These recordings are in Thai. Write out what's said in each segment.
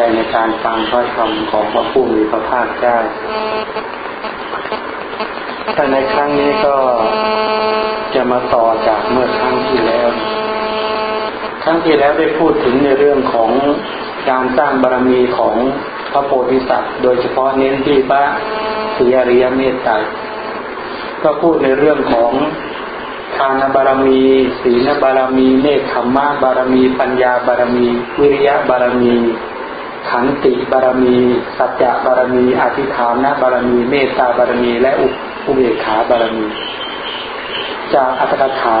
ใจในการฟังพระธรรมของพระผู้มีพระภาคเจ้าแต่ในครั้งนี้ก็จะมาต่อจากเมื่อครั้งที่แล้ว ครั้งที่แล้วได้พูดถึงในเรื่องของการสร้างบารมีของพระโพธิสัตว์ โดยเฉพาะเน้นที่พระสีอริยเมตไตรก็พูดในเรื่องของทานบารมี ศีลบารมี เนคขมมะบารมี ปัญญาบารมี วิริยะบารมี ขันติบารมี สัจจะบารมี อธิฐานบารมี เมตตาบารมี และอุเบกขาบารมี จากอัตถกถา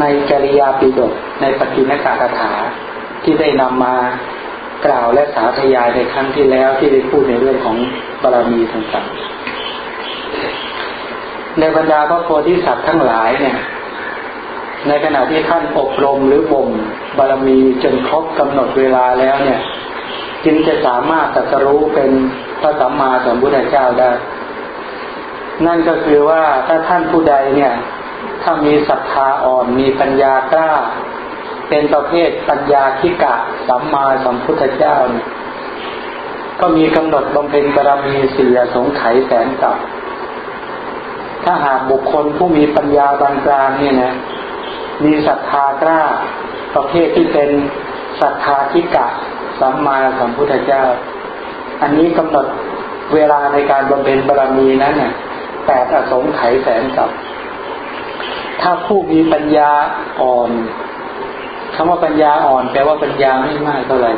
ในจริยาปิฎกในปฏิณกาถาที่ได้นำมากล่าวและสาธยายในครั้งที่แล้วที่ได้พูดในเรื่องของบารมีต่างๆในบรรดาพระโพธิสัตว์ทั้งหลายเนี่ย ในขณะที่ท่านอบรมหรือบ่มบารมีจนครบกำหนดเวลาแล้วเนี่ย จึงจะสามารถตรัสรู้เป็นพระสัมมาสัมพุทธเจ้าได้ นั่นก็คือว่าถ้าท่านผู้ใดเนี่ย ถ้ามีศรัทธาอ่อนมีปัญญากล้า เป็นประเภทปัญญาคิกะสัมมาสัมพุทธเจ้าเนี่ยก็มีกำหนดบำเพ็ญบารมีสี่สงไขแสนกับถ้าหากบุคคลผู้มีปัญญาบางกลางเนี่ยนะ มีศรัทธากล้า ประเภทที่เป็นศรัทธาทิกะสัมมาสัมพุทธเจ้า อันนี้กำหนดเวลาในการบำเพ็ญบารมีนั้นเนี่ยแปดอสงไขยแสนกับ ถ้าผู้มีปัญญาอ่อนคำว่าปัญญาอ่อนแปลว่าปัญญาไม่มากเท่าไหร่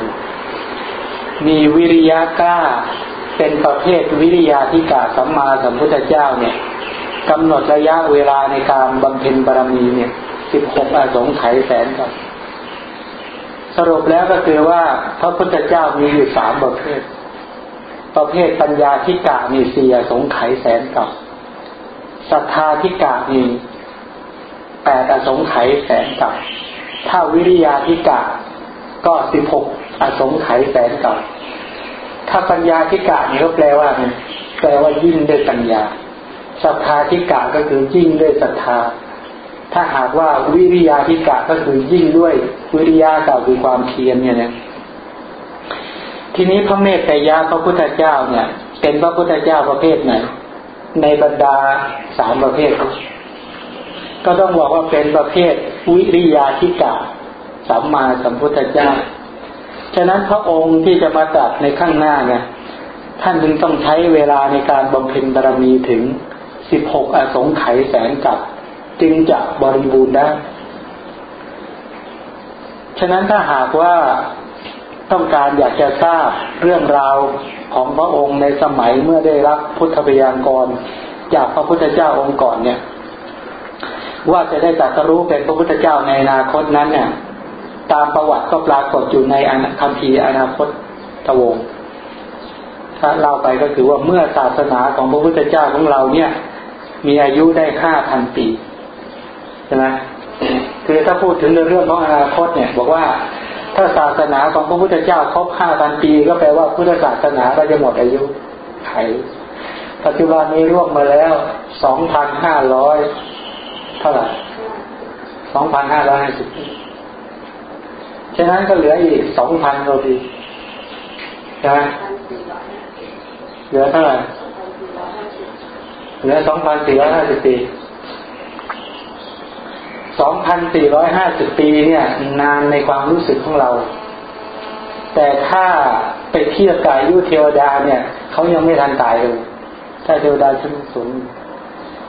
มีวิริยะกล้าเป็นประเภทวิริยาธิกะสัมมาสัมพุทธเจ้าเนี่ยกำหนดระยะเวลาในการบำเพ็ญบารมีเนี่ย สิบหกอสงไขยแสนกับสรุปแล้วก็คือว่าพระพุทธเจ้ามีอยู่สามประเภท ประเภทปัญญาทิกะมีสี่อสงไขยแสนกับศรัทธาทิกะมีแปดอสงไขยแสนกับ ถ้าวิริยาทิกะก็สิบหกอสงไขยแสนกับ ถ้าปัญญาทิกะนี่ก็แปลว่าแปลว่ายิ่งด้วยปัญญาศรัทธาธิกะก็คือยิ่งด้วยศรัทธา ถ้าหากว่าวิริยาธิกะก็คือยิ่งด้วยวิริยะกับคือความเพียรเนี่ยนะทีนี้พระเมตไตรยาพระพุทธเจ้าเนี่ย เป็นพระพุทธเจ้าประเภทไหนในบรรดาสามประเภท ก็ต้องบอกว่าเป็นประเภทวิริยาธิกะสัมมาสัมพุทธเจ้า ฉะนั้นพระองค์ที่จะมาตรัสในข้างหน้าเนี่ย ท่านจึงต้องใช้เวลาในการบำเพ็ญบารมีถึงสิบหกอสงไขยแสนกับ จึงจะบริบูรณ์ได้ ฉะนั้นถ้าหากว่าต้องการอยากจะทราบเรื่องราวของพระองค์ในสมัยเมื่อได้รับพุทธบิยากรจากพระพุทธเจ้าองค์ก่อนเนี่ย ว่าจะได้ตรัสรู้เป็นพระพุทธเจ้าในอนาคตนั้นเนี่ย ตามประวัติก็ปรากฏอยู่ในคัมภีร์อนาคตตะวงถ้าเล่าไปก็คือว่าเมื่อศาสนาของพระพุทธเจ้าของเราเนี่ย มีอายุได้ห้าพันปี ใช่ไหมคือถ้าพูดถึงเรื่องของอนาคตเนี่ย บอกว่าถ้าศาสนาของพระพุทธเจ้าครบห้าพันปี ก็แปลว่าพุทธศาสนาก็จะหมดอายุไขปัจจุบันนี้ร่วมมาแล้วสองพันห้าร้อยเท่าไหร่สองพันห้าร้อยห้าสิบปีฉะนั้นก็เหลืออีกสองพันกว่าปีใช่ไหมเหลือเท่าไหร่เหลือสองพันสี่ร้อยห้าสิบปี สองพันสี่ร้อยห้าสิบปีเนี่ย นานในความรู้สึกของเรา แต่ถ้าไปเทียบกายุเทวดาเนี่ยเขายังไม่ทันตายเลย ถ้าเทวดาชั้นสูง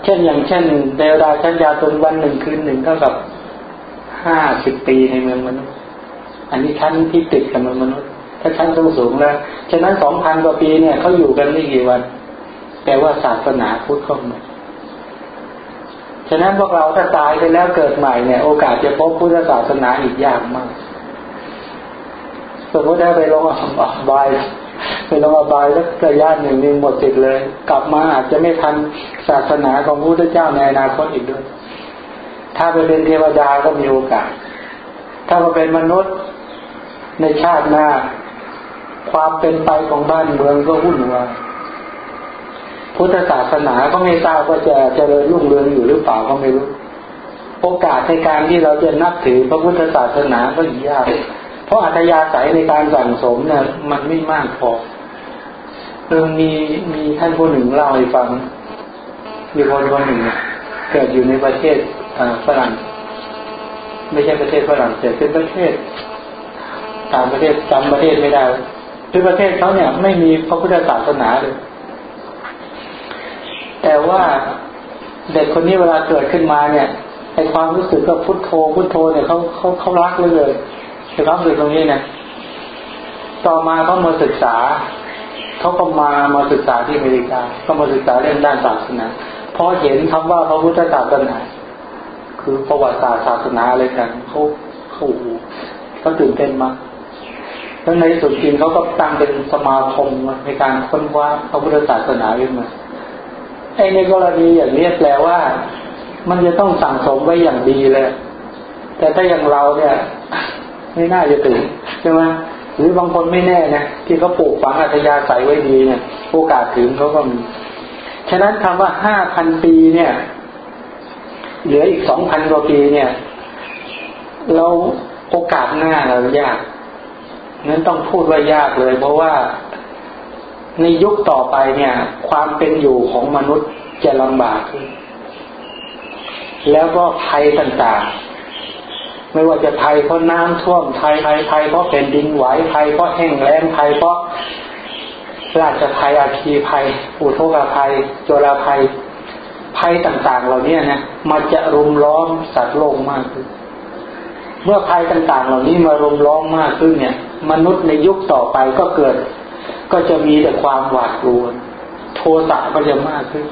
เช่นอย่างเช่นเทวดาชั้นยาตนวันหนึ่งคืนหนึ่งเท่ากับห้าสิบปีในเมืองมนุษย์ อันนี้ชั้นที่ติดกับเมืองมนุษย์ ถ้าชั้นสูงสูงแล้ว ฉะนั้นสองพันกว่าปีเนี่ยเขาอยู่กันไม่กี่วันแปลว่าศาสนาพุทธเข้ามา ฉะนั้นพวกเราถ้าตายไปแล้วเกิดใหม่เนี่ย โอกาสจะพบพุทธศาสนาอีกยากมาก สมมติถ้าไปลงอบายไปลงอบายแล้วระยะหนึ่งนี่หมดสิทธิ์เลย กลับมาอาจจะไม่ทันศาสนาของพระพุทธเจ้าในอนาคตอีกด้วย ถ้าไปเป็นเทวดาก็มีโอกาส ถ้ามาเป็นมนุษย์ในชาติหน้า ความเป็นไปของบ้านเมืองก็วุ่นวาย พุทธศาสนาก็ไม่ทราบว่าจะเจริญรุ่งเรืองอยู่หรือเปล่าก็ไม่รู้ โอกาสในการที่เราจะนับถือพระพุทธศาสนาก็ยากเพราะอัธยาศัยในการสั่งสมเนี่ยมันไม่มากพอเออมีมีท่านคนหนึ่งเล่าให้ฟัง มีคนคนหนึ่งเกิดอยู่ในประเทศฝรั่ง ไม่ใช่ประเทศฝรั่งแต่เป็นประเทศต่างประเทศจำประเทศไม่ได้คือประเทศเขาเนี่ยไม่มีพระพุทธศาสนาเลย แต่ว่าเด็กคนนี้เวลาเกิดขึ้นมาเนี่ยไอความรู้สึกก็พุทโธพุทโธเนี่ยเขาเขาเขารักเลยเลยในความรู้สึกตรงนี้เนี่ยต่อมาเขามาศึกษาเขาก็มามาศึกษาที่อเมริกา ก็มาศึกษาเรื่องด้านศาสนาพอเห็นคำว่าพระพุทธศาสนาคือประวัติศาสตร์ศาสนาอะไรกันเขาเขาเขาตื่นเต้นมากแล้วในสุดจริงเขาก็ตั้งเป็นสมาคมในการค้นคว้าพระพุทธศาสนาขึ้นมา ไอ้ในกรณีอย่างนี้แปลว่า มันจะต้องสั่งสมไว้อย่างดีเลย แต่ถ้าอย่างเราเนี่ย ไม่น่าจะถึงใช่ไหมหรือบางคนไม่แน่นะที่เขาปลูกฝังอัธยาศัยไว้ดีเนี่ย โอกาสถึงเขาก็มีฉะนั้นคำว่าห้าพันปีเนี่ย เหลืออีกสองพันกว่าปีเนี่ย เราโอกาสหน้าเรายากนั้นต้องพูดว่ายากเลย เพราะว่า ในยุคต่อไปเนี่ย ความเป็นอยู่ของมนุษย์จะลำบากขึ้น แล้วก็ภัยต่างๆ ไม่ว่าจะภัยเพราะน้ำท่วมภัยภัยภัยเพราะเป็นดินไหวภัยเพราะแห้งแล้งภัยเพราะราชภัยอาคีภัย อุทกภัย โจรภัย ภัยต่าง ๆ เหล่านี้นะมันจะรุมล้อมสัตว์โลกมากขึ้น เมื่อภัยต่าง ๆ เหล่านี้มารุมล้อมมากขึ้นเนี่ย มนุษย์ในยุคต่อไปก็เกิด ก็จะมีแต่ความหวาดกลัว โทสะก็จะมากขึ้น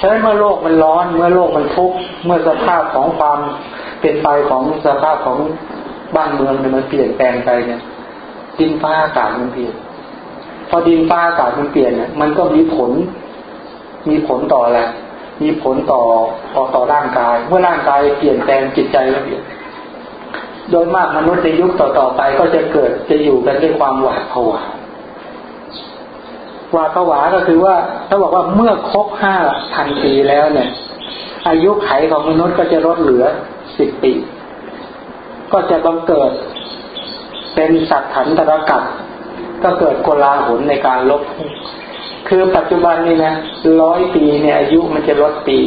ฉะนั้นเมื่อโลกมันร้อน เมื่อโลกมันทุกข์เมื่อสภาพของความเป็นไปของสภาพของบ้านเมืองเนี่ยมันเปลี่ยนแปลงไปเนี่ย ดินฟ้าอากาศมันเปลี่ยน พอดินฟ้าอากาศมันเปลี่ยนเนี่ยมันก็มีผล มีผลต่ออะไรมีผลต่อต่อต่อร่างกาย เมื่อร่างกายเปลี่ยนแปลงจิตใจก็เปลี่ยน โดยมากมนุษย์ในยุคต่อๆไปก็จะเกิดจะอยู่กันด้วยความหวาดผวาหวาดผวาก็คือว่าถ้าบอกว่าเมื่อครบห้าพันปีแล้วเนี่ย อายุไขของมนุษย์ก็จะลดเหลือสิบปี ก็จะบังเกิดเป็นสัตว์ถันตรกัดก็เกิดโกลาหลในการลบ คือปัจจุบันนี่นะร้อยปีเนี่ยอายุมันจะลดปี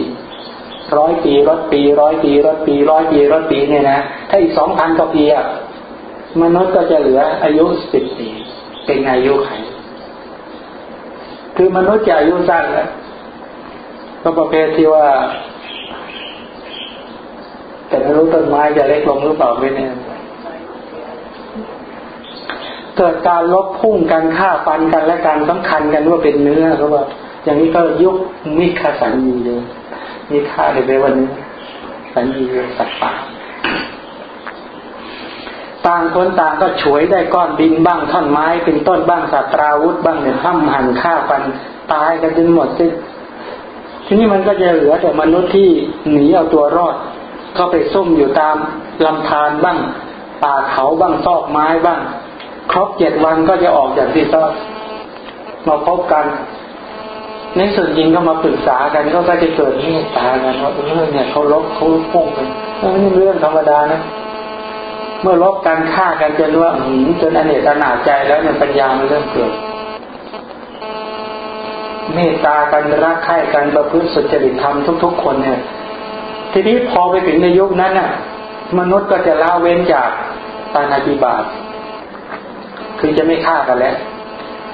ร้อยปีร้อยปีร้อยปีร้อยปีร้อยปีร้อยปีเนี่ยนะถ้าอีกสองพันกว่าปีอะมนุษย์ก็จะเหลืออายุสิบปีเป็นอายุไข คือมนุษย์จะอายุสั้นแล้วก็ประเภทที่ว่า แต่ไม่รู้ต้นไม้จะเล็กลงหรือเปล่าไม่แน่เกิดการลบพุ่งกันฆ่าฟันกันและการสำคัญกันว่าเป็นเนื้อเขาว่า อย่างนี้ก็ยุคมิคาสันยีเลย มีค่าเลยในวันนี้ สัญญีสัตว์ป่าต่างคนต่างก็ฉวยได้ก้อนดินบ้างท่อนไม้เป็นต้นบ้างสัตราวุธบ้างเนี่ยห้ำหันฆ่าฟันตายกันจนหมดสิ้นทีนี้มันก็จะเหลือแต่มนุษย์ที่หนีเอาตัวรอด ก็ไปซุ่มอยู่ตามลำธารบ้าง ป่าเขาบ้างซอกไม้บ้าง ครบเจ็ดวันก็จะออกจากที่ซอกมาพบกัน ในส่วนจริงก็มาปรึกษากันก็ก็จะเกิดเมตตากันว่าเออเนี่ยเขาลบเขาพุ่งกันนี่เรื่องธรรมดานะ เมื่อลบกันฆ่ากันจนว่าหืจนอเนกอนาใจแล้วเนี่ยปัญญามันเริ่มเกิดเมตตากันรักใคร่กันประพฤติสุจริตธรรมทุก ๆ คนเนี่ย ทีนี้พอไปถึงในยุคนั้นน่ะ มนุษย์ก็จะละเว้นจากปานาติบาตคือจะไม่ฆ่ากันแล้ว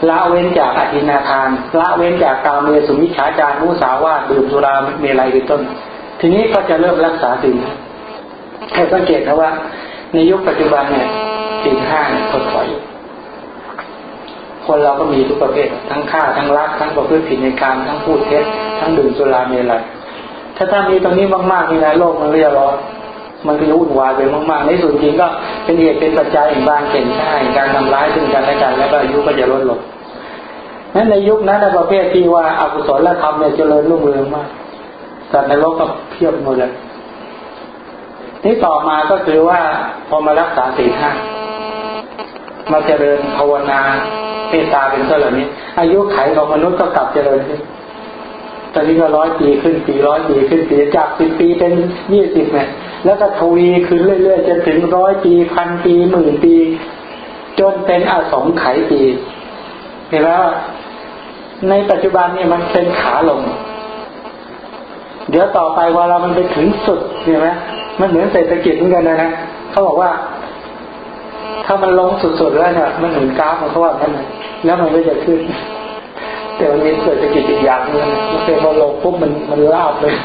ละเว้นจากอธินาทาน ละเว้นจากกาเมสุมิชฌาจารมุสาวาดื่มสุราเมลัยเป็นต้น ทีนี้ก็จะเริ่มรักษาสิ่งให้สังเกตนะว่า ในยุคปัจจุบันเนี่ยสิ่งห้าเนี่ยถดถอยคนเราก็มีทุกประเภท ทั้งฆ่าทั้งรัก ทั้งประพฤติผิดในการทั้งพูดเท็จทั้งดื่มสุราเมลัยถ้าถ้ามีตรงนี้มากๆนี่นะโลกมันเรียบร้อย มันก็วุ่นวายไปมากๆ ในส่วนจริงก็เป็นเหตุเป็นปัจจัยอย่างบางเก่งใช่การทำร้ายซึ่งกันและกันแล้วก็อายุก็จะลดลงนั้นในยุคนั้นในประเภทที่ว่าอากุศลและธรรมเนี่ยเจริญรุ่งเรืองมากแต่ในโลกก็เพียบหมดเลยนี่ต่อมาก็คือว่าพอมารักษาสี่ห้ามาเจริญภาวนาเมตตาเป็นต้นเหล่านี้ อายุไขของมนุษย์ก็กลับเจริญขึ้น ตอนนี้ก็ร้อยปีขึ้นปีร้อยปีขึ้นปีจากสิบปีเป็นยี่สิบเนี่ยแล้วก็ทวีขึ้นเรื่อยๆจนถึงร้อยปีพันปีหมื่นปี จนเป็นอสงไขยปีเห็นแล้วในปัจจุบันเนี่ยมันเป็นขาลง เดี๋ยวต่อไปเวลามันไปถึงสุดเห็นไหมมันเหมือนเศรษฐกิจเหมือนกันนะนะเขาบอกว่า ถ้ามันลงสุดๆแล้วเนี่ยมันเหมือนกราฟมันเขาว่านั้นแล้วมันก็จะขึ้น แต่มันมีเศรษฐกิจอีกอย่างนึงมันเป็นพอลงปุ๊บมันมันลาบเลย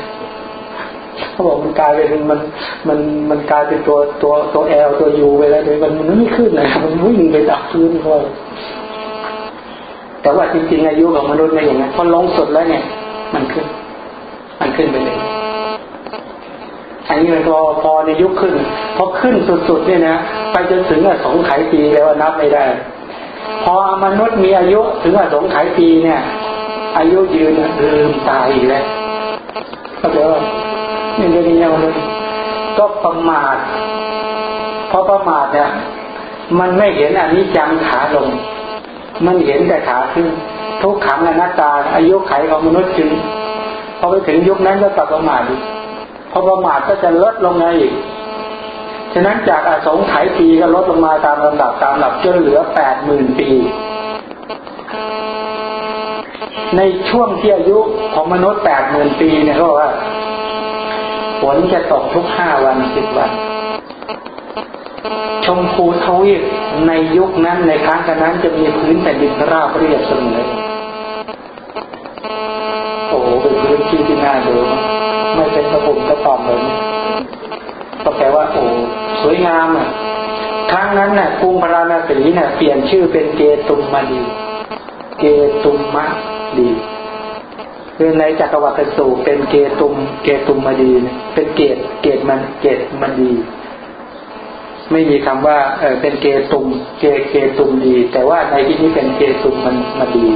เขาบอกมันกลายเป็นมันมันมันกลายเป็นตัวตัวตัวแอลตัวยูไปแล้วเลยมันมันไม่ขึ้นเลยมันวิ่งไปดับพื้นเขาแต่ว่าจริงๆอายุของมนุษย์ไม่อย่างนั้พอลงสุดแล้วเนี่ย มันขึ้น มันขึ้นไปเลยอันนี้มันพอพอในยุคขึ้นพอขึ้นสุดๆเนี่ยนะไปจนถึงสองไขยปีแล้วนับไม่ได้ พอมนุษย์มีอายุถึงอสงไขยปีเนี่ย อายุยืนลืมตายอีกแล้วเขาใจว่านี่เรื่องนี้ยเลยก็ประมาทเพราะประมาทเนี่ยมันไม่เห็นอนิจจังขาลง มันเห็นแต่ขาขึ้น ทุกขังอนัตตา อายุไขของมนุษย์จึงพอไปถึงยุคนั้นก็กลับประมาทอีกพอประมาทก็จะลดลงไงอีก ฉะนั้นจากอาสงไขยปีก็ลดลงมาตามลำดับตามลำดับจนเหลือแปดหมื่นปี ในช่วงที่อายุของมนุษย์แปดหมื่นปีเนี่ยเขาบอกว่าฝนจะตกทุกห้าวันสิบวัน ชมพูทวีปในยุคนั้นในครั้งนั้นจะมีพื้นแผ่นดินราบเรียบเสมอโอ้โหเป็นพื้นที่ที่น่าดูไม่เป็นกระปุ่มกระต่อมเลยก็แปลว่าโอ้ วยงามอะครั้งนั้นน่ะกรุงพาราณสีน่ะเปลี่ยนชื่อเป็นเกตุมมาดี เกตุมมะดีคือในจักรวรรดิสูเป็นเกตุม เกตุมมาดี เป็นเกตเกตมันเกตมันดี ไม่มีคำว่าเออเป็นเกตุม เกเกตุมดี แต่ว่าในที่นี้เป็นเกตุมมันมาดี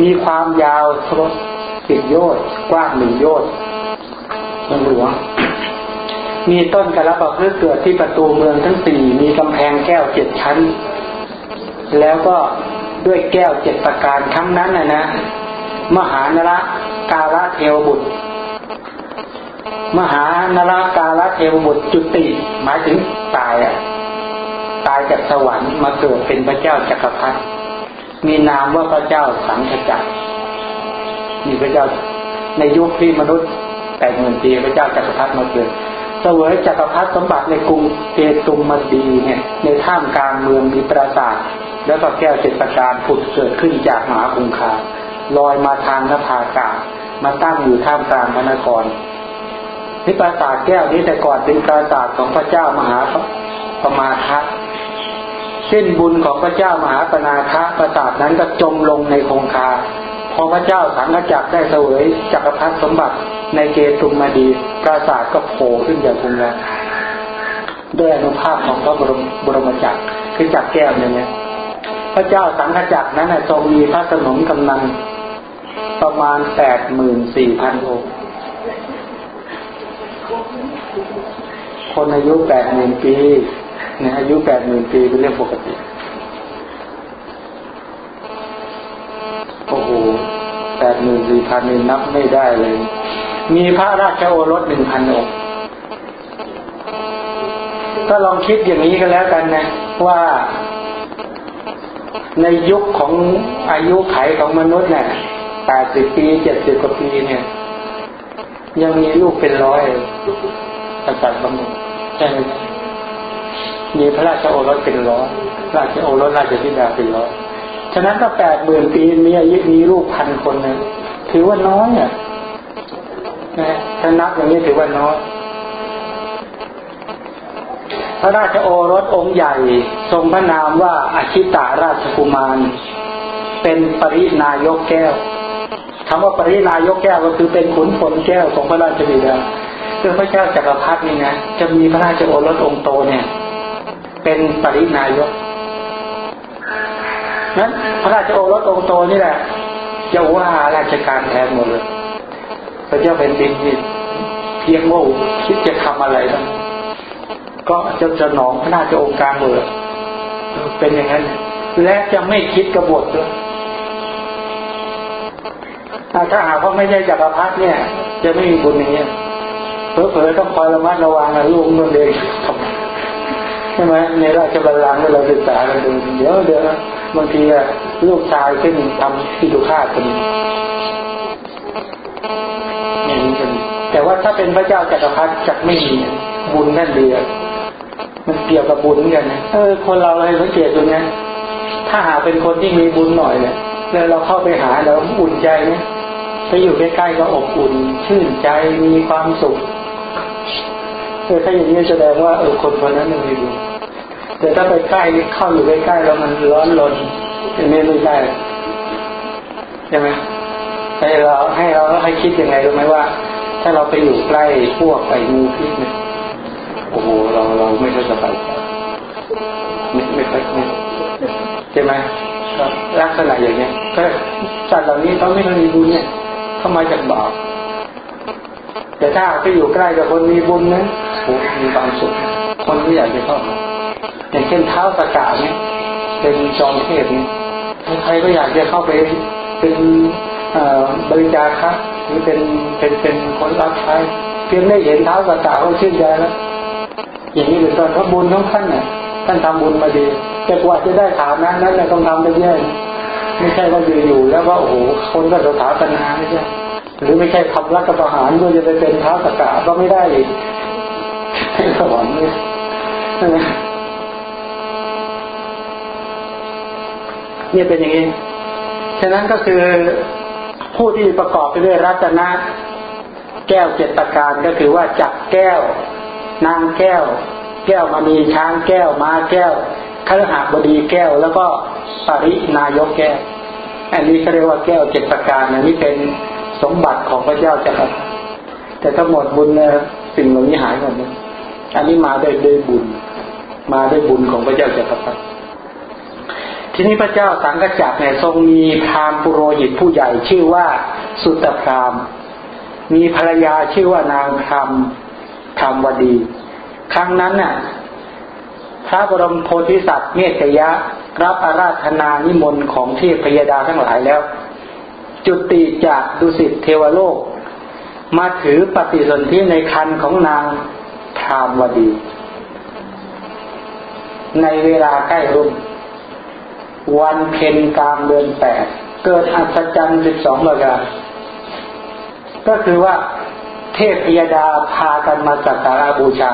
มีความยาวทรสิบโยชน์กว้างหนึ่งโยชน์มืองหลวง มีต้นกระบอกเพื่อเกิดที่ประตูเมืองทั้งสี่มีกำแพงแก้วเจ็ดชั้น แล้วก็ด้วยแก้วเจ็ดประการครั้งนั้นนะนะ มหานรกาลเทวบุตร มหานรกาลเทวบุตรจุติ หมายถึงตายอะตายจากสวรรค์มาเกิดเป็นพระเจ้าจักรพรรดิมีนามว่าพระเจ้าสังขจักรมีพระเจ้าในยุคที่มนุษย์แต่หมื่นปีพระเจ้าจักรพรรดิมาเกิด เสวยจักรพรรดิสมบัติในกรุงเกตุมมันดีเนี่ยในท่ามกลางเมืองมีปราสาท แล้วก็แก้วเจ็ดประการผุดเกิดขึ้นจากมหาคุงคาลอยมาทางนภากามาตั้งอยู่ท่ามกลางพระนครนี่ปราสาทแก้วนี้แต่ก่อนเป็นปราสาทของพระเจ้ามหาปรมาทัเส้นบุญของพระเจ้ามหาปนาทะปราสาทนั้นก็จมลงในคงคา พอพระเจ้าสังฆจักรได้เสวยจักรพรรดิสมบัติในเกตุมมาดีปราสาทก็โผล่ขึ้นจากภูมิแล้วด้วยอนุภาพของพระบรมบรมจักรคือจักรแก้วเนี่ยพระเจ้าสังฆจักรนั้นทรงมีพระสนมกำนันประมาณแปดหมื่นสี่พันองค์คนอายุแปดหมื่นปีนี่ยอายุแปดหมื่นปีเป็นเรื่องปกติ โอ้โหแปดหมื่นสี่พันนี่นับไม่ได้เลย มีพระราชโอรสหนึ่งพันองค์ก็ลองคิดอย่างนี้กันแล้วกันนะ ว่าในยุคของอายุไขของมนุษย์เนี่ยแปดสิบปีเจ็ดสิบกว่าปีเนี่ย ยังมีลูกเป็นร้อยกษัตริย์บางใช่ไหมมีพระราชโอรสเป็นร้อยราชโอรสราชธิดาเป็นร้อย ฉะนั้นก็แปดหมื่นปีมีอายุมีลูกพันคนเนี่ยถือว่าน้อยเนี่ยนะถ้านับอย่างนี้ถือว่าน้อยพระราชโอรสองค์ใหญ่ ทรงพระนามว่าอาชิตาราชกุมาร เป็นปรินายกแก้วคำว่าปรินายกแก้วก็คือเป็นขุนพลแก้วของพระราชบิดาคือพระเจ้าจักรพรรดินี่นะจะมีพระราชโอรสองค์โตเนี่ย เป็นปรินายก นั้นพระราชโอรสองค์โตนี่แหละจะว่าราชการแทนหมดเลยพระเจ้าเป็นดินเพียงโง่คิดจะทำอะไรบ้างก็จะจะหนองพระราชองค์การเมือเป็นอย่างนั้น และจะไม่คิดกบฏด้วยถ้าหากว่าไม่ใช่จักรพรรดิเนี่ย จะไม่มีบุญอย่างนี้เผลอๆต้องคอยระมัดระวังนะลูกมันเอง ใช่ไหมในราชบัลลังก์เราศึกษากันดูเดี๋ยวเดี๋ยวบางทีลูกชายขึ้นทำพิธุฆาตกันอย่างนี้กันแต่ว่าถ้าเป็นพระเจ้าจักรพรรดิจะไม่มีบุญนั่นเดียวมันเกี่ยวกับบุญกันนะเออ คนเราเลยสังเกตตรงนี้ถ้าหาเป็นคนที่มีบุญหน่อยเนี่ยแล้วเราเข้าไปหาแล้วอุ่นใจเนี่ยไปอยู่ใกล้ๆก็อบอุ่น ชื่นใจมีความสุข เออถ้าอย่างนี้แสดงว่าเออคนคนนั้นมันมีบุญแต่ถ้าไปใกล้เข้าอยู่ใกล้ๆแล้วมันร้อนรนอย่างนี้ไม่ได้ใช่ไหมให้เราให้เราให้คิดยังไงรู้ไหมว่า ถ้าเราไปอยู่ใกล้พวกไอ้มูพิษเนี่ยโอ้โหเราเราไม่ค่อยสบายไม่ไม่ค่อยใช่ไหมลักษณะอย่างเนี้ยก็สัตว์เหล่านี้เขาไม่ค่อยมีบุญเนี่ยเขามาจากบาป แต่ถ้าไปอยู่ใกล้กับคนมีบุญนะโอ้มีความสุขคนที่อยากจะเข้ามาอย่างเช่นเท้าสกาเนี่ยเป็นจอมเทพเนี่ยใครก็อยากจะเข้าไปเป็นบริจาคหรือเป็นเป็นเป็นคนรับใช้เพียงได้เห็นเท้าสกาก็ชื่นใจแล้วอย่างนี้เป็นต้นพราะบุญของท่านเนี่ยท่านทำบุญมาดีแต่กว่าจะได้ฐานะนั้นเนี่ยต้องทำไปเยอะไม่ใช่ว่าอยู่ๆแล้วว่าโอ้โหคนก็สถาปนาไม่ใช่ หรือไม่ใช่ทำรัฐประหารเพื่อจะไปเป็นท้าสกาก็ไม่ได้ให้สวรรค์นี่เนี่ยเป็นอย่างนี้ ฉะนั้นก็คือผู้ที่ประกอบไปด้วยรัตนะ แก้วเจ็ดประการก็คือว่าจักแก้ว นางแก้ว แก้วมามีช้างแก้วม้าแก้วคฤหบดีแก้วแล้วก็ปรินายกแก้ว อันนี้เขาเรียกว่าแก้วเจ็ดประการอันนี้เป็น สมบัติของพระเจ้าจักรพรรดิแต่ถ้าหมดบุญนี่ยสิ่งเหล่านี้หายหมดเลยอันนี้มาได้ด้วยบุญ มาด้วยบุญของพระเจ้าจักรพรรดิทีนี้พระเจ้าสังกจักรเนี่ยทรงมีพราหมณ์ปุโรหิตผู้ใหญ่ชื่อว่าสุตตพราหมณ์ มีภรรยาชื่อว่านางคำคำวดี ครั้งนั้นน่ะ พระบรมโพธิสัตว์เมตยะรับอาราธนานิมนต์ของเทพพยดาทั้งหลายแล้ว จุติจากดุสิตเทวโลก มาถือปฏิสนธิในคันของนางพรามวดี ในเวลาใกล้รุ่งวันเพ็ญกลางเดือนแปดเกิดอัศจรรย์สิบสองประการก็คือว่าเทพยดาพากันมาสักการะบูชา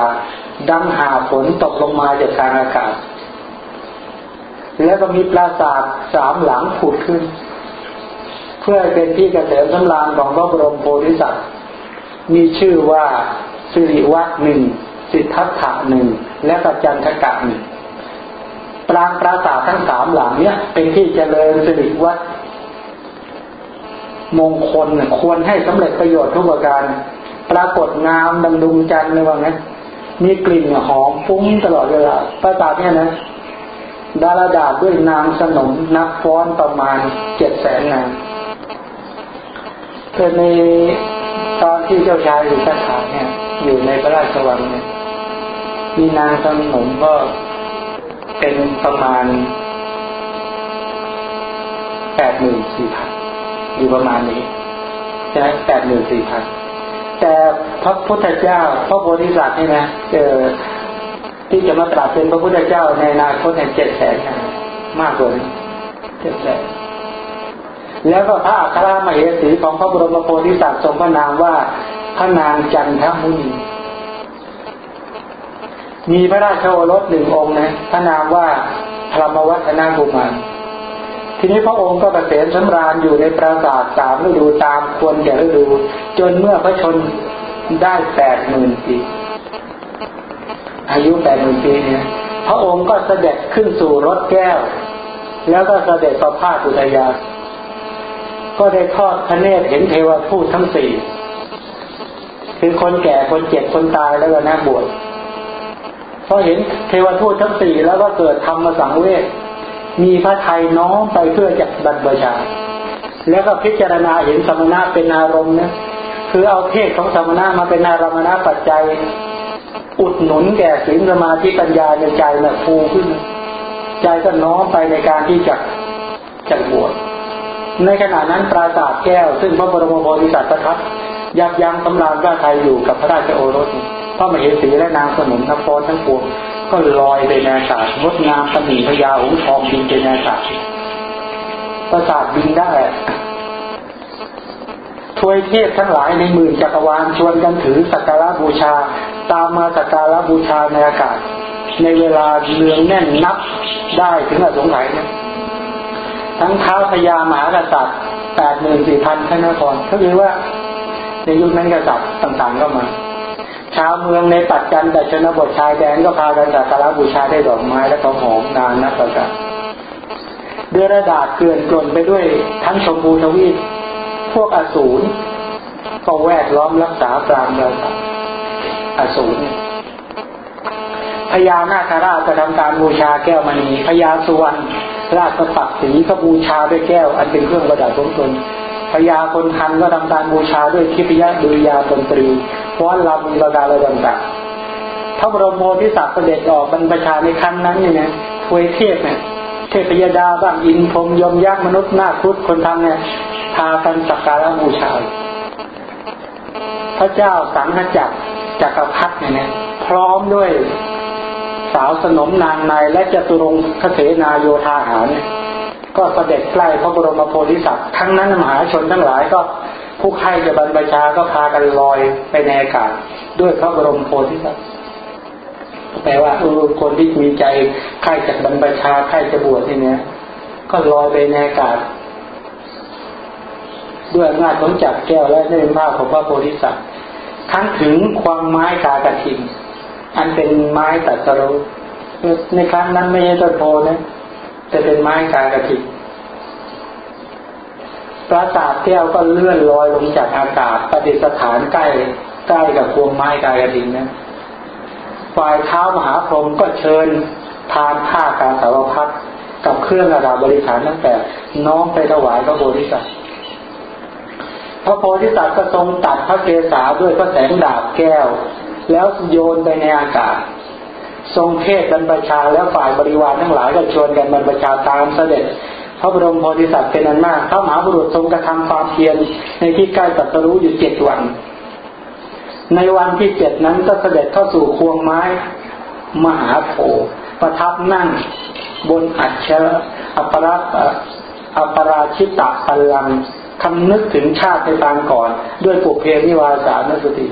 ดังหาฝนตกลงมาจากกลางอากาศ แล้วก็มีปราสาทสามหลังผุดขึ้น เพื่อเป็นที่เกษมสำราญของพระบรมโพธิสัตว์ มีชื่อว่าสิริวัตหนึ่งสิทธัตถะหนึ่งและกัจจันทกะหนึ่งปรางปราสาททั้งสามหลังเนี้ยเป็นที่เจริญสิริวัตมงคลควรให้สำเร็จประโยชน์ทุกประการ ปรากฏงามดังดุงจันทร์เลยว่างั้นมีกลิ่นหอมฟุ้งตลอดเวลาปราสาทเนี่ยนะดาราดาด้วยนางสนมนักฟ้อนประมาณเจ็ดแสนนาง แต่ในตอนที่เจ้าชายอยู่สักขาเนี่ย อยู่ในพระราชวังเนี่ยมีนางสนมก็เป็นประมาณแปดหมื่นสี่พันอยู่ประมาณนี้ใช่ไหมแปดหมื่นสี่พันแต่พระพุทธเจ้าพระโพธิสัตว์นี่นะเจอที่จะมาตรัสเป็นพระพุทธเจ้าในอนาคตเนี่ยเจ็ดแสนมากกว่านี้เจ็ดแสน แล้วก็พระอัครมเหสีของพระบรมโพธิสัตว์ทรงพระนามว่าพระนางจันทมุนีมีพระราชโอรสหนึ่งองค์นะพระนามว่าพรหมวัฒนากุมารทีนี้พระองค์ก็เกษมสำราญอยู่ในปราสาทสามฤดูตามควรแก่ฤดู จนเมื่อพระชนได้แปดหมื่นปี อายุแปดหมื่นปีเนี่ยพระองค์ก็เสด็จขึ้นสู่รถแก้ว แล้วก็เสด็จประพาสอุทยา ก็ได้ทอดพระเนตรเห็นเทวทูตทั้งสี่คือคนแก่คนเจ็บคนตายแล้วก็นักบวชพอเห็นเทวทูตทั้งสี่แล้วก็เกิดธรรมสังเวชมีพระไทยน้อมไปเพื่อจะบรรพชา แล้วก็พิจารณาเห็นสมณะเป็นอารมณ์นะคือเอาเทศของสมณะมาเป็นอารมณะปัจจัย อุดหนุนแก่ศีลสมาธิปัญญาในใจนะฟูขึ้น ใจก็น้อมไปในการที่จะจะบวช ในขณะนั้นปราสาทแก้ว ซึ่งพระบรมโพธิสัตว์ประทับยับยั้งสำราญว่าไทยอยู่กับพระราชโอรสพระมเหสีและนางสนมทั้งปอนทั้งปวงก็ลอยไปในอากาศงดงามปนีพญาหงทองบินไปในอากาศประสาทบินได้ทวยเทพทั้งหลายในหมื่นจักรวาลชวนกันถือสักการะบูชา ตามมาสักการะบูชาในอากาศ ในเวลาเนืองแน่นนับได้ถึงอสงไขยนี่ย ทั้งเท้าพญามหากษัตริย์แปดหมื่นสี่พันพระนครก็คือว่าในยุคนั้นกษัตริย์ต่างๆก็มา ชาวเมืองในปัจจันแต่ชนบทชายแดนก็พากันสักการะบูชาได้ดอกไม้และของหอมนานนับประการเดือระดาษเกลื่อนกลนไปด้วยทั้งชมพูทวีปพวกอสูรก็แวดล้อมรักษาปรามเราอสูรพญานาคราชจะทำการบูชาแก้วมณีพญาสุวรรณ ราชปักสีก็บูชาด้วยแก้ว อันเป็นเครื่องประดับของตนพญาคนทันก็ทำการบูชาด้วยทิพยดุริยาดนตรีฟ้อนรำมีระการอะไรต่างพระบรมโพธิสัตว์เสด็จออกบรรพชาในครั้งนั้นเนี่ยนะทวยเทพเนี่ยเทพยดาบ้างอินพรมยมยักษ์มนุษย์นาคุดคนทำเนี่ยพากันสักการะบูชา พระเจ้าสังฆจักรจักรพรรดิเนี่ยพร้อมด้วย สาวสนมนางในและจตุรงคเสนาโยธาหาร ก็เสด็จใกล้พระบรมโพธิสัตว์ทั้งนั้นมหาชนทั้งหลายก็ผู้ใครจะบรรพชาก็พากันลอยไปในอากาศด้วยพระบรมโพธิสัตว์แปลว่าเออคนที่มีใจใครจะบรรพชาใครจะบวชที่เนี้ยก็ลอยไปในอากาศด้วยอำนาจของจักรแก้วและในภาพของพระโพธิสัตว์ทั้งถึงความไม้กากระทิง อันเป็นไม้ตัดสรุในครั้งนั้นไม่ใช่ต้นโพนะแต่เป็นไม้กากระทิงปราสาทแก้วก็เลื่อนลอยลงจากอากาศประดิษฐานใกล้ใกล้กับพวงไม้กากระทิงนะฝ่ายเท้ามหาพรหมก็เชิญทานผ้าการสาวพัดกับเครื่องระดับบริขารตั้งแต่น้องไปถวายพระโพธิสัตว์พระโพธิสัตว์ก็ทรงตัดพระเกศาด้วยพระแสงดาบแก้ว แล้วโยนไปในอากาศ ทรงเทศบรรพชาแล้วฝ่ายบริวารทั้งหลายก็ชวนกันบรรพชาตามเสด็จพระบรมโพธิสัตว์เป็นอันมากพระมหาบุรุษทรงกระทำความเพียรในที่ใกล้ตัตรู้อยู่เจ็ดวัน ในวันที่เจ็ดนั้นก็เสด็จเข้าสู่ควงไม้มหาโพประทับนั่งบนอัจฉริอัปราอัปราชิตะปัลลังคำนึกถึงชาติในปางก่อน ด้วยปุเพนิวาสานสติ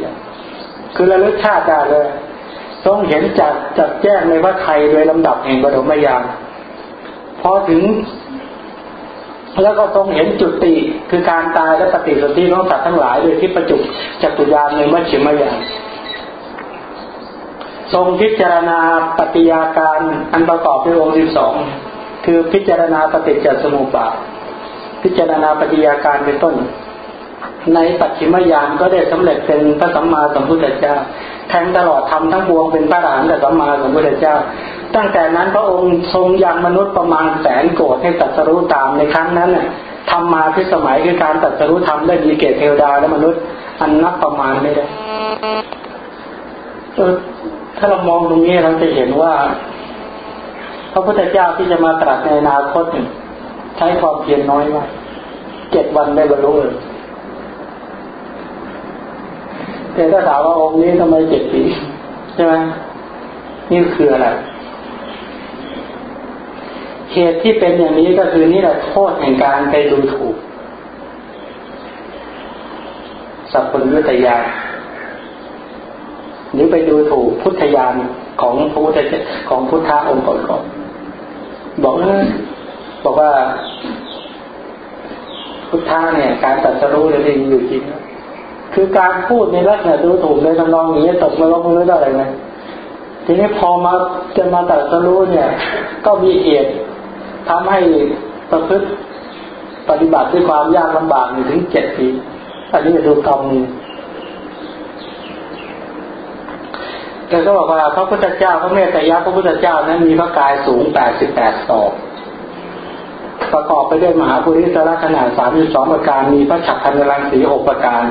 คือระลึกชาติได้เลยต้องเห็นจัดจัดแจ้งในว่าไทยโดยลำดับแห่งปฐมยามพอถึง แล้วก็ทรงเห็นจุดติคือการตายและปฏิสนธิของสัตว์ทั้งหลายโดยที่ประจุจัตุยานในมัชฌิมยานทรงพิจารณาปฏิยาการอันประกอบด้วยองค์สิบสองคือพิจารณาปฏิจจสมุปบาทพิจารณาปฏิยาการเป็นต้น ในปัจฉิมยานก็ได้สำเร็จเป็นพระสัมมาสัมพุทธเจ้าแทงตลอดทำทั้งปวงเป็นพระอรหันต์แต่สัมมาสัมพุทธเจ้า ตั้งแต่นั้นพระองค์ทรงยังมนุษย์ประมาณแสนโกรธให้ตัดสรู้ตามในครั้งนั้นเนี่ยทำมาที่สมัยคือการตัดสรู้ทำได้มีเกศเทวดาและมนุษย์ อันนับประมาณไม่ได้ถ้าเรามองตรงนี้เราจะเห็นว่า พระพุทธเจ้าที่จะมาตรัสในอนาคตใช้ความเพียรน้อยมากเจ็ดวันได้บรรลุเลย แต่ถ้าถามว่าองค์นี้ทำไมเจ็ดปีใช่ไหมนี่คืออะไรเหตุที่เป็นอย่างนี้ก็คือนี่แหละโทษแห่งการไปดูถูก สัพพวิทยาหรือไปดูถูกพุทธญาณของพระพุทธของพุทธะองค์ก่อนๆบอกบอกว่า พุทธะเนี่ย การตัดสรู้เนี่ยมีอยู่จริง คือการพูดในลักษณะดูถูกในทำนองนี้ตกมาลงไม่ได้อะไรนะทีนี้พอมาจะมาตัดสรู้เนี่ย ก็มีเหตุทำให้ประพฤติปฏิบัติด้วยความยากลำบากถึงเจ็ดปีอันนี้ดูกรรมแกก็บอกว่าพระพุทธเจ้าพระเมตยาพระพุทธเจ้านั้นมีพระกายสูงแปดสิบแปดศอกประกอบไปด้วยมหาปุริสละขนาดสามสิบสองประการ มีพระฉักพันรังสีหกประการ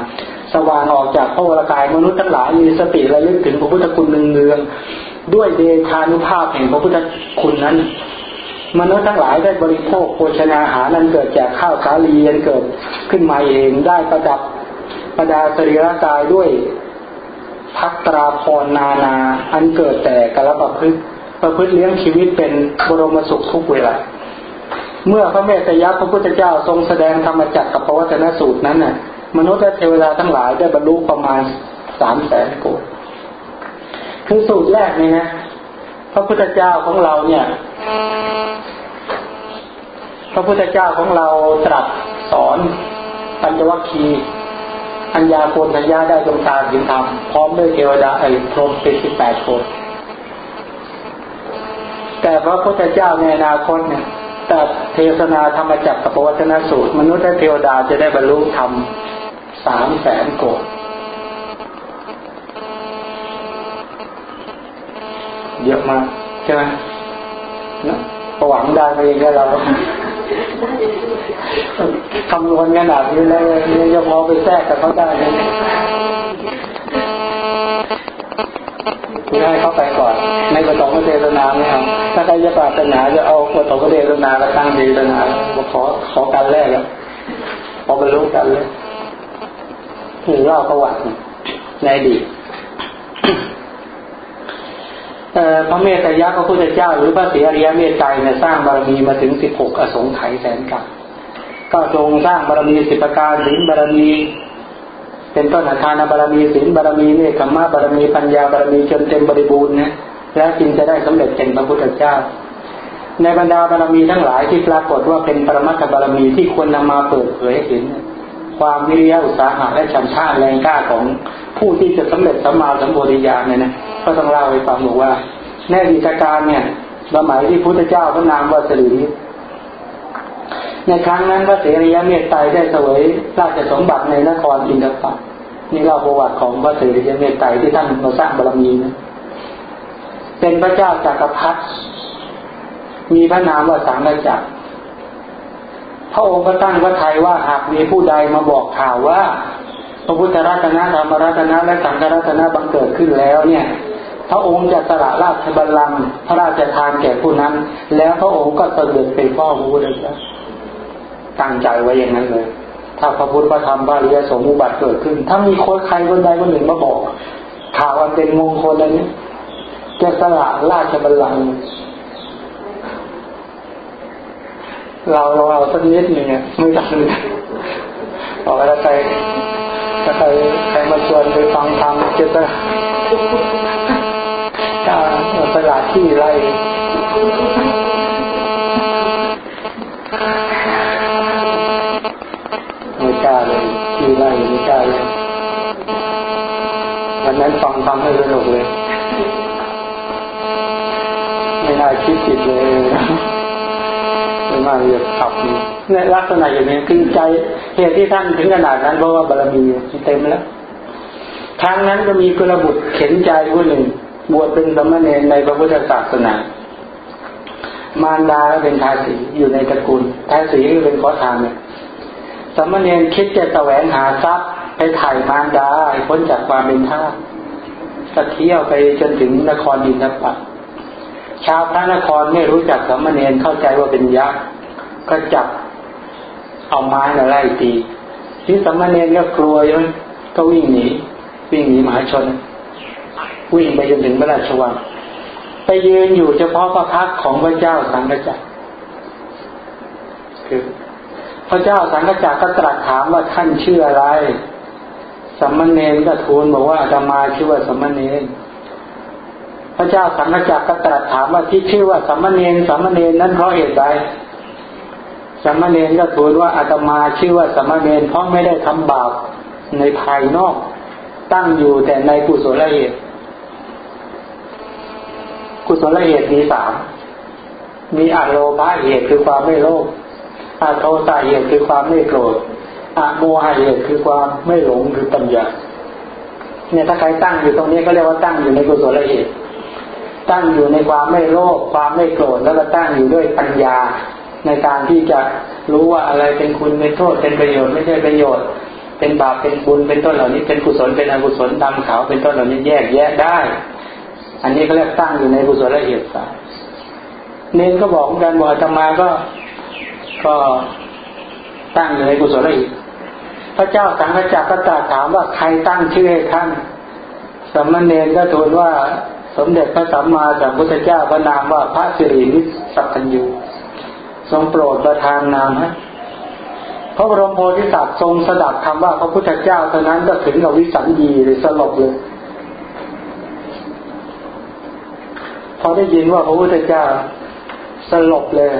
สว่างออกจากพระวรากายมนุษย์ทั้งหลายมีสติระลึกถึงพระพุทธคุณเนืองๆด้วยเดชานุภาพแห่งพระพุทธคุณนั้น มนุษย์ทั้งหลายได้บริโภคโภชนาอาหารนั้นเกิดจากข้าวสาลียันเกิดขึ้นมาเองได้ประดับประดาสรีระกายด้วยพักตราพรนานาอันเกิดแต่กระประพฤติประพฤติเลี้ยงชีวิตเป็นบรมสุขทุกเวลาเมื่อพระเมตยักษ์พระพุทธเจ้าทรงแสดงธรรมจักรกับพระวัฒนสูตรนั้นน่ะ มนุษย์และเทวดาทั้งหลายได้บรรลุประมาณสามแสนโกดคือสูตรแรกนี่นะพระพุทธเจ้าของเราเนี่ย พระพุทธเจ้าของเราตรัสสอนปัญจวัคคีย์อัญญาโกนัญญาได้ดวงตาเห็นธรรมพร้อมด้วยเทวดาไอ้พรหมเป็นสิบแปดคนแต่พระพุทธเจ้าในอนาคตเนี่ยแต่เทศนาธรรมจักรกับวัฒนสูตร มนุษย์และเทวดาจะได้บรรลุธรรม สามแสนโกดเยอะมากใช่ไหมนะหวังได้ไปเองแค่เราคำนวณขนาดนี้แล้วนี่จะพอไปแทรกกับเขาได้ไหมไม่ให้เขาไปก่อน ในประสงค์เทศนาไม่เอาถ้าใครจะปรารถนาจะเอาประสงค์เทศนาแล้วตั้งเทศนาขอขอการแรกแล้วพอบรรลุกันเลย นี่เล่าประวัติในอดีตพระเมตยะพระพุทธเจ้า หรือพระเสียริยเมตไตรเนี่ยสร้างบารมีมาถึงสิบหกอสงไขยแสนกับก็ทรงสร้างบารมีสิบประการศีลบารมี เป็นต้นอาคาบารมีศีลบารมีเนคขมาบารมีปัญญาบารมีจนเต็มบริบูรณ์นะแล้วจึงจะได้สำเร็จเป็นพระพุทธเจ้า ในบรรดาบารมีทั้งหลายที่ปรากฏว่าเป็นปรมัตถบารมีที่ควรนำมาเปิดเผยให้เห็น ความวิริยะอุตสาหะและฉันทาแรงกล้าของผู้ที่จะสำเร็จสัมมาสัมโพธิญาณเนี่ยนะก็ต้องเล่าให้ฟังบอกว่าในอดีตการเนี่ยสมัยที่พุทธเจ้าพระนามว่าสรีในครั้งนั้นพระเสรียเมตไตรได้เสวยราชสมบัติในนครอินทปัตนี่เล่าประวัติของพระเสรียเมตไตรที่ท่านมาสร้างบารมีนะเป็นพระเจ้าจากักรพรรดิมีพระนามว่าสังฆจักร พระองค์ก็ตั้งพระทัยว่าหากมีผู้ใดมาบอกข่าวว่า พระพุทธรัตนะธรรมรัตนะและสังฆรัตนะบังเกิดขึ้นแล้วเนี่ย พระองค์จะสละราชบัลลังก์พระราชทานแก่ผู้นั้น แล้วพระองค์ก็เสด็จไปเฝ้าพระพุทธเจ้าตั้งใจไว้อย่างนั้นเลยถ้าพระพุทธพระธรรมพระริยสมุบัติเกิดขึ้น ถ้ามีคนใครคนใดคนหนึ่งมาบอก ข่าวอันเป็นมงคลอันนี้จะสละราชบัลลังก์ เราเราเอาสักนิดหนึ่งเนี่ยไม่ต้องบอกว่าใครถ้าใครใครมาชวนไปฟังธรรมจะจะก้าสละที่ไรไม่กล้าเลยที่ไรไม่กล้าเลยวันนั้นฟังธรรมให้สนุกเลย เลยขับในลักษณะอย่างนี้คือใจเหตุที่ท่านถึงขนาดนั้นเพราะว่าบารมีเต็มแล้วทางนั้นก็มีกุลบุตรเข็นใจผู้หนึ่ง บวชเป็นสมณเณรในพระพุทธศาสนา มารดาเป็นทาสีอยู่ในตระกูลทาสีก็เป็นขอทานเนี่ยสมณเณรคิดจะแสวงหาทรัพย์ไปถ่ายมารดาพ้นจากความเป็นทาสก็เที่ยวไปจนถึงนครดินทปัตชาวพระนครไม่รู้จักสมณเณรเข้าใจว่าเป็นยักษ์ ก็จับเอาไม้มาไล่ตีที่สมณเณรก็กลัวใช่ไหมก็วิ่งหนีวิ่งหนีมหาชน วิ่งไปจนถึงพระราชวังไปยืนอยู่เฉพาะพระพักของพระเจ้าสังฆจักรคือพระเจ้าสังฆจักรก็ตรัสถามว่าท่านชื่ออะไรสมณเณรก็ทูลบอกว่าธรรมาชื่อว่าสมณเณรพระเจ้าสังฆจักรก็ตรัสถามว่าที่ชื่อว่าสัมมเนนสัมมเนนนั้นเพราะเหตุใด สมมาเนนก็ทูลว่าอาตมาชื่อว่าสมมาเนนเพราะไม่ได้ทำบาปในภายนอก ตั้งอยู่แต่ในกุศลเหตุ กุศลเหตุมีสามมีอโลภะเหตุคือความไม่โลภอโทสะเหตุคือความไม่โกรธอโมหะเหตุคือความไม่หลงคือปัญญาเนี่ยถ้าใครตั้งอยู่ตรงนี้ก็เรียกว่าตั้งอยู่ในกุศลเหตุ ตั้งอยู่ในความไม่โลภความไม่โกรธแล้วก็ตั้งอยู่ด้วยปัญญา ในการที่จะรู้ว่าอะไรเป็นคุณเป็นโทษเป็นประโยชน์ไม่ใช่ประโยชน์ เป็นบาปเป็นบุญเป็นต้นเหล่านี้เป็นกุศลเป็นอกุศลดำขาวเป็นต้นเหล่านี้แยกแยะได้ อันนี้เขาเรียกตั้งอยู่ในกุศลละเอียดสายเน้นก็บอกกันบอกธรรมาก็ก็ตั้งอยู่ในกุศลละเอีกพระเจ้าสังฆจักรก็ตรัสถามว่าใครตั้งชื่อให้ท่านสมณเณรก็ทูลว่าสมเด็จพระสัมมาสัมพุทธเจ้าพระนามว่าพระสิรินิสัพพัญญู ทรงโปรดประทานนามฮะพระบรมโพธิสัตว์ทรงสดับคำว่าพระพุทธเจ้าเท่านั้นก็ถึงกับวิสัญญีหรือสลบเลยพอได้ยินว่าพระพุทธเจ้าสลบเลย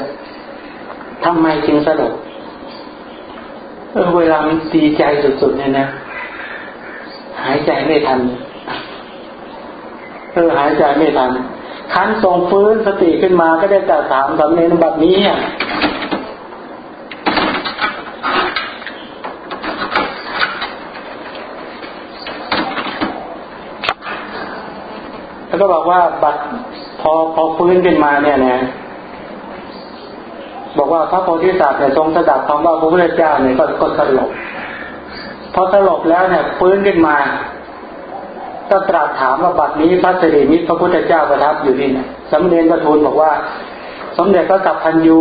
ทำไมจึงสลบเออเวลาดีใจสุดๆเนี่ยนะ หายใจไม่ทัน เออหายใจไม่ทัน คันทรงฟื้นสติขึ้นมาก็ได้แต่ถามสำเนนแบบนี้อะแล้วก็บอกว่าบัดพอพอฟื้นขึ้นมาเนี่ยนะบอกว่าพระโพธิสัตว์เนี่ยทรงสดับคำว่าพระพุทธเจ้าเนี่ยก็ก็สลบพอสลบแล้วเนี่ยฟื้นขึ้นมา ก็ตรัสถามว่าบัดนี้พระสิริมิตรพระพุทธเจ้าประทับอยู่ที่ไหนสมเด็จพระทูลบอกว่า สมเด็จพระกัปพันยู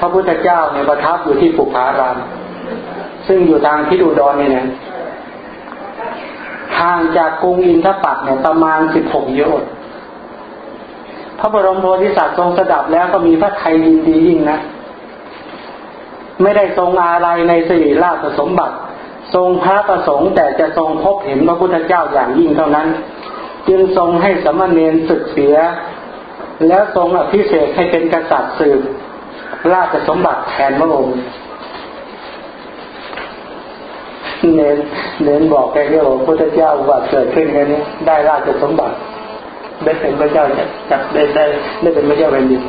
พระพุทธเจ้าเนี่ยประทับอยู่ที่ปุพาราม ซึ่งอยู่ทางทิศอุดรเนี่ยนะห่างจากกรุงอินทปัตเนี่ยประมาณสิบหกโยชน์พระบรมโพธิสัตว์ทรงสดับแล้วก็มีพระไทยยินดียิ่งนะ ไม่ได้ทรงอะไรในสิริราชสมบัติ ทรงพระประสงค์แต่จะทรงพบเห็นพระพุทธเจ้าอย่างยิ่งเท่านั้น จึงทรงให้สมณเณรศึกเสีย แล้วทรงอภิเศษให้เป็นกษัตริย์สืบราชสมบัติแทนพระองค์เน้นเน้นบอกแกเรื่องพระพุทธเจ้าว่าเกิดขึ้นแค่นี้ได้ราชสมบัติ ได้เป็นพระเจ้าจะจะได้ได้ได้เป็นพระเจ้าแผ่นดิน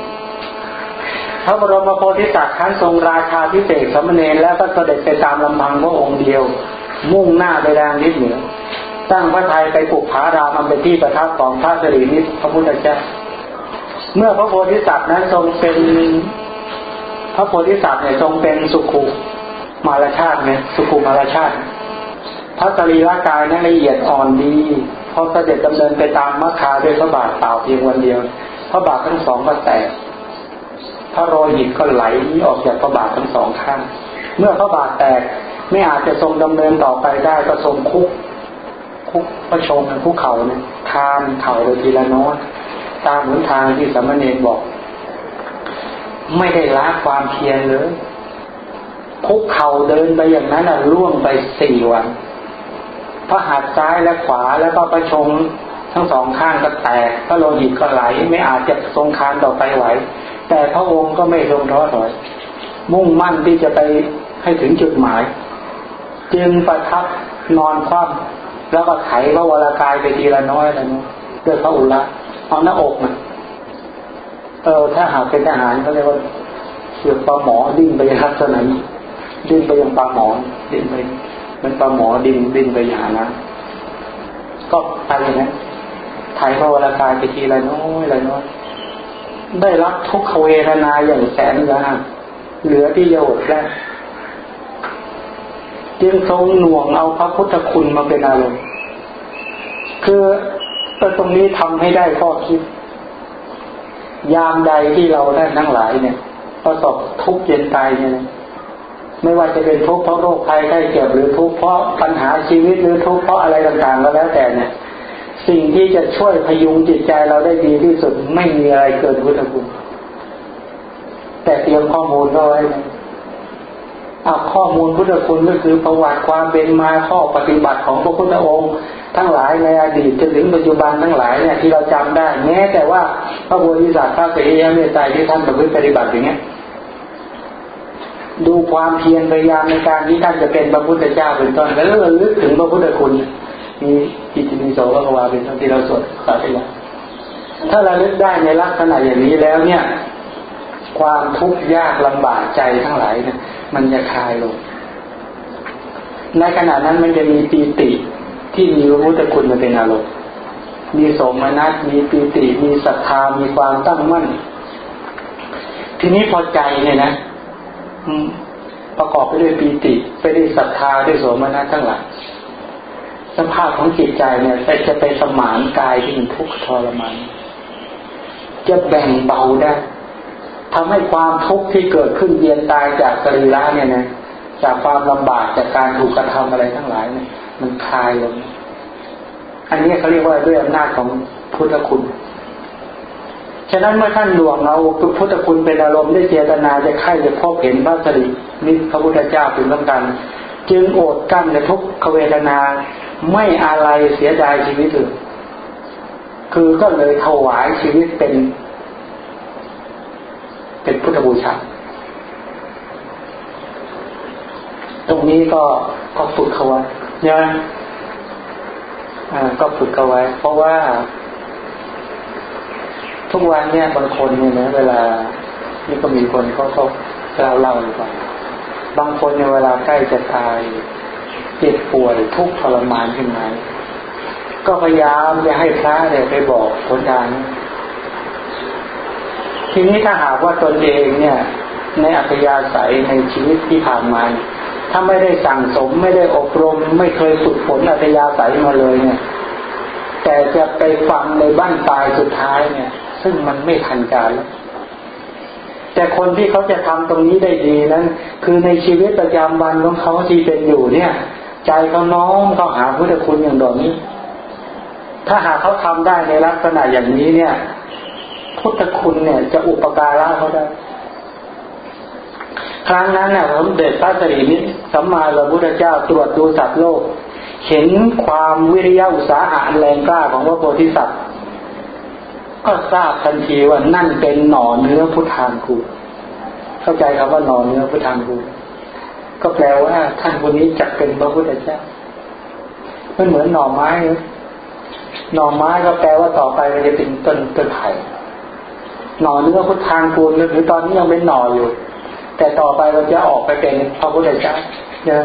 พระบรมโพธิสัตว์ขั้นทรงราชาพิเศษสมณเณรแล้วก็เสด็จไปตามลำพังพระองค์เดียว มุ่งหน้าไปทางทิศเหนือตั้งพระทัยไปปลุกผารามเป็นที่ประทับของพระสิรินิสพระพุทธเจ้าเมื่อพระโพธิสัตว์นั้นทรงเป็น พระโพธิสัตว์เนี่ยทรงเป็นสุขุมารชาติเนี่ยสุขุมารชาติ พระสรีระกายนั้นละเอียดอ่อนดีพอเสด็จดำเนินไปตามมรรคาด้วยพระบาทเปล่าเพียงวันเดียวพระบาททั้งสองก็แตก พระโรหิตก็ไหลออกจากพระบาททั้งสองข้าง เมื่อพระบาทแตกไม่อาจจะทรงดำเนินต่อไปได้ก็ทรงคุก คุกพระชงคุกเข่าเนี่ยทานเข่าไปทีละน้อยตามหนทางที่สมณเณรบอก ไม่ได้ละความเพียรเลยคุกเข่าเดินไปอย่างนั้นอะล่วงไปสี่วันพระหัตถ์ซ้ายและขวาแล้วก็ประชงทั้งสองข้างก็แตกพระโลหิตก็ไหล ไม่อาจจะทรงคานต่อไปไหว แต่พระองค์ก็ไม่ทรงท้อถอย มุ่งมั่นที่จะไปให้ถึงจุดหมาย จึงประทับนอนคว่ำแล้วก็ไถพระวรากายไปทีละน้อยละน้อยด้วยพระอุระเอาหน้าอกนเออถ้าหากเป็นทหารเขาเรียกว่าเสือปลาหมอดิ้นไปลักษณะนี้ดิ้นไปยังปลาหมอดิ้นไปมันปลาหมอดิ้นดิ้นไปหานะก็ไปอย่างนั้นถ่ายพระวรากายไปทีละน้อยละน้อย ได้รับทุกขเวทนาอย่างแสนสาหัสเหลือที่โยชน์แล้วจึงทรงหน่วงเอาพระพุทธคุณมาเป็นอารมณ์คือตรงนี้ทำให้ได้ข้อคิด ยามใดที่เราได้ทั้งหลายเนี่ย ประสบทุกข์เย็นตายเนี่ยไม่ว่าจะเป็นทุกข์เพราะโรคภัยไข้เจ็บหรือทุกข์เพราะปัญหาชีวิตหรือทุกข์เพราะอะไรต่างๆก็แล้วแต่เนี่ย สิ่งที่จะช่วยพยุงจิตใจเราได้ดีที่สุดไม่มีอะไรเกินพุทธคุณ แต่เตรียมข้อมูลเอาไว้เอาข้อมูลพุทธคุณก็คือประวัติความเป็นมาข้อปฏิบัติของพระพุทธองค์ ทั้งหลายในอดีตจนถึงปัจจุบันทั้งหลายเนี่ยที่เราจำได้ แม้แต่ว่าพระโพธิสัตว์พระเสรีเมตไตรที่ท่านประพฤติปฏิบัติอย่างเงี้ยดูความเพียรพยายามในการที่ท่านจะเป็นพระพุทธเจ้าเป็นต้นแล้วเราลึกถึงพระพุทธคุณ มีอิติมิโสพระวาเป็นต้นที่เราสวดสาธยายถ้าเราเลึกได้ในลักษณะอย่างนี้แล้วเนี่ย ความทุกข์ยากลำบากใจทั้งหลายเนี่ยมันจะคลายลง ในขณะนั้นมันจะมีปีติที่มีพระพุทธคุณมาเป็นอารมณ์มีสมนัตมีปีติ มีศรัทธา มีความตั้งมั่น ทีนี้พอใจเนี่ยนะประกอบไปด้วยปีติ ไปด้วยศรัทธาด้วยโสมนัสทั้งหลาย สภาพของจิตใจเนี่ยจะไปสมานกายที่มันทุกข์ทรมานจะแบ่งเบาได้ทำให้ความทุกข์ที่เกิดขึ้นเยียนตายจากสรีระเนี่ยนะจากความลำบากจากการถูกกระทำอะไรทั้งหลายเนี่ยมันคลายลง อันนี้เขาเรียกว่าด้วยอำนาจของพุทธคุณ ฉะนั้นเมื่อท่านหลวงเอาพุทธคุณเป็นอารมณ์ได้เจตนาจะไข่จะพบเห็นพระสรินิพระพุทธเจ้าเป็นต้องการจึงโอดกั้นในทุกขเวทนา ไม่อะไรเสียดายชีวิตเลยคือก็เลยถวายชีวิตเป็น เป็นพุทธบูชา ตรงนี้ก็ก็ฝึกเขาไว้เนี่ยก็ฝึกเขาไว้ เพราะว่า ทุกวันเนี่ยบางคนเนี่ยนะเวลา นี่ก็มีคนเขาเขาเล่าเล่าอยู่ว่าบางคนในเวลาใกล้จะตาย เจ็บป่วยทุกทรมานขึ้นมาก็พยายามจะให้พระเนี่ยไปบอกคนทางทีนี้ถ้าหากว่าตนเองเนี่ย ในอัธยาศัยในชีวิตที่ผ่านมาถ้าไม่ได้สั่งสมไม่ได้อบรม ไม่เคยฝึกฝนอัธยาศัยมาเลยเนี่ย แต่จะไปฟังในบ้านปลายสุดท้ายเนี่ย ซึ่งมันไม่ทันการแล้วแต่คนที่เขาจะทำตรงนี้ได้ดีนั้น คือในชีวิตประจำวันของเขาที่เป็นอยู่เนี่ย ใจเขาน้อมเขาหาพุทธคุณอย่างดอกนี้ ถ้าหากเขาทำได้ในลักษณะอย่างนี้เนี่ย พุทธคุณเนี่ย จะอุปการะเขาได้ ครั้งนั้นเนี่ยผมเด็จพระสรีนิสัมมาสัมพุทธเจ้าตรวจดูสัตว์โลก เห็นความวิริยะอุตสาหะแรงกล้าของพระโพธิสัตว์ก็ทราบทันทีว่านั่นเป็นหน่อเนื้อพุทธานคูเข้าใจคำว่าหน่อเนื้อพุทธานคู ก็แปลว่าท่านคนนี้จักเป็นพระพุทธเจ้ามันเหมือนหน่อไม้ หน่อไม้ก็แปลว่าต่อไปมันจะเป็นต้นต้นไผ่หน่อนื้อพุทธานคูหรือตอนนี้ยังเป็นหน่ออยู่ แต่ต่อไปเราจะออกไปเป็นพระพุทธเจ้าเนี่ย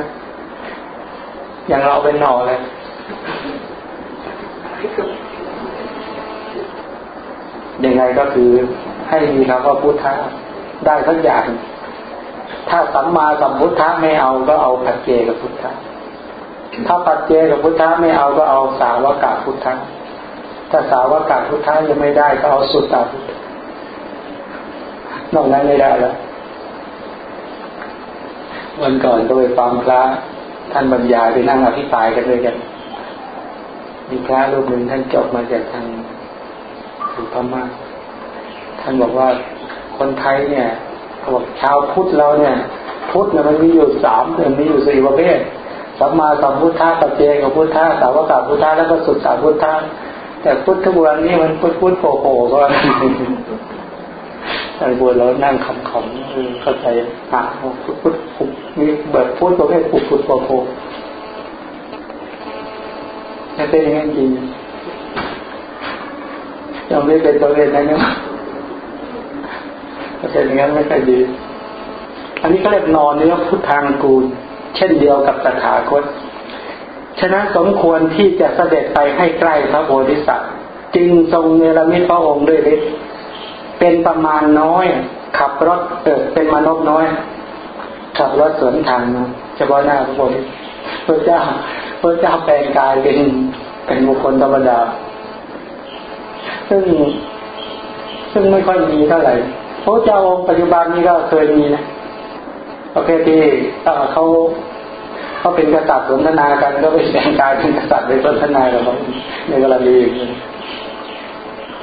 อย่างเราเป็นหน่อเลยยังไงก็คือให้มีคำว่าพุทธะได้ทั้งอย่าง ถ้าสัมมาสัมพุทธะไม่เอาก็เอาปัจเจกพุทธะถ้าปัจเจกพุทธะไม่เอาก็เอาสาวกาพุทธะถ้าสาวกาพุทธะยังไม่ได้ก็เอาสุตตาพุทธะนอกนั้นไม่ได้แล้ววันก่อนก็ไปฟังพระท่านบรรยายไปนั่งอภิปรายกันด้วยกัน มีพระรูปหนึ่งท่านจบมาจากทางคือพม่าท่านบอกว่าคนไทยเนี่ย บอกชาวพุทธเราเนี่ย พุทธเนี่ยมันมีอยู่สามมันมีอยู่สี่ประเภทสัมมาสัมพุทธะปัจเจกพุทธะสาวกพุทธะแล้วก็สุดสาพุทธะแต่พุทธบุญนี่มันพุทธพุทธโผล่ก็ท่านบุญเรานั่งคำขำเข้าใจอะพุทธพุทธมีแบบพุทธประเภทพุทธพุทธโผล่จะเป็นยังไงจริงยังไม่เป็นตัวเองนะเนี่ย ถ้าเป็นอย่างนั้นไม่ค่อยดี อันนี้ก็เรียกนอนเนื้อพุทธางกูล เช่นเดียวกับตถาคต ฉะนั้นสมควรที่จะเสด็จไปให้ใกล้พระโพธิสัตว์จึงทรงเนรมิตพระองค์ด้วยฤทธิ์เป็นประมาณน้อย ขับรถเออเป็นมนุษย์น้อย ขับรถสวนทางเฉพาะหน้าพระโพธิพระเจ้าพระเจ้าแปลงกายเป็นเป็นบุคคลธรรมดาซึ่งซึ่งไม่ค่อยมีเท่าไหร่ พระเจ้าองค์ปัจจุบันนี้ก็เคยมีนะประเภทที่เขาเขาเป็นกษัตริย์สนทนากันก็ไปแสดงกายเป็นกษัตริย์ไปสนทนากับเขาในกรณี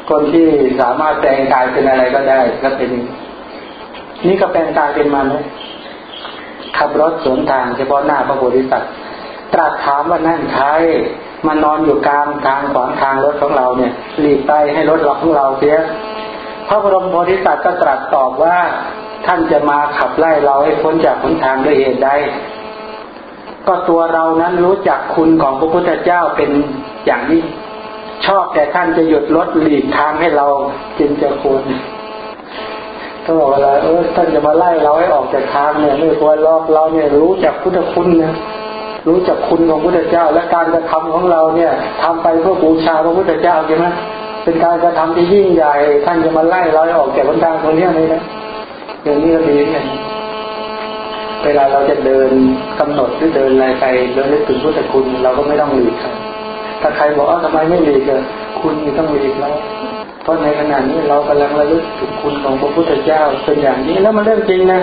คนที่สามารถแปลงกายเป็นอะไรก็ได้ก็เป็น นี่ก็แปลงกายเป็นมันขับรถสวนทางเฉพาะหน้าพระโพธิสัตว์ตรัสถามว่านั่นใครมานอนอยู่กลางทางขวางทางรถของเราเนี่ยหลีกไปให้รถเราของเราเสีย พระบรมโพธิสัตว์ก็ตรัสตอบว่าท่านจะมาขับไล่เราให้พ้นจากหนทางด้วยเหตุใดก็ตัวเรานั้นรู้จักคุณของพระพุทธเจ้าเป็นอย่างนี้ ชอบแต่ท่านจะหยุดรถหลีกทางให้เราจึงจะควรก็บอกว่าเออท่านจะมาไล่เราให้ออกจากทางเนี่ยไม่ควรลอกเราเนี่ยรู้จักพุทธคุณนะรู้จักคุณของพระพุทธเจ้า และการกระทำของเราเนี่ยทำไปเพื่อบูชาพระพุทธเจ้าใช่ไหม เป็นการกระทำที่ยิ่งใหญ่ ท่านจะมาไล่เราออกจากบรรดาตรงนี้เลยนะอย่างนี้ก็ดีเนี่ยเวลาเราจะเดินกำหนดหรือเดินอะไรไปเดินนึกถึงพุทธคุณเราก็ไม่ต้องหลีกครับถ้าใครบอกว่าทำไมไม่หลีกเลยคุณต้องหลีกแล้วเพราะในขณะนี้เรากำลังระลึกถึงคุณของพระพุทธเจ้าเป็นอย่างนี้แล้วมันเรื่องจริงนะ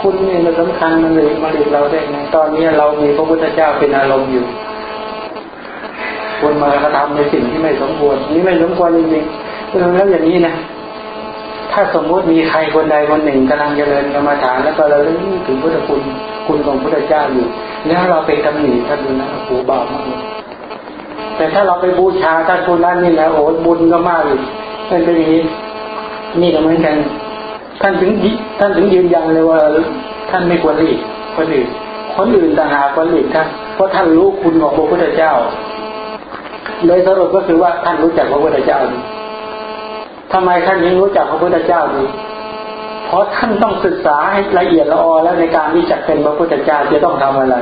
คุณนี่มันสำคัญมันเลยมาเรียเราได้ไงตอนนี้เรามีพระพุทธเจ้าเป็นอารมณ์อยู่ ควรมากระทำในสิ่งที่ไม่สมควรนี่ไม่สมควรจริงๆแล้วอย่างนี้นะถ้าสมมติมีใครคนใดคนหนึ่งกำลังเจริญกรรมฐานแล้วก็เราเรื่องถึงพุทธคุณคุณของพุทธเจ้าอยู่ แล้วเราไปตำหนิท่านดูนะโอ้บาปมากเลยแต่ถ้าเราไปบูชาท่านคนนั้นนี่นะโอ้บุญก็มากอีกเป็นไปอย่างนี้นี่ก็เหมือนกันท่านถึงท่านถึงยืนยันเลยว่า ท่านไม่ควรหลีกคนอื่นคนอื่นต่างหากควรหลีกท่านเพราะท่านรู้คุณของพระพุทธเจ้า เลยสรุปก็คือว่าท่านรู้จักพระพุทธเจ้าดีทำไมท่านยังรู้จักพระพุทธเจ้าดีเพราะท่านต้องศึกษาให้ละเอียดละออแล้วในการที่จะเป็นพระพุทธเจ้าจะต้องทำอะไร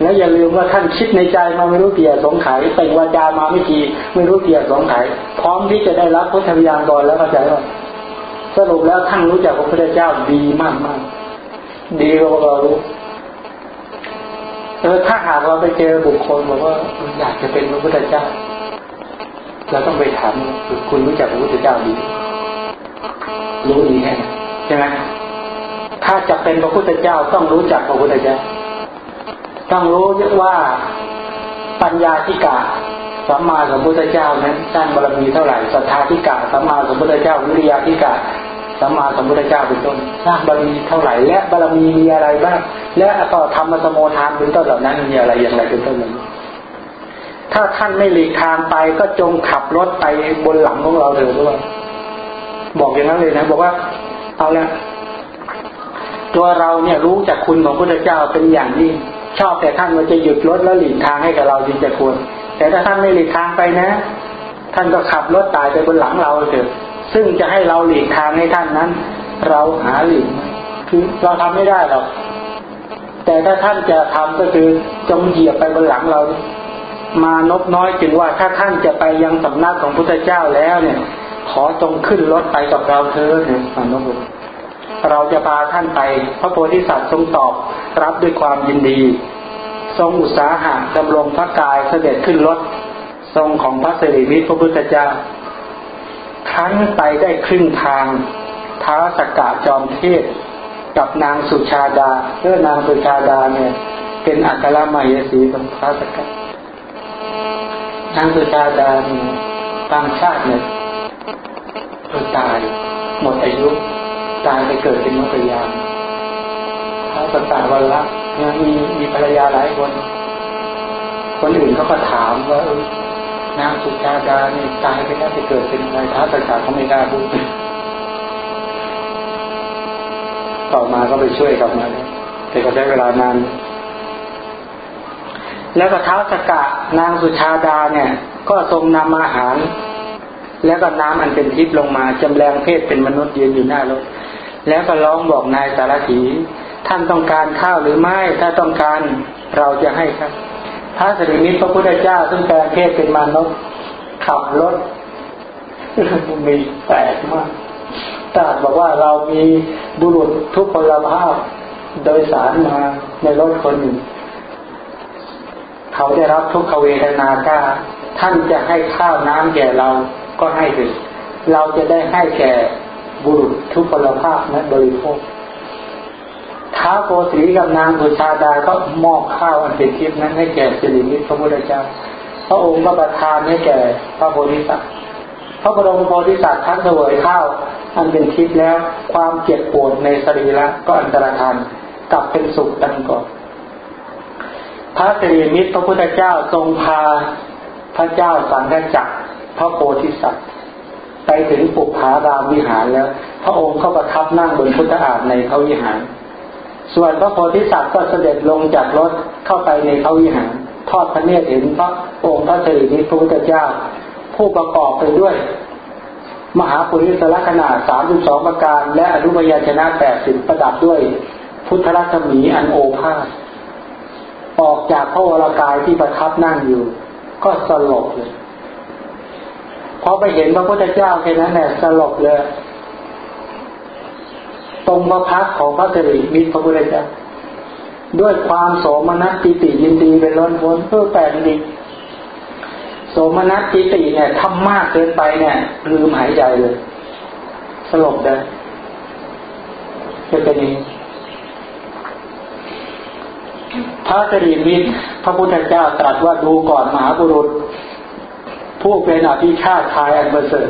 แล้วอย่าลืมว่าท่านคิดในใจมาไม่รู้เกี่ยวสงไขเป่งวาจามาไม่กี่ไม่รู้เกี่ยวสงไขพร้อมที่จะได้รับพุทธวิญญาณก่อนแล้วเข้าใจว่าสรุปแล้วท่านรู้จักพระพุทธเจ้าดีมากมากดีกว่าเรารู้ ออถ้าหากเราไปเจอบุคคลบอกว่าอยากจะเป็นพระพุทธเจ้า เราต้องไปถามคุณรู้จักพระพุทธเจ้าดี รู้ดีแค่ใช่ไหมถ้าจะเป็นพระพุทธเจ้าต้องรู้จักพระพุทธเจ้า ต้องรู้ว่าปัญญาธิกาสัมมาสัมพุทธเจ้านั้นสร้างบารมีเท่าไหร่ศรัทธาธิกาสัมมาสัมพุทธเจ้าวิริยาธิกา สัมมาสัมพุทธเจ้าเป็นต้นสร้างบารมีเท่าไหร่และบารมีมีอะไรบ้างและต่อธรรมสมโมทานเป็นต้นเหล่านั้นมีอะไรอย่างไรเป็นต้นอย่างนี้ถ้าท่านไม่หลีกทางไปก็จงขับรถไปบนหลังของเราเถอะด้วยบอกอย่างนั้นเลยนะ บอกว่า เอาละตัวเราเนี่ยรู้จากคุณของพระเจ้าเป็นอย่างยิ่งชอบแต่ท่านว่าจะหยุดรถแล้วหลีกทางให้กับเราจริงจะควร แต่ถ้าท่านไม่หลีกทางไปนะ ท่านก็ขับรถตายไปบนหลังเราเถอะ ซึ่งจะให้เราหลีกทางให้ท่านนั้น เราหาหลีกคือเราทำไม่ได้หรอกแต่ถ้าท่านจะทำก็คือจงเหยียบไปบนหลังเรา มานบน้อยจึงว่าถ้าท่านจะไปยังสำนักของพุทธเจ้าแล้วเนี่ย ขอจงขึ้นรถไปกับเราเถิดเนี่ยมานบเราจะพาท่านไป พระโพธิสัตว์ทรงตอบรับด้วยความยินดี ทรงอุตสาหะดำรงพระกายเสด็จขึ้นรถ ทรงของพระสิริวิทพระพุทธเจ้า ทั้นไปได้ครึ่งทางท้าสกกาจอมเทศ กับนางสุชาดาเพื่อนางสุชาดาเนี่ย เป็นอัครมายสีของท้าสกกานางสุชาดาเนี่ยตามชาติเนี่ยเธอตายหมดอายุตายไปเกิดเป็นมรยามท้าสกาวันละเนี่ยมีมีภรรยาหลายคน คนอื่นเขาก็ถามว่าเออ นางสุชาดาเนี่ยตายไปแล้วไปเกิดเป็นอะไรท้าสกาเขาไม่กล้าพูดต่อมาก็ไปช่วยกลับมาแต่ก็ใช้เวลานาน แล้วก็เท้าสกะนางสุชาดาเนี่ย ก็ทรงนำอาหาร แล้วก็น้ำอันเป็นทิพย์ลงมาจำแรงเพศเป็นมนุษย์ยืนอยู่หน้ารถแล้วก็ร้องบอกนายสารถีท่านต้องการข้าวหรือไม่ ถ้าต้องการเราจะให้ครับ พระสริมิตรพระพุทธเจ้าซึ่งแปลงเพศเป็นมนุษย์ขับรถมีแปลกมากตรัสบอกว่าเรามีบุรุษทุกพลภาพโดยสารมาในรถคนหนึ่งเขาได้รับทุกขเวทนาก้าท่านจะให้ข้าวน้ำแก่เราก็ให้ไปเราจะได้ให้แก่บุรุษทุกพลภาพนะบริโภค ท้าโกสีกับนางสุชาดาก็มอบข้าวอันเป็นทิพนั้นให้แก่สิริมิตรพระพุทธเจ้า พระองค์ก็ประทานให้แก่พระโพธิสัตว์พระบรมโพธิสัตว์ท่านเสวยข้าวอันเป็นทิพแล้วความเจ็บปวดในสรีระก็อันตรธานกลับเป็นสุขดังก่อนพระสิริมิตรพระพุทธเจ้าทรงพาพระเจ้าสังฆจักรพระโพธิสัตว์ไปถึงปุพารามวิหารแล้ว พระองค์เข้าประทับนั่งบนพุทธอาฏในเขาวิหาร ส่วนพระโพธิสัตว์ก็เสด็จลงจากรถเข้าไปในเขาวิหารทอดพระเนตรเห็นพระองค์พระสิริมิพระพุทธเจ้า ผู้ประกอบไปด้วย มหาปุริสละขนาดสามสิบสองประการ และอนุมยชนะแปดสิบประดับด้วย พุทธรัศมีอันโอภาสออกจากพระวรากายที่ประทับนั่งอยู่ ก็สลบเลยพอไปเห็นพระพุทธเจ้าแค่นั้นแหละสลบเลย ตรงพระพักของพระสิริมิตรพระพุทธเจ้าด้วยความโสมนัสปิติยินดีเป็นล้นพ้นเพื่อแปลกดีสมนัสปิติเนี่ยทำมากเกินไปเนี่ยลืมหายใจเลย สลบเลยจะเป็นนี้พระสรีมิตรพระพุทธเจ้าตรัสว่าดูก่อนมหาบุรุษผู้เป็นอภิชาติชายอันประเสริฐ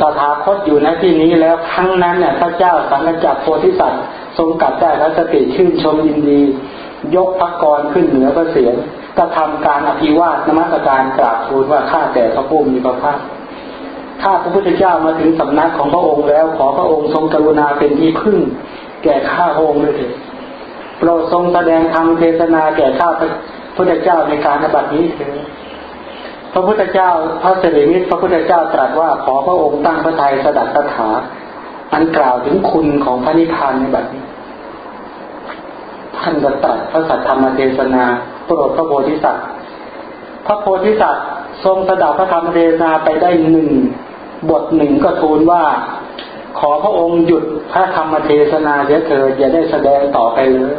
ตถาคตอยู่ในที่นี้แล้วครั้งนั้นเนี่ยพระเจ้าสังกัจักโพธิสัตว์ทรงกัดได้รัสติชื่นชมยินดี ยกพระกรขึ้นเหนือพระเสียงกระทำการอภิวาทนมัสการกราบทูลว่าข้าแต่พระผู้มีพระภาคข้าพระพุทธเจ้ามาถึงสำนักของพระองค์แล้ว ขอพระองค์ทรงกรุณาเป็นที่พึ่ง แก่ข้าพระองค์ด้วยเถิดโปรดทรงแสดงธรรมเทศนาแก่ข้าพระพุทธเจ้าในการอบัตินี้เถิด ระพุทธเจ้าพระสิริมิตรพระพุทธเจ้าตรัสว่าขอพระองค์ตั้งพระทัยสดับคาถา อันกล่าวถึงคุณของพระนิพพานในบัดนี้ท่านก็ตรัสพระสัทธรรมเทศนาโปรดพระโพธิสัตว์ พระโพธิสัตว์ทรงสดับพระธรรมเทศนาไปได้หนึ่งบทหนึ่งก็ทูลว่า ขอพระองค์หยุดพระธรรมเทศนาเสียเถิดอย่าได้แสดงต่อไปเลย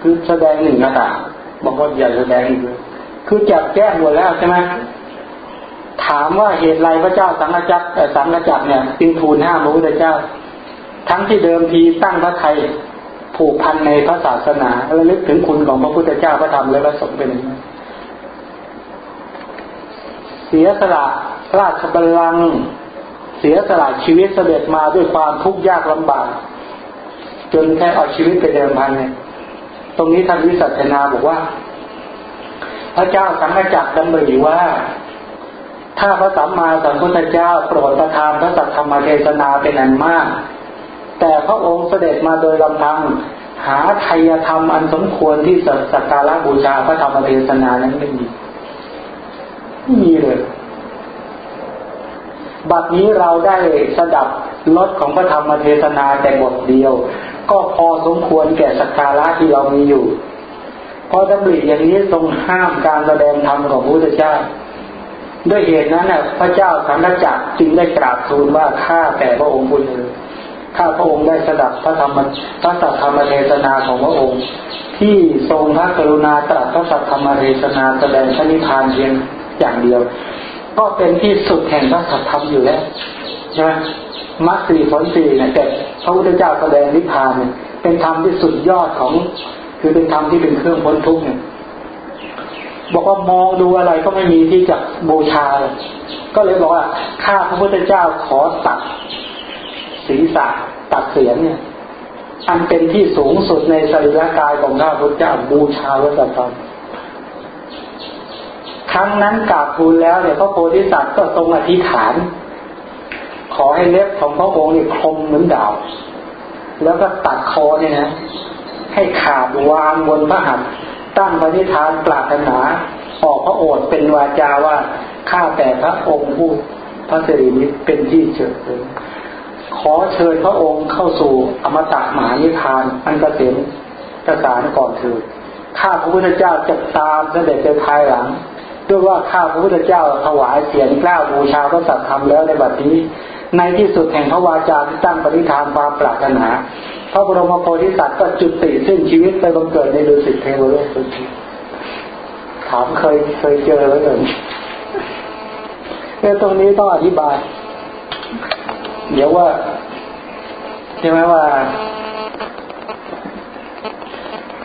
คือแสดงหนึ่งนะตาบอกว่าอย่าแสดงอีกเลย คือจับแก้หมดแล้วใช่ไหมถามว่าเหตุไรพระเจ้าสังฆจักรสังฆจักรเนี่ยจึงทูลห้ามพระพุทธเจ้า ทั้งที่เดิมทีตั้งพระไทยผูกพันในพระศาสนาและลึกถึงคุณของพระพุทธเจ้าพระธรรมและพระสงฆ์เป็นอย่างนี้เสียสละราชบัลลังก์เสียสละชีวิตเสด็จมาด้วยความทุกข์ยากลำบาก จนแค่เอาชีวิตไปเดิมพันเนี่ยตรงนี้ท่านวิสัชนาบอกว่า พระเจ้าสังฆจักรดำริว่า ถ้าพระสัมมาสัมพุทธเจ้าโปรดประทานพระสัทธรรมเทศนาเป็นอันมาก แต่พระองค์เสด็จมาโดยลำพังหาไทยธรรมอันสมควรที่สักการะบูชาพระธรรมเทศนานั้นไม่มีไม่มีเลย บัดนี้เราได้สดับลดของพระธรรมเทศนาแต่บทเดียว ก็พอสมควรแก่สักการะที่เรามีอยู่ พอดำริอย่างนี้ทรงห้ามการแสดงธรรมของพระพุทธเจ้า ด้วยเหตุนั้นน่ะพระเจ้าสังฆจักรจึงได้กราบทูลว่าข้าแต่พระองค์บุญเลยข้าพระองค์ได้สดับพระธรรมพระสัทธรรมเทศนาของพระองค์ ที่ทรงพระกรุณาตรัสพระสัทธรรมเทศนาแสดงพระนิพพานเพียงอย่างเดียว ก็เป็นที่สุดแห่งพระสัทธรรมอยู่แล้วใช่ไหมมรรคสี่ผลสี่เนี่ยแต่พระพุทธเจ้าแสดงนิพพานเนี่ยเป็นธรรมที่สุดยอดของ คือเป็นธรรมที่เป็นเครื่องพ้นทุกข์เนี่ยบอกว่ามองดูอะไรก็ไม่มีที่จะบูชา ก็เลยบอกว่าข้าพระพุทธเจ้าขอตัดศีรษะตัดเสียงเนี่ย อันเป็นที่สูงสุดในสรีระกายของข้าพระพุทธเจ้าบูชาไว้สัตว์ครั้งนั้นกราบทูลแล้วเนี่ยพระโพธิสัตว์ก็ทรงอธิษฐาน ขอให้เล็บของพระองค์เนี่ยคมเหมือนดาว แล้วก็ตัดคอเนี่ยนะ ให้ขาดวางบนพระหัตถ์ตั้งปณิธานปรารถนาออกพระโอษฐ์เป็นวาจาว่าข้าแต่พระองค์ผู้พระสิริมิตรเป็นที่เฉิดขอเชิญพระองค์เข้าสู่อมตะมหานิทานอันเกษมกระสานก่อนเถิดข้าพระพุทธเจ้าจะตามเสด็จไปภายหลัง ด้วยว่าข้าพระพุทธเจ้าถวายเสียงกล้าบูชาพระสัตธรรมแล้วในบัดนี้ ในที่สุดแห่งพระวาจาที่ตั้งปณิธานความปรารถนา พระบรมโพธิสัตว์ก็จุติสิ้นชีวิตไปบังเกิดในดุสิตเทวโลกถามเคยเคยเจอไว้เลยเนี่ยตรงนี้ต้องอธิบาย เดี๋ยวว่าใช่ไหมว่า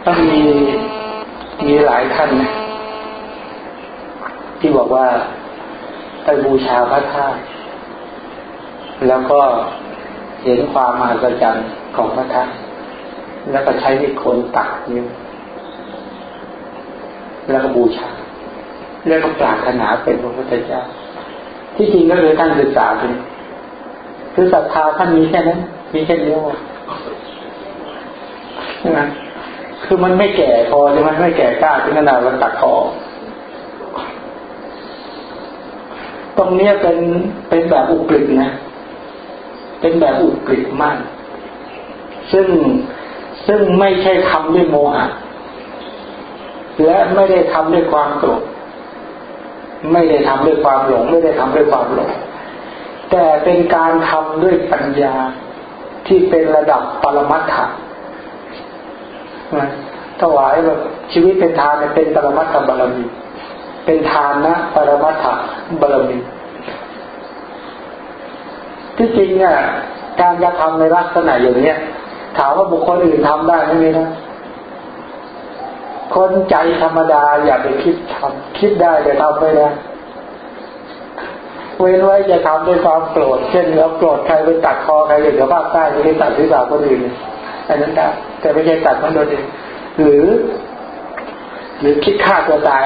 ต้องมีมีหลายท่านนะที่บอกว่าไปบูชาพระธาตุ แล้วก็เห็นความมหัศจรรย์ของพระธาตุแล้วก็ใช้ให้คนตักนิ้วแล้วก็บูชาแล้วก็ปรารถนาเป็นพระพุทธเจ้า ที่จริงก็คือท่านศึกษาเป็นคือศรัทธาท่านมีแค่นั้นมีแค่นี้ใช่ไหมคือมันไม่แก่พอใช่ไหมไม่แก่กล้าถึงขนาดเราตัดคอตรงนี้เป็นเป็นแบบอุกฤษนะ เป็นแบบอุกฤษมาก ซึ่งซึ่งไม่ใช่ทำด้วยโมหะและไม่ได้ทำด้วยความโกรธไม่ได้ทำด้วยความหลง ไม่ได้ทำด้วยความหลง แต่เป็นการทำด้วยปัญญาที่เป็นระดับปรมัตถะถวายแบบชีวิตเป็นทานเป็นปรมัตถบารมี เป็นทานนะปรมัตถบารมี ที่จริงเนี่ยการจะทำในลักษณะอย่างเนี้ยถามว่าบุคคลอื่นทำได้ไหมนะคนใจธรรมดาอย่าไปคิดทำคิดได้แต่ทำไม่ได้เว้นไว้จะทำด้วยความโกรธเช่นเราโกรธใครไปตัดคอใครเดี๋ยวภาคใต้จะไปตัดที่สาวคนอื่นอันนั้นได้แต่ไม่ใช่ตัดมันโดยเองหรือ หรือคิดฆ่าตัวตาย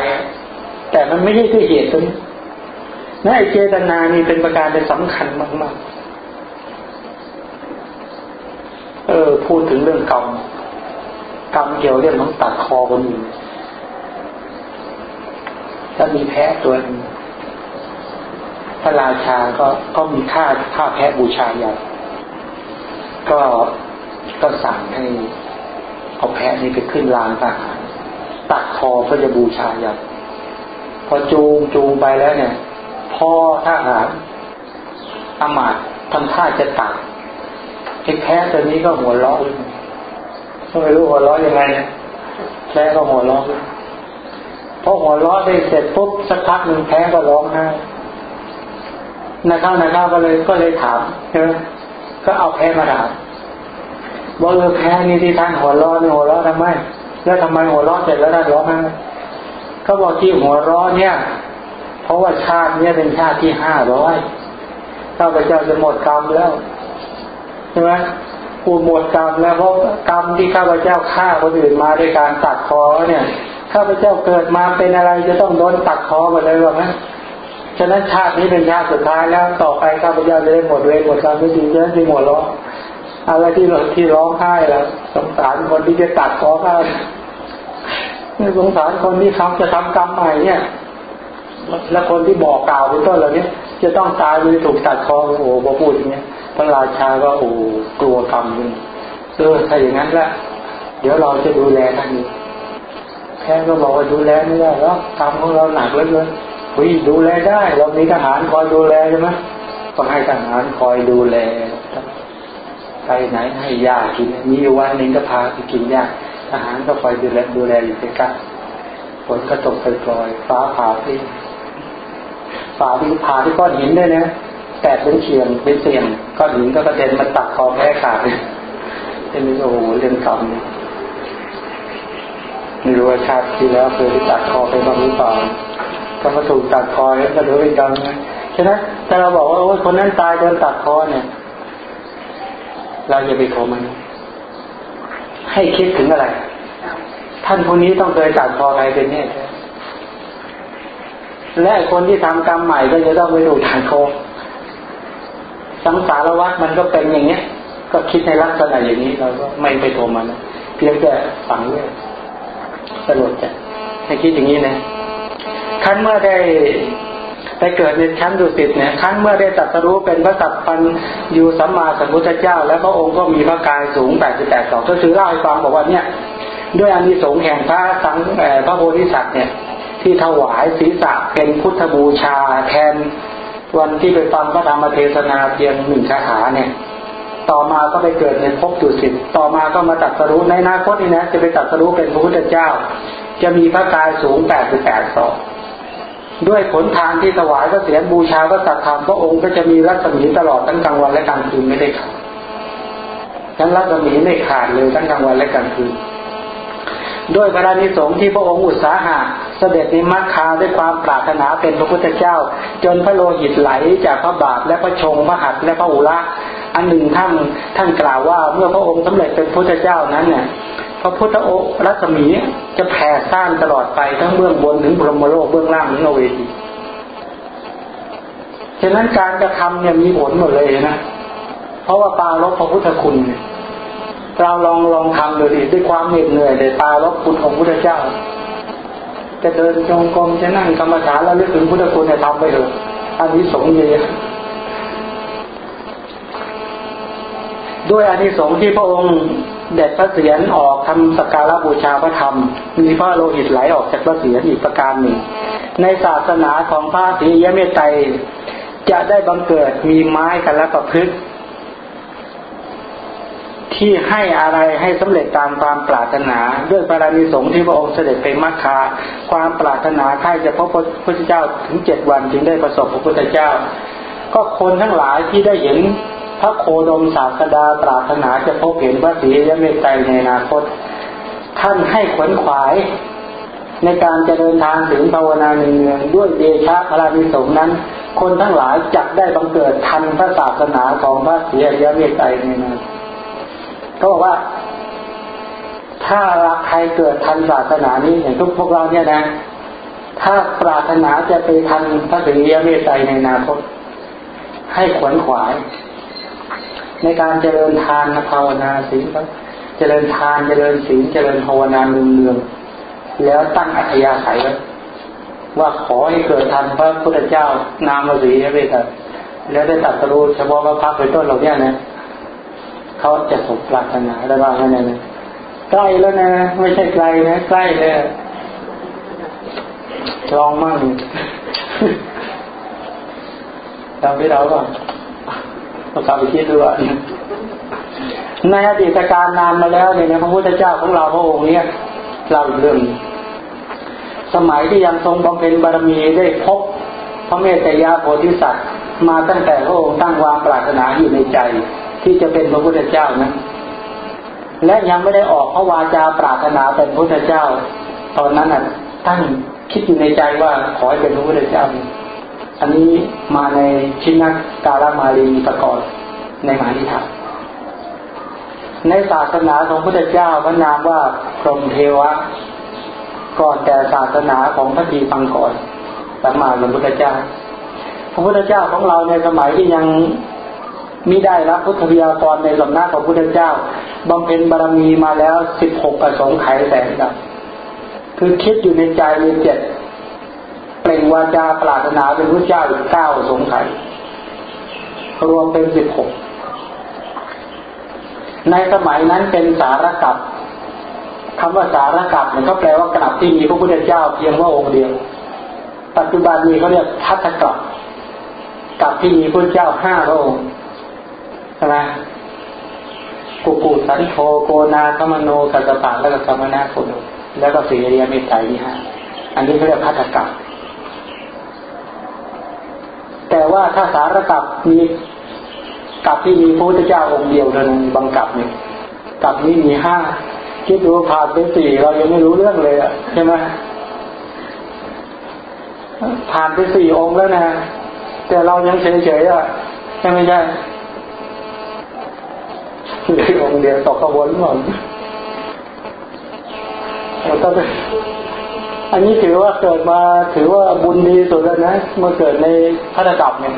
แต่มันไม่ใช่ที่เหตุตรงนี้นั่นไอเจตนานี่เป็นประการเป็นสำคัญมากๆ เออ พูดถึงเรื่องกรรมกรรมเกี่ยวเรื่องของตัดคอคนอื่นถ้ามีแพ้ตัวนึงพระราชาก็ก็มีค่าค่าแพ้บูชาอย่างก็ก็สั่งให้เอาแพะนี่ไปขึ้นลานทหารตัดคอเพื่อจะบูชาอย่างพอจูงจูงไปแล้วเนี่ยพ่อทหารอามาตทำท่าจะตัด ไอ้แพ้ตัวนี้ก็หัวเราะเลยไม่รู้หัวเราะยังไงแพ้ก็หัวเราะพอหัวเราะได้เสร็จปุ๊บสักพักหนึ่งแพ้ก็ร้องไห้นาข้าวนาข้าวก็เลยก็เลยถามใช่ไหมก็เอาแพ้มาถามว่าเออแพ้นี่ที่ท่านหัวเราะนี่หัวเราะทำไม แล้วทำไมหัวเราะเสร็จแล้วท่านร้องไห้เขาบอกที่หัวเราะเนี่ย เพราะว่าชาติเนี้ยเป็นชาติที่ห้าร้อยข้าพเจ้าจะหมดกรรมแล้ว ใช่ไหมกูหมดกรรมแล้วเพราะกรรมที่ข้าพเจ้าฆ่าคนอื่นมาด้วยการตัดคอเนี่ยข้าพเจ้าเกิดมาเป็นอะไรจะต้องโดนตัดคอหมดเลยหรอไหมฉะนั้นชาตินี้เป็นชาติสุดท้ายแล้วต่อไปข้าพเจ้าจะได้หมดเวรหมดกรรมไม่ดีเยอะที่หมดร้องอะไรที่เราที่ร้องไห้แล้วสงสารคนที่จะตัดคอข้าไม่สงสารคนที่ทำจะทำกรรมใหม่เนี่ย และคนที่บอกกล่าวเป็นต้นเหล่านี้จะต้องตายหรือถูกตัดคอโอ้โหพอพูดอย่างเนี้พ ระราชาก็โอ้กลัวกรรมเลยเออถ้าอย่างนั้นละเดี๋ยวเราจะดูแลท่านนี้แค่ก็บอกว่าดูแลไม่ได้แล้วกรรมของเราหนักเหลือเกินฮ้ดูแลได้ เรามีทหารคอยดูแลใช่ไหมก็ให้ทหารคอยดูแลไปไหนให้ยากินมีวันหนึ่งก็พาไปกินยาทหารก็คอยดูแลดูแลอยู่ใกล้ฝนก็ตกไปล่อยฟ้าผ่าที่ฟ้าที่ผ่าที่ก้อนหินได้นะ แตกเป็นเฉียงเป็นเสียงก้อนหินก็กระเด็นมาตัดคอแพ้ขาดเป็นโอ้โหเรื่องกรรมไม่รู้ว่าชาติที่แล้วเคยตัดคอไปบ้างหรือเปล่าถ้ามาถูกตัดคอแล้วก็ถือเป็นกรรมนะฉะนั้นถ้าเราบอกว่าโอ้คนนั้นตายโดนตัดคอเนี่ย เราอย่าไปโทมัน ให้คิดถึงอะไร ท่านคนนี้ต้องเคยตัดคอใครเป็นเนี่ยและคนที่ทำกรรมใหม่ก็จะต้องไปถูกตัดคอ สังสารวัฏมันก็เป็นอย่างเนี้ย ก็คิดในลักษณะอย่างนี้เราก็ไม่ไปโทมันเพียงแต่ฝังเว้ยสลดใจให้คิดอย่างนี้นะขั้นเมื่อได้ไปเกิดในชั้นดุสิตเนี่ยขั้นเมื่อได้ตัดสรู้เป็นพระสัพพันยูสัมมาสัมพุทธเจ้า แล้วพระองค์ก็มีพระกายสูงแปดสิบแปดสองก็คือเล่าให้ฟังบอกว่าเนี่ยด้วยอานิสงส์แห่งพระสังพระโพธิสัตว์เนี่ย ที่ถวายศีรษะเป็นพุทธบูชาแทน วันที่ไปฟังพระธรรมเทศนาเพียงหนึ่งคาถาเนี่ย ต่อมาก็ไปเกิดในภพดุสิตต่อมาก็มาตัดสรู้ในอนาคตนี่นะจะไปตัดสรู้เป็นพระพุทธเจ้า จะมีพระกายสูงแปดสิบแปดสองด้วยผลทานที่ถวายก็เสียบูชาก็ตัดธรรมพระองค์ก็จะมีรัศมีตลอดทั้งกลางวันและกลางคืนไม่ได้ขาดทั้งรัศมีไม่ขาดเลยทั้งกลางวันและกลางคืนด้วยพระนิสงฆ์ที่พระองค์อุตสาหะ เสด็จในมัคคาด้วยความปรารถนาเป็นพระพุทธเจ้า จนพระโลหิตไหลจากพระบาทและพระชงพระหัตถ์และพระอุระอันหนึ่งท่านท่านกล่าวว่าเมื่อพระองค์สำเร็จเป็นพระพุทธเจ้านั้นเนี่ยพระพุทธโอรัศมีจะแผ่ซ่านตลอดไปทั้งเบื้องบนถึงพรมโลกเบื้องล่างถึงอเวทีฉะนั้นการกระทำเนี่ยมีผลหมดเลยนะ เพราะว่าปาลบพระพุทธคุณเราลองลองทำดูดิด้วยความเหน็ดเหนื่อยแต่ปาลบคุณของพุทธเจ้า จะเดินจงกรมจะนั่งกรรมฐานแล้วลึกถึงพุทธคุณเนี่ยทำไปเถอะอันนี้สงเยด้วยอานิสงส์ที่พระองค์เด็ดพระเศียรออกทำสักการะบูชาพระธรรม มีพระโลหิตไหลออกจากพระเศียรอีกประการหนึ่ง ในศาสนาของพระศรียเมตไตรจะได้บังเกิดมีไม้กันและประพฤติ ที่ให้อะไรให้สำเร็จตามความปรารถนา ด้วยบารมีสงฆ์ที่พระองค์เสด็จไปมัคคาความปรารถนาใครจะพบพระพุทธเจ้าถึงเจ็ดวันจึงได้ประสบพระพุทธเจ้า ก็คนทั้งหลายที่ได้เห็นพระโคดมศาสดาปรารถนาจะพบเห็นพระศรียเมตไตรในอนาคต ท่านให้ขวนขวาย ในการจะเดินทางถึงภาวนาเนืองด้วยเดชะพระนิสงนั้น คนทั้งหลายจักได้บังเกิดทันพระศาสนาของพระศรียเมตไตรในนั้น เขาบอกว่า ถ้าใครเกิดทันศาสนานี้อย่างทุกพวกเราเนี่ยนะ ถ้าปรารถนาจะไปทันพระศรียเมตไตรในอนาคต ให้ขวนขวาย ในการเจริญทานภาวนาศีลเจริญทานเจริญศีลเจริญภาวนาเนืองๆแล้วตั้งอัธยาศัยไว้ว่าขอให้เกิดทันพระพุทธเจ้า นามสีเวทแล้วได้ตัดรู้เฉพาะพระพักเป็นต้นเหล่านี้นะ เขาจะสมปรารถนาได้บ้างไหมนะใกล้แล้วนะ ไม่ใช่ไกลนะใกล้เลยลองมั่งทำให้เราก่อนต้องกลับไปคิดดูว่าในอดีตการนานมาแล้วเนี่ยพระพุทธเจ้าของเราพระองค์เนี้ยเราเรื่อง สมัยที่ยังทรงบำเพ็ญบารมีได้พบพระเมตยาโพธิสัตว์ มาตั้งแต่พระองค์ตั้งวางปรารถนาอยู่ในใจ ที่จะเป็นพระพุทธเจ้านะและยังไม่ได้ออกพระวาจาปรารถนาเป็นพระพุทธเจ้า ตอนนั้นอะตั้งคิดอยู่ในใจว่าขอให้เป็นพระพุทธเจ้า อันนี้มาในชินักกาลมาลีประกอบในมหานิทานในศาสนาของพระพุทธเจ้าพระนามว่าพรหมเทวะ ก่อนแต่ศาสนาของพระทีฟังก่อนสัมมาสัมพุทธเจ้า พระพุทธเจ้าของเราในสมัยที่ยัง มิได้รับพุทธวิยากรในสำนักของพุทธเจ้าบำเพ็ญบารมีมาแล้วสิบหกประสงค์ไขแสนกับคือคิดอยู่ในใจมีเจ็ดเปล่งวาจาปรารถนาเป็นพระเจ้าอีกเก้าสงไขรวมเป็นสิบหกในสมัยนั้นเป็นสารกับคำว่าสารกับมันก็แปลว่ากลับที่มีพระพุทธเจ้าเพียงว่าองค์เดียว ปัจจุบันนี้เขาเรียกพัทธกับกับที่มีพระเจ้าห้าพระองค์ ช่ไหมกุกุสันโธโกนาคมโนกัสปะแล้วก็สมณะโคโนแล้วก็สีเรียเมตไตรนี่ฮะอันนี้เขาเรียกพัทธกับแต่ว่าถ้าสารกับมีกับที่มีพระพุทธเจ้าองค์เดียวเท่านั้นบางกับเนี่ยกับนี้มีห้าคิดดูผ่านไปสี่เรายังไม่รู้เรื่องเลยอะใช่ไหมผ่านไปสี่องค์แล้วนะแต่เรายังเฉยๆอะใช่ไม่ใช่ เหลือองเดียวตกขบวนหมดเราต้องอันนี้ถือว่าเกิดมาถือว่าบุญดีสุดแล้วนะเมื่อเกิดในพัฒกับเนี่ย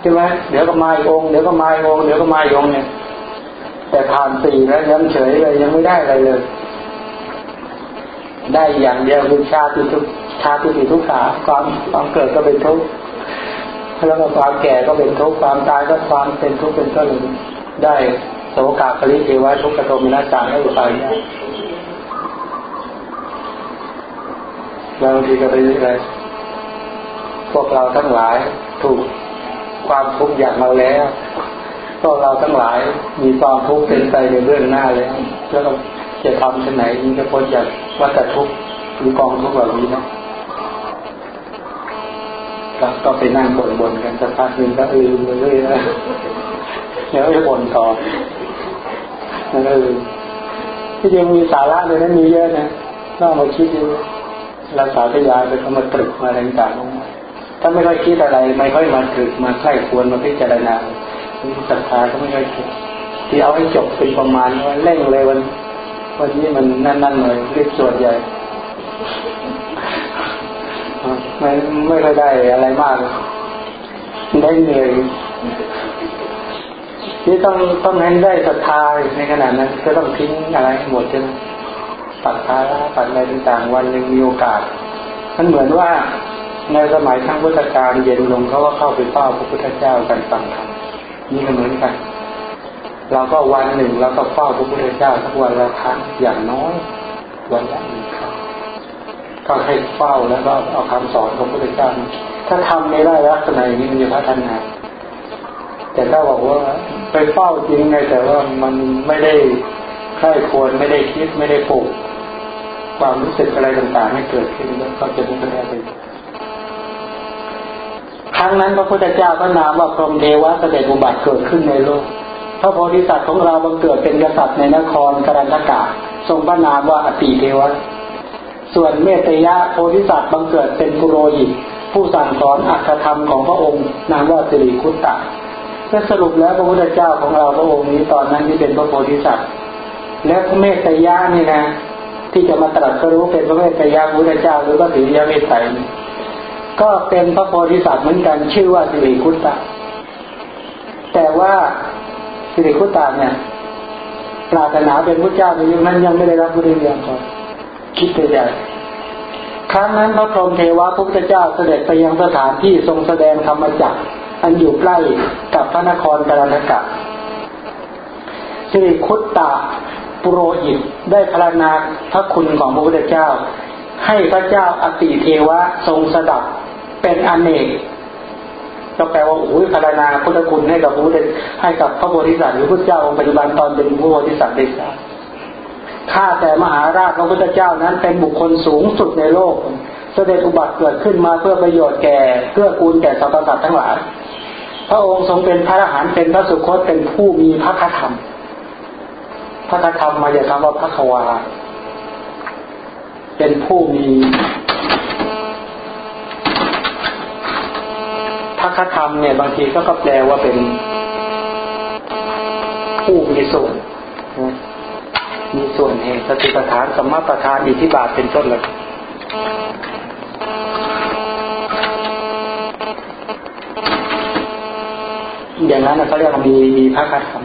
ใช่ไหมเดี๋ยวก็มาอีกองเดี๋ยวก็มาอีกองเดี๋ยวก็มาอีกองเนี่ย แต่ผ่านสี่แล้วยังเฉยเลยยังไม่ได้อะไรเลย ได้อย่างเดียวคือชาติทุกชาติติทุกขาความความเกิดก็เป็นทุกข์แล้วก็ความแก่ก็เป็นทุกข์ความตายก็ความเป็นทุกข์เป็นก็เลยได้ โสกาปริเทวะทุกขโทมินาสารให้อุปายได้บางทีก็ไปอะไรพวกเราทั้งหลายถูกความทุกข์อย่างเราแล้วพวกเราทั้งหลายมีความทุกข์เป็นไปในเรื่องหน้าแล้วแล้วเราจะทำที่ไหนนี้จะพ้นจากวัฏทุกข์หรือกองทุกข์เหล่านี้นะก็ไปนั่งบ่นบนกันสักพักหนึ่งก็เออไปเรื่อยแล้วเดี๋ยวจะบ่นต่อน เออที่จริงมีสาระเลยนั้นมีเยอะนะต้องมาคิดดูเราสาธยาไปเขามาตรึกมาอะไรต่างๆถ้าไม่ค่อยคิดอะไร ไม่ค่อยมาตรึกมาใกล้ควรมาพิจารณาศรัทธาก็ไม่ค่อยคิดที่เอาให้จบเป็นประมาณว่าเร่งเลยวันวันนี้มันนั่นๆหน่อยรีบส่วดใหญ่ไม่ไม่ค่อยได้อะไรมากได้เหนื่อย ที่ต้องต้องให้ได้ศรัทธาในขณะนั้น ก็ต้องทิ้งอะไรหมดใช่ไหมปัดภาปัดอะไรต่างๆ วันหนึ่งมีโอกาสมันเหมือนว่าในสมัยทั้งพุทธกาลเย็นลงเขาว่าเข้าไปเฝ้าพระพุทธเจ้ากันฟังธรรมนี่ก็เหมือนกันเราก็วันหนึ่งเราก็เฝ้าพระพุทธเจ้าทุกวันละครั้งอย่างน้อยวันละหนึ่งครั้งก็ให้เฝ้าแล้วก็เอาคำสอนของพระพุทธเจ้าถ้าทำไม่ได้ลักษณะอย่างนี้มันจะพัฒนา แต่ถ้าบอกว่าไปเฝ้าจริงไงแต่ว่ามันไม่ได้ใคร่ควรไม่ได้คิดไม่ได้ปลูกความรู้สึกอะไรต่างๆให้เกิดขึ้นแล้วก็จะไม่ได้ไปครั้งนั้นพระพุทธเจ้าก็นามว่าพรหมเทวะเสด็จอุบัติเกิดขึ้นในโลกพระโพธิสัตว์ของเราบังเกิดเป็นกษัตริย์ในนครกรันทกาทรงพระนามว่าอติเทวะ ส่วนเมตยะโพธิสัตว์บังเกิดเป็นปุโรหิตผู้สั่งสอนอัตธรรมของพระองค์นามว่าสิริคุตตะ ก็สรุปแล้วพระพุทธเจ้าของเราพระองค์นี้ตอนนั้นที่เป็นพระโพธิสัตว์ และพระเมตยะนี่นะ ที่จะมาตรัสรู้เป็นพระเมตยะพระพุทธเจ้าหรือพระสิริยเมตไตรก็เป็นพระโพธิสัตว์เหมือนกันชื่อว่าสิริคุตตะ แต่ว่าสิริคุตตะเนี่ยปรารถนาเป็นพระเจ้าในยุคนั้นยังไม่ได้รับพุทธเรียนก่อนคิดไปใหญ่ครั้งนั้นพระพรหมเทวะพระพุทธเจ้าเสด็จไปยังสถานที่ทรงแสดงธรรมจักร อันอยู่ใกล้กับพระนครกาลนกะสิริคุตตะปุโรหิตได้พรรณนาพระคุณของพระพุทธเจ้า ให้พระเจ้าอติเทวะทรงสดับเป็นอเนกก็แปลว่าอุ้ยพรรณนาพุทธคุณให้กับพระพุทธให้กับพระโพธิสัตว์หรือพระเจ้าองค์ปัจจุบันตอนเป็นพระโพธิสัตว์เด็กข้าแต่มหาราชพระพุทธเจ้านั้นเป็นบุคคลสูงสุดในโลก เสด็จอุบัติเกิดขึ้นมาเพื่อประโยชน์แก่เพื่อกูลแก่สรรพสัตว์ทั้งหลาย ระองค์ทรงเป็นพระอรหันต์เป็นพระสุคตเป็นผู้มีพระคธรรม พระคธรรมมาจากคำว่าพระควา เป็นผู้มีพระคธรรมเนี่ยบางทีก็ก็แปลว่าเป็นผู้มีส่วนมีส่วนแห่งสติปัฏฐานสมมาประธานอิทธิบาทเป็นต้นเลย อย่างนั้นเขาเรียกว่ามีมีพระคธรรม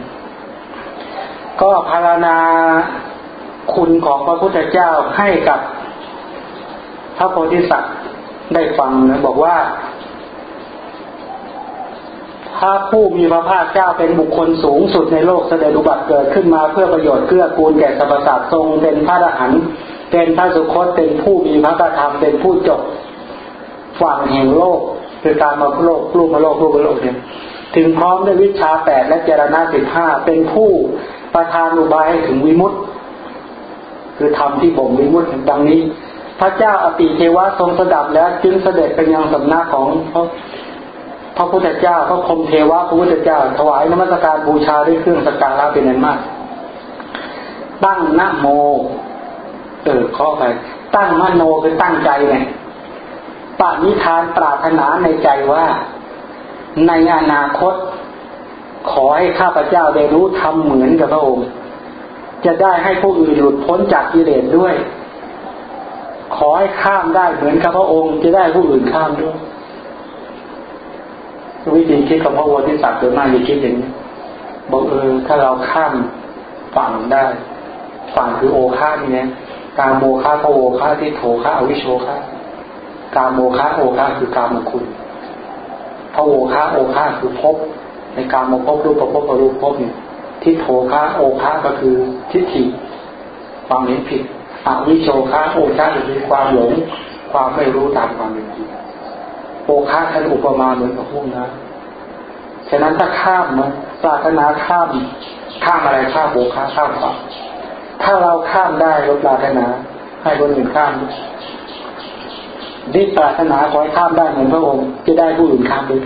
ก็พารณาคุณของพระพุทธเจ้าให้กับพระโพธิสัตว์ได้ฟังนะบอกว่าพระผู้มีพระภาคเจ้าเป็นบุคคลสูงสุดในโลกเสด็จอุบัติเกิดขึ้นมาเพื่อประโยชน์เกื้อกูลแก่สรรพสัตว์ทรงเป็นพระอรหันต์เป็นพระสุคตเป็นผู้มีพระธรรมเป็นผู้จบฝั่งแห่งโลกคือการมาโลกลูกมาโลกลูกมาโลกเนี่ย ถึงพร้อมด้วยวิชาแปดและเจรณาสิบห้าเป็นผู้ประทานอุบายให้ถึงวิมุตติ คือทำที่บ่มวิมุตติดังนี้ พระเจ้าอติเทวะทรงสดับแล้วจึงเสด็จไปยังสำนักของพระพุทธเจ้าพระคมเทวะพระพุทธเจ้า ถวายนมัสการบูชาด้วยเครื่องสักการะเป็นอันมาก ตั้งนะโม เออข้อไปตั้งมโนคือตั้งใจไงปณิธานปรารถนาในใจว่า ในอนาคต ขอให้ข้าพเจ้าได้รู้ทำเหมือนกับพระองค์ จะได้ให้ผู้อื่นหลุดพ้นจากกิเลสด้วย ขอให้ข้ามได้เหมือนกับพระองค์ จะได้ผู้อื่นข้ามด้วยวิธีคิดของพระโพธิสัตว์โดยมากจะคิดอย่างนี้บอกเออถ้าเราข้ามฝั่งได้ ฝั่งคือโอคาเนี่ยการโมฆะพระโอฆาที่โถฆะอวิโชฆะการโมฆะโอฆาคือการมคุณ ระโอฆาโอฆาคือพบในการมาพบรูปประพบประรูปพบเนี่ยที่โถฆะโอฆาก็คือทิฏฐิความเห็นผิดอวิโชฆะโอฆาคือความหลง ความไม่รู้ตามความเป็นจริงโอคาท่านอุปมาเหมือนกับพวกนั้นฉะนั้นถ้าข้ามมันศาสนาข้ามข้ามอะไรข้ามโอคาข้ามฝั่งถ้าเราข้ามได้เราปรารถนา ให้คนอื่นข้าม ดิปรารถนาขอให้ข้ามได้เหมือนพระองค์จะได้ผู้อื่นข้ามด้วย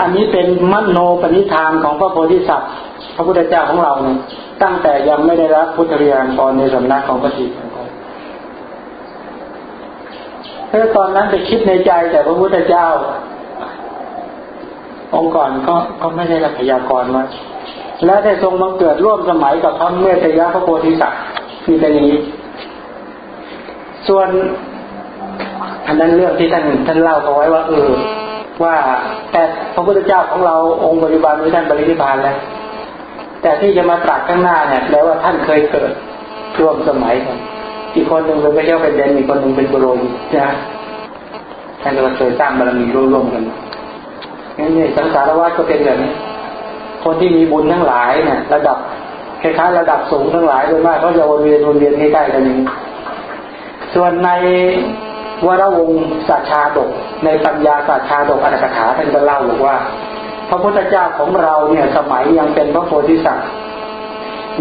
อันนี้เป็นมโนปณิธานของพระโพธิสัตว์พระพุทธเจ้าของเราเนี่ยตั้งแต่ยังไม่ได้รับพุทธเรียนตอนในสำนักของพระจิตเออตอนนั้นไปคิดในใจแต่พระพุทธเจ้า องค์ก่อนก็ก็ไม่ได้รับพยากรณ์มาและได้ทรงมาเกิดร่วมสมัยกับพระเมตยะพระโพธิสัตว์มีแต่นี้ ส่วน อันนั้นเรื่องที่ท่านท่านเล่าเอาไว้ว่าเออว่าแต่พระพุทธเจ้าของเราองค์บริบาลที่ท่านบริพานแล้วแต่ที่จะมาตรัสข้างหน้าเนี่ยแปลว่าท่านเคยเกิดร่วมสมัยกันอีกคนหนึ่งเป็นพระเจ้าเป็นเดนอีกคนหนึ่งเป็นบรมนะท่านก็เคยสร้างบารมีร่วมกันนี่สังสารวัฏก็เป็นแบบนี้คนที่มีบุญทั้งหลายเนี่ยระดับคล้ายๆระดับสูงทั้งหลายโดยมากเขาจะวนเวียนวนเวียนใกล้กันนี้ส่วนใน วรวงศาชาดก ในปัญญาศาชาดกอัตถกถาท่านก็เล่าบอกว่า พระพุทธเจ้าของเราเนี่ยสมัยยังเป็นพระโพธิสัตว์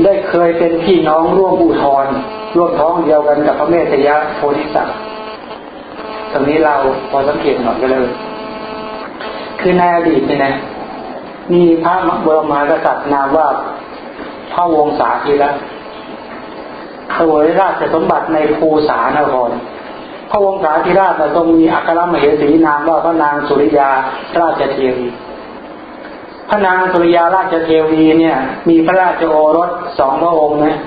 ได้เคยเป็นพี่น้องร่วมอุทรร่วมท้องเดียวกันกับพระเมตยะโพธิสัตว์ตรงนี้เราพอสังเกตหน่อยก็เลย คือในอดีตเนี่ยนะมีพระบรมากษัตริย์นามว่าพระวงศาธีละเขวยราชสมบัติในภูสานคร พระวงศาธิราชทรงมีอัครมเหสีนามว่าพระนางสุริยาราชเทวีพระนางสุริยาราชเทวีเนี่ย มีพระราชโอรสสองพระองค์นะ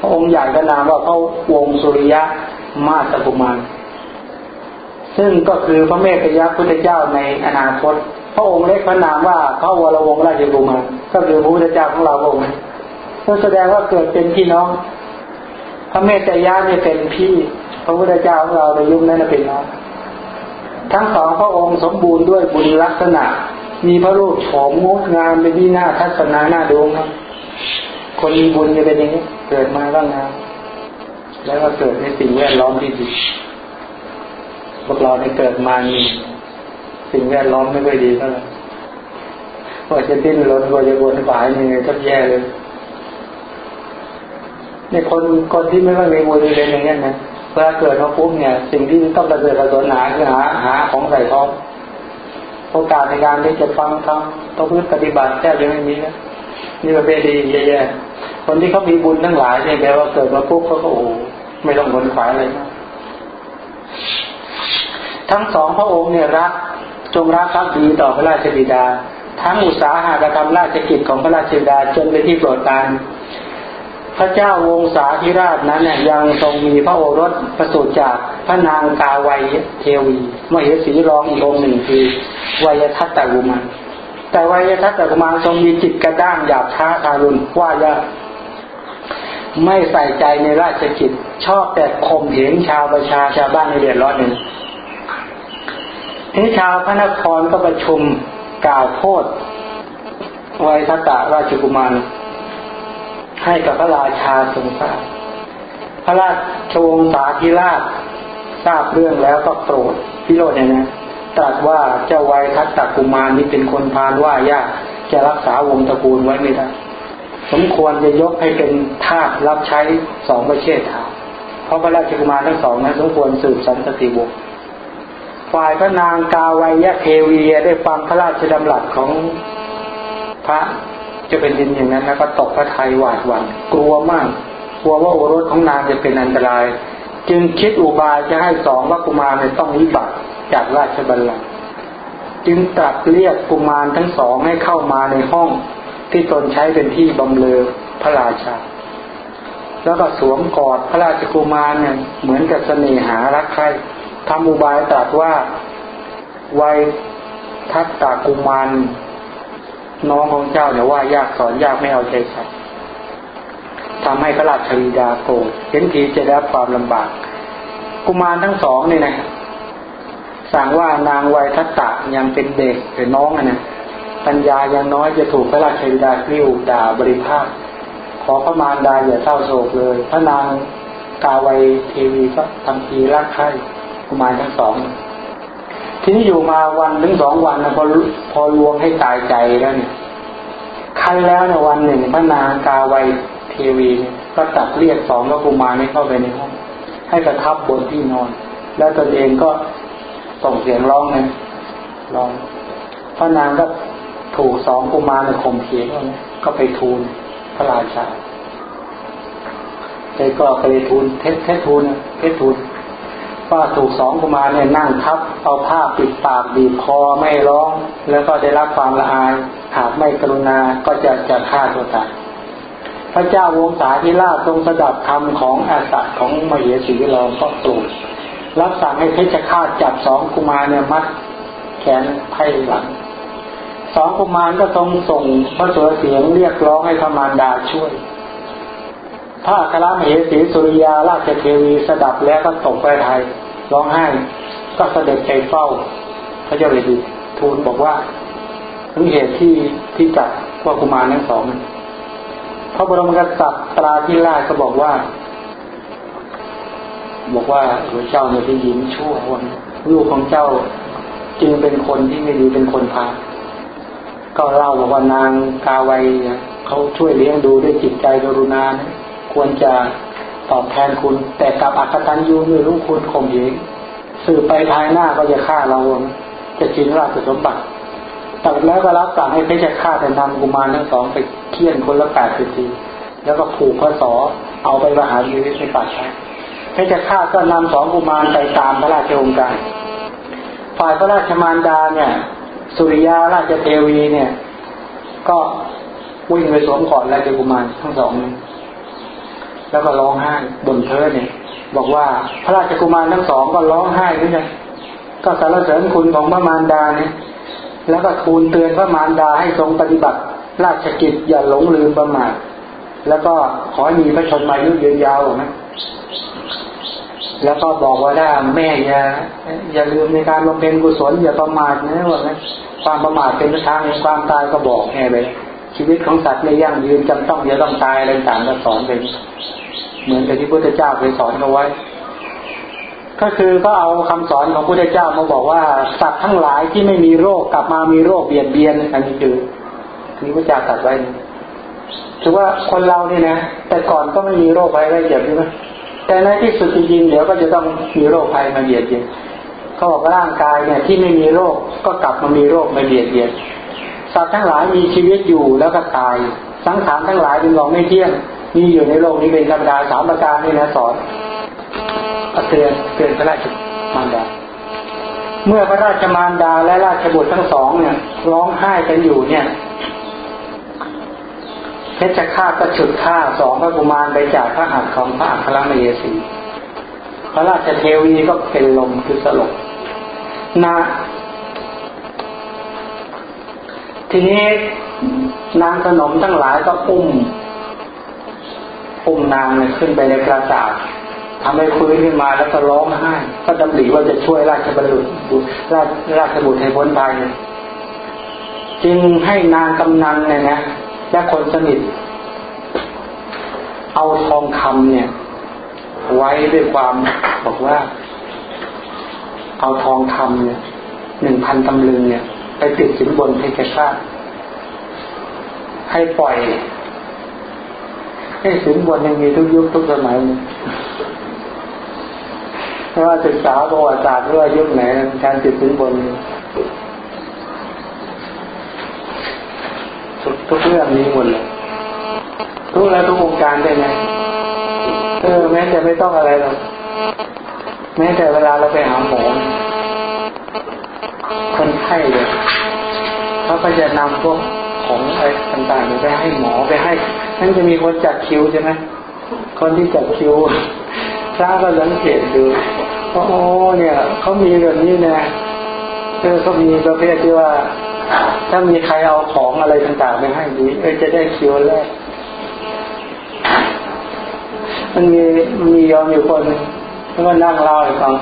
พระองค์ใหญ่ก็นามว่าพระวงสุริยะมาสกุมารซึ่งก็คือพระเมตยาพุทธเจ้าในอนาคต พระองค์เล็กพระนามว่าพระวรวงราชกุมารก็คือพระพุทธเจ้าของเราองค์ก็แสดงว่าเกิดเป็นพี่น้อง พระเมตยาเนี่ยเป็นพี่ พระพุทธเจ้าของเราในยุคนั้นเป็นน้องทั้งสองพระองค์สมบูรณ์ด้วยบุญลักษณะ มีพระรูปโฉมงดงามเป็นที่น่าทัศนาหน้าดูครับคนมีบุญจะเป็นอย่างนี้ เกิดมาก็งามแล้วก็เกิดในสิ่งแวดล้อมที่ดีพวกเราในเกิดมานี่สิ่งแวดล้อมไม่ค่อยดีเท่าไหร่ว่าจะดิ้นรนว่าจะวนฝายนี่ก็แย่เลยในคนคนที่ไม่ค่อยมีบุญเป็นอย่างนี้นะ เวลาเกิดมาปุ๊บเนี่ย สิ่งที่ต้องกระเกิดกระสนหาคือหาหาของใส่ท้องโอกาสในการที่จะฟังทำต้องพึ่งปฏิบัติแทบจะไม่มีนะนี่ประเภทดีแย่ๆคนที่เขามีบุญทั้งหลายเนี่ยแปลว่าเกิดมาปุ๊บเขาก็โอ้ไม่ต้องวนขวายอะไรนะทั้งสองพระองค์เนี่ยรักจงรักครับดีต่อพระราชบิดา ทั้งอุตสาหกรรมราชกิจของพระราชบิดาจนเป็นที่โปรดปราน พระเจ้าวงศาธิราชนั้นเนี่ยยังทรงมีพระโอรสประสูติจากพระนางกาวัยเทวีมเหสีรองอีกองหนึ่งคือวัยทัตตกุมารแต่วัยทัตตกุมารทรงมีจิตกระด้างหยาบช้าทารุณว่าจะไม่ใส่ใจในราชกิจ ชอบแต่ข่มเหงชาวประชาชาวบ้านในเดือดร้อนหนึ่งทีชาวพระนครก็ประชุมกล่าวโทษวยทัตตราชกุมาร ให้กับพระราชาทรงทราบพระราชวงศาธิราชทราบเรื่องแล้วก็โกรธพิโรธเนี่ยนะตรัสว่าเจ้าวัยทัตตกุมารนี้เป็นคนพานว่ายากจะรักษาวงตระกูลไว้ไม่ได้สมควรจะยกให้เป็นทาสรับใช้สองประเทศทาเพราะพระราชกุมารทั้งสองนั้นสมควรสืบสันตติวงศ์ฝ่ายพระนางกาวัยยะเทวีได้ฟังพระราชดำรัสของพระ จะเป็นดินอย่างนั้นแล้วก็ตกพระทัยหวาดหวัน่นกลัวมากกลัวว่าโอรสของนางจะเป็นอันตราย จึงคิดอุบายจะให้สองว่ากุมารเนี่ยต้องวิบัติจากราชบัลลังก์จึงตรัสเรียกกุมารทั้งสองให้เข้ามาในห้องที่ตนใช้เป็นที่บำเรอพระราชา แล้วก็สวมกอดพระราชกุมารเนี่ยเหมือนกับเสน่หารักใครทำอุบายตรัสว่าวัยทัตตากุมาร น้องของเจ้าเนี่ยว่ายากสอนยากไม่เอาใจใส่ทำให้พระราชวิดาโกรธเห็นทีจะได้รับความลำบาก กุมารทั้งสองนี่นะสั่งว่านางวัยทัตตะยังเป็นเด็กเป็นน้องนะปัญญายังน้อยจะถูกพระราชวิดาคิ้วด่าบริภาคขอพระมารดาอย่าเศร้าโศกเลย พระนางกาวัยเทวีก็ทำทีรักใคร่กุมารทั้งสอง ทีนี้อยู่มาวันถึงสองวันนะพอพอลวงให้ตายใจแล้วเนี่ยคันแล้วในวันหนึ่งพระนางกาไวเทวีก็ตัดเรียกสองพระกุมารให้เข้าไปในห้องให้กระทับบนที่นอน แล้วตนเองก็ส่งเสียงร้องนะร้องพระนางก็ถูกสองกุมารข่มเขียนก็ไปทูลพระราชาใจก็ไปทูลเทศเทศทูลเทศทูล ว่าถูกสองกุมารเนี่ยนั่งทับเอาผ้าปิดปากบีบคอไม่ร้อง แล้วก็ได้รับความละอาย หากไม่กรุณาก็จะจะฆ่าตัวตายพระเจ้าวงศาธิราชทรงสดับคำของอาสัตของมเหสีรองก็โกรธรับสั่งให้เพชฌฆาตจับสองกุมารเนี่ยมัดแขนไพ่หลังสองกุมารก็ทรงส่งพระสุรเสียงเรียกร้องให้พระมารดาช่วย พระคารมเหสีสุริยาราชเทวีสดับแล้วก็ตกไปไทยร้องไห้ ก็เสด็จไปเฝ้า พระเจ้าเลยดีทูลบอกว่าถึงเหตุที่ที่จับว่ากุมารทั้งสองพระบรมกษัตริย์ตราที่ราชก็บอกว่า บอกว่าพระเจ้าเนี่ยเป็นหญิงชั่ววันลูกของเจ้าจึงเป็นคนที่ไม่ดีเป็นคนพาก็เล่าบอกว่านางกาไวเขาช่วยเลี้ยงดูด้วยจิตใจกรุณานะ ควรจะตอบแทนคุณ แต่กับอัคตันยูไม่รู้คุณข่มเหงสื่อไปภายหน้าก็จะฆ่าเรา จะชิงราชสมบัติแต่แล้วก็รับสั่งให้เพชรฆาแต่นำกุมารทั้งสองไปเคี่ยนคนละแปดสิบทีแล้วก็ผูกพระสอเอาไปประหารชีวิตในป่าช้าเพชรฆาก็นำสองกุมารไปตามพระราชองค์การ ฝ่ายพระราชมารดาเนี่ย สุริยาราชเทวีเนี่ย ก็วิ่งไปสวมกอดราชกุมารทั้งสองนี้ แล้วก็ร้องไห้บ่นเธอเนี่ย บอกว่าพระราชกุมารทั้งสองก็ร้องไห้ด้วยกันก็สารเสริญคุณของพระมารดาเนี่ยแล้วก็ทูลเตือนพระมารดาให้ทรงปฏิบัติ ราชกิจอย่าหลงลืมประมาทแล้วก็ขอมีพระชนมายุยืนยาวนะแล้วก็บอกว่าถ้าแม่อย่าอย่าลืมในการบำเพ็ญกุศลอย่าประมาทนะว่านะความประมาทเป็นทางในความตายก็บอกแม่เลยชีวิตของสัตว์ไม่ยั่งยืนจำต้องจะต้องตายอะไรต่างก็สอนเป็น เหมือนกับที่พุทธเจ้าเคยสอนเอาไว้ ก็คือก็เอาคำสอนของพุทธเจ้ามาบอกว่าสัตว์ทั้งหลายที่ไม่มีโรคกลับมามีโรคเบียดเบียนอันนี้คือนี่พระเจ้าตรัสไว้ถือว่าคนเราเนี่ยนะแต่ก่อนก็ไม่มีโรคภัยไร้เจ็บใช่ไหมแต่ในที่สุดจริงๆเดี๋ยวก็จะต้องมีโรคภัยมาเบียดเบียนเขาบอกว่าร่างกายเนี่ยที่ไม่มีโรคก็กลับมามีโรคมาเบียดเบียนสัตว์ทั้งหลายมีชีวิตอยู่แล้วก็ตาย สังขารทั้งหลายเป็นของไม่เที่ยง มีอยู่ในโลกนี้เป็นธรรมดาสามประการนี่นะสอนเตือนเตือนพระราชมารดา เมื่อพระราชมารดาและราชบุตรทั้งสองเนี่ยร้องไห้กันอยู่เนี่ยเพชฌฆาตก็ฉุดฆ่าสองพระกุมารไปจากพระหัตถ์ของพระอัครมเหสีพระราชเทวีก็เป็นลมคือสลบนาทีนี้นางขนมทั้งหลายก็อุ้ม อุ้มนางขึ้นไปในปราสาททำให้คุยขึ้นมาแล้วก็ร้องไห้ ก็ดำริว่าจะช่วยราชบุตรราชราชบุตรให้พ้นภัยจึงให้นางกำนันเนี่ยนะและคนสนิท เอาทองคำเนี่ย ไว้ด้วยความบอกว่า เอาทองคำเนี่ยหนึ่งพันตำลึงเนี่ย ไปติดสินบนให้แก่ชาติให้ปล่อย ให้สินบนยังมีทุกยุคทุกสมัยไม่ว่าศึกษาประวัติศาสตร์หรือว่ายุคไหนการติดสินบนทุกทุกเรื่องนี้หมดเลยทุกแล้วทุกวงการได้ไหมเออแม้จะไม่ต้องอะไรหรอกแม้แต่เวลาเราไปหาหมอคนไข้เลยเขาก็จะนำพวก ของอะไรต่างๆไปให้หมอไปให้นั่นจะมีคนจัดคิวใช่ไหมคนที่จัดคิวพระก็สังเกตดูโอ้เนี่ยเขามีแบบนี้นะเออเขามีประเภทที่ว่า ถ้ามีใครเอาของอะไรต่างๆไปให้ดีเออจะได้คิวแรกมันมีมียอมอยู่คนแล้วก็นั่งเล่าให้ฟัง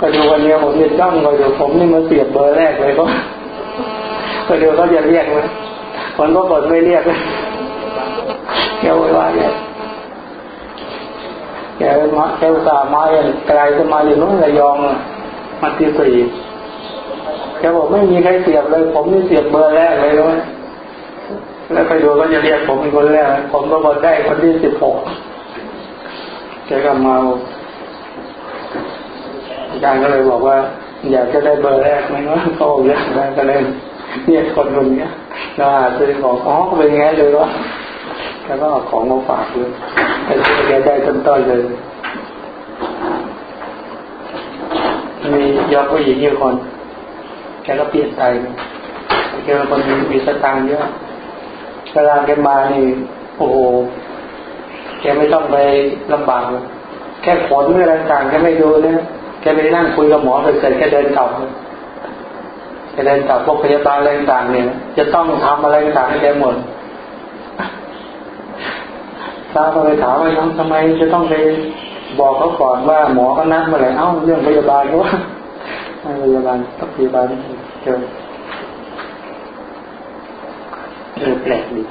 ก็ดูวันนี้ผมจะจ้องไปดูผมนี่มาเสียบเบอร์แรกเลยก็ก็ดูเขาจะเรียกไหม คนก็กดไม่เรียกแกวว่าเนี่ยแกมาแกสามาอย่างไกลจะมาอยู่นู้นระยองมาที่สี่แกบอกไม่มีใครเสียบเลย ผมนี่เสียบเบอร์แรกเลยด้วยแล้วไปดูก็จะเรียกผมเป็นคนแรก ผมก็บอกได้คนที่สิบหกแกก็มาอาจารย์ก็เลยบอกว่า อยากจะได้เบอร์แรกไหมวะเขาบอกอยากได้ก็เลยเนี่ยคนคนนี้ อาจจะบอกอ๋อเป็นไงเลยวะแล้วก็เอาของมาฝากเลยแต่แกได้ต้นต้นเลย มียอดผู้หญิงอยู่คนแกก็เปลี่ยนใจแกเป็นคนมีสตางค์เยอะเวลาแกมานี่โอ้โหแกไม่ต้องไปลำบากแค่ขนอะไรต่างแกไม่ดูเนี่ยแกไปนั่งคุยกับหมอไปเสร็จแกเดินกลับ แกเดินกลับพวกพยาบาลอะไรต่างเนี่ย จะต้องทำอะไรต่างให้แกหมดตาก็ไปถามว่าทำไมจะต้องไปบอกเขาก่อนว่าหมอก็นัดมาเลยเอ้าเรื่องพยาบาลก็ว่าพยาบาลต้องพยาบาลเจอเออแปลกดี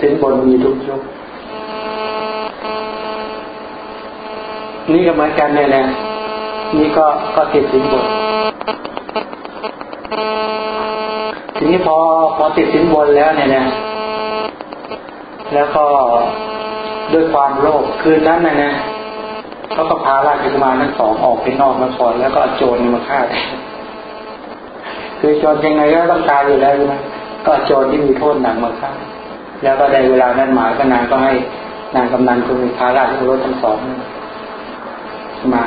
ถึงบนมีทุกยุคนี่ก็เหมือนกันเนี่ยนะนี่ก็ก็ติดสินบน ทีนี้พอพอติดสินบนแล้วเนี่ยนะแล้วก็ด้วยความโลภคืนนั้นนะนะเขาก็พาราชกุมารทั้งสองออกไปนอกนครแล้วก็โจรมาฆ่าคือโจรยังไงก็ต้องตายอยู่แล้วใช่ไหมก็โจรที่มีโทษหนักมาฆ่าแล้วก็ในเวลานั้นหมายก็นางก็ให้นางกำนันคุณมีพาราชกุมารทั้งสองมา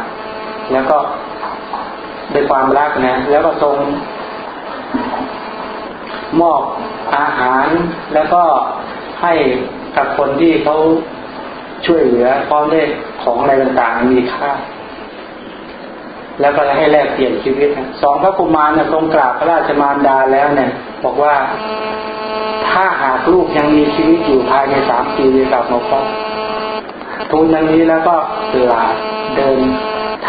แล้วก็ด้วยความรักนะ แล้วก็ทรง มอบอาหารแล้วก็ให้กับคนที่เขาช่วยเหลือพร้อมด้วยของอะไรต่างๆมีค่า แล้วก็ให้แลกเปลี่ยนชีวิตสองพระกุมารเนี่ยทรงกราบพระราชมารดาแล้วเนี่ย บอกว่าถ้าหากลูกยังมีชีวิตอยู่ภายในสามปีจะกลับมาพบทูลดังนี้แล้วก็ลาเดิน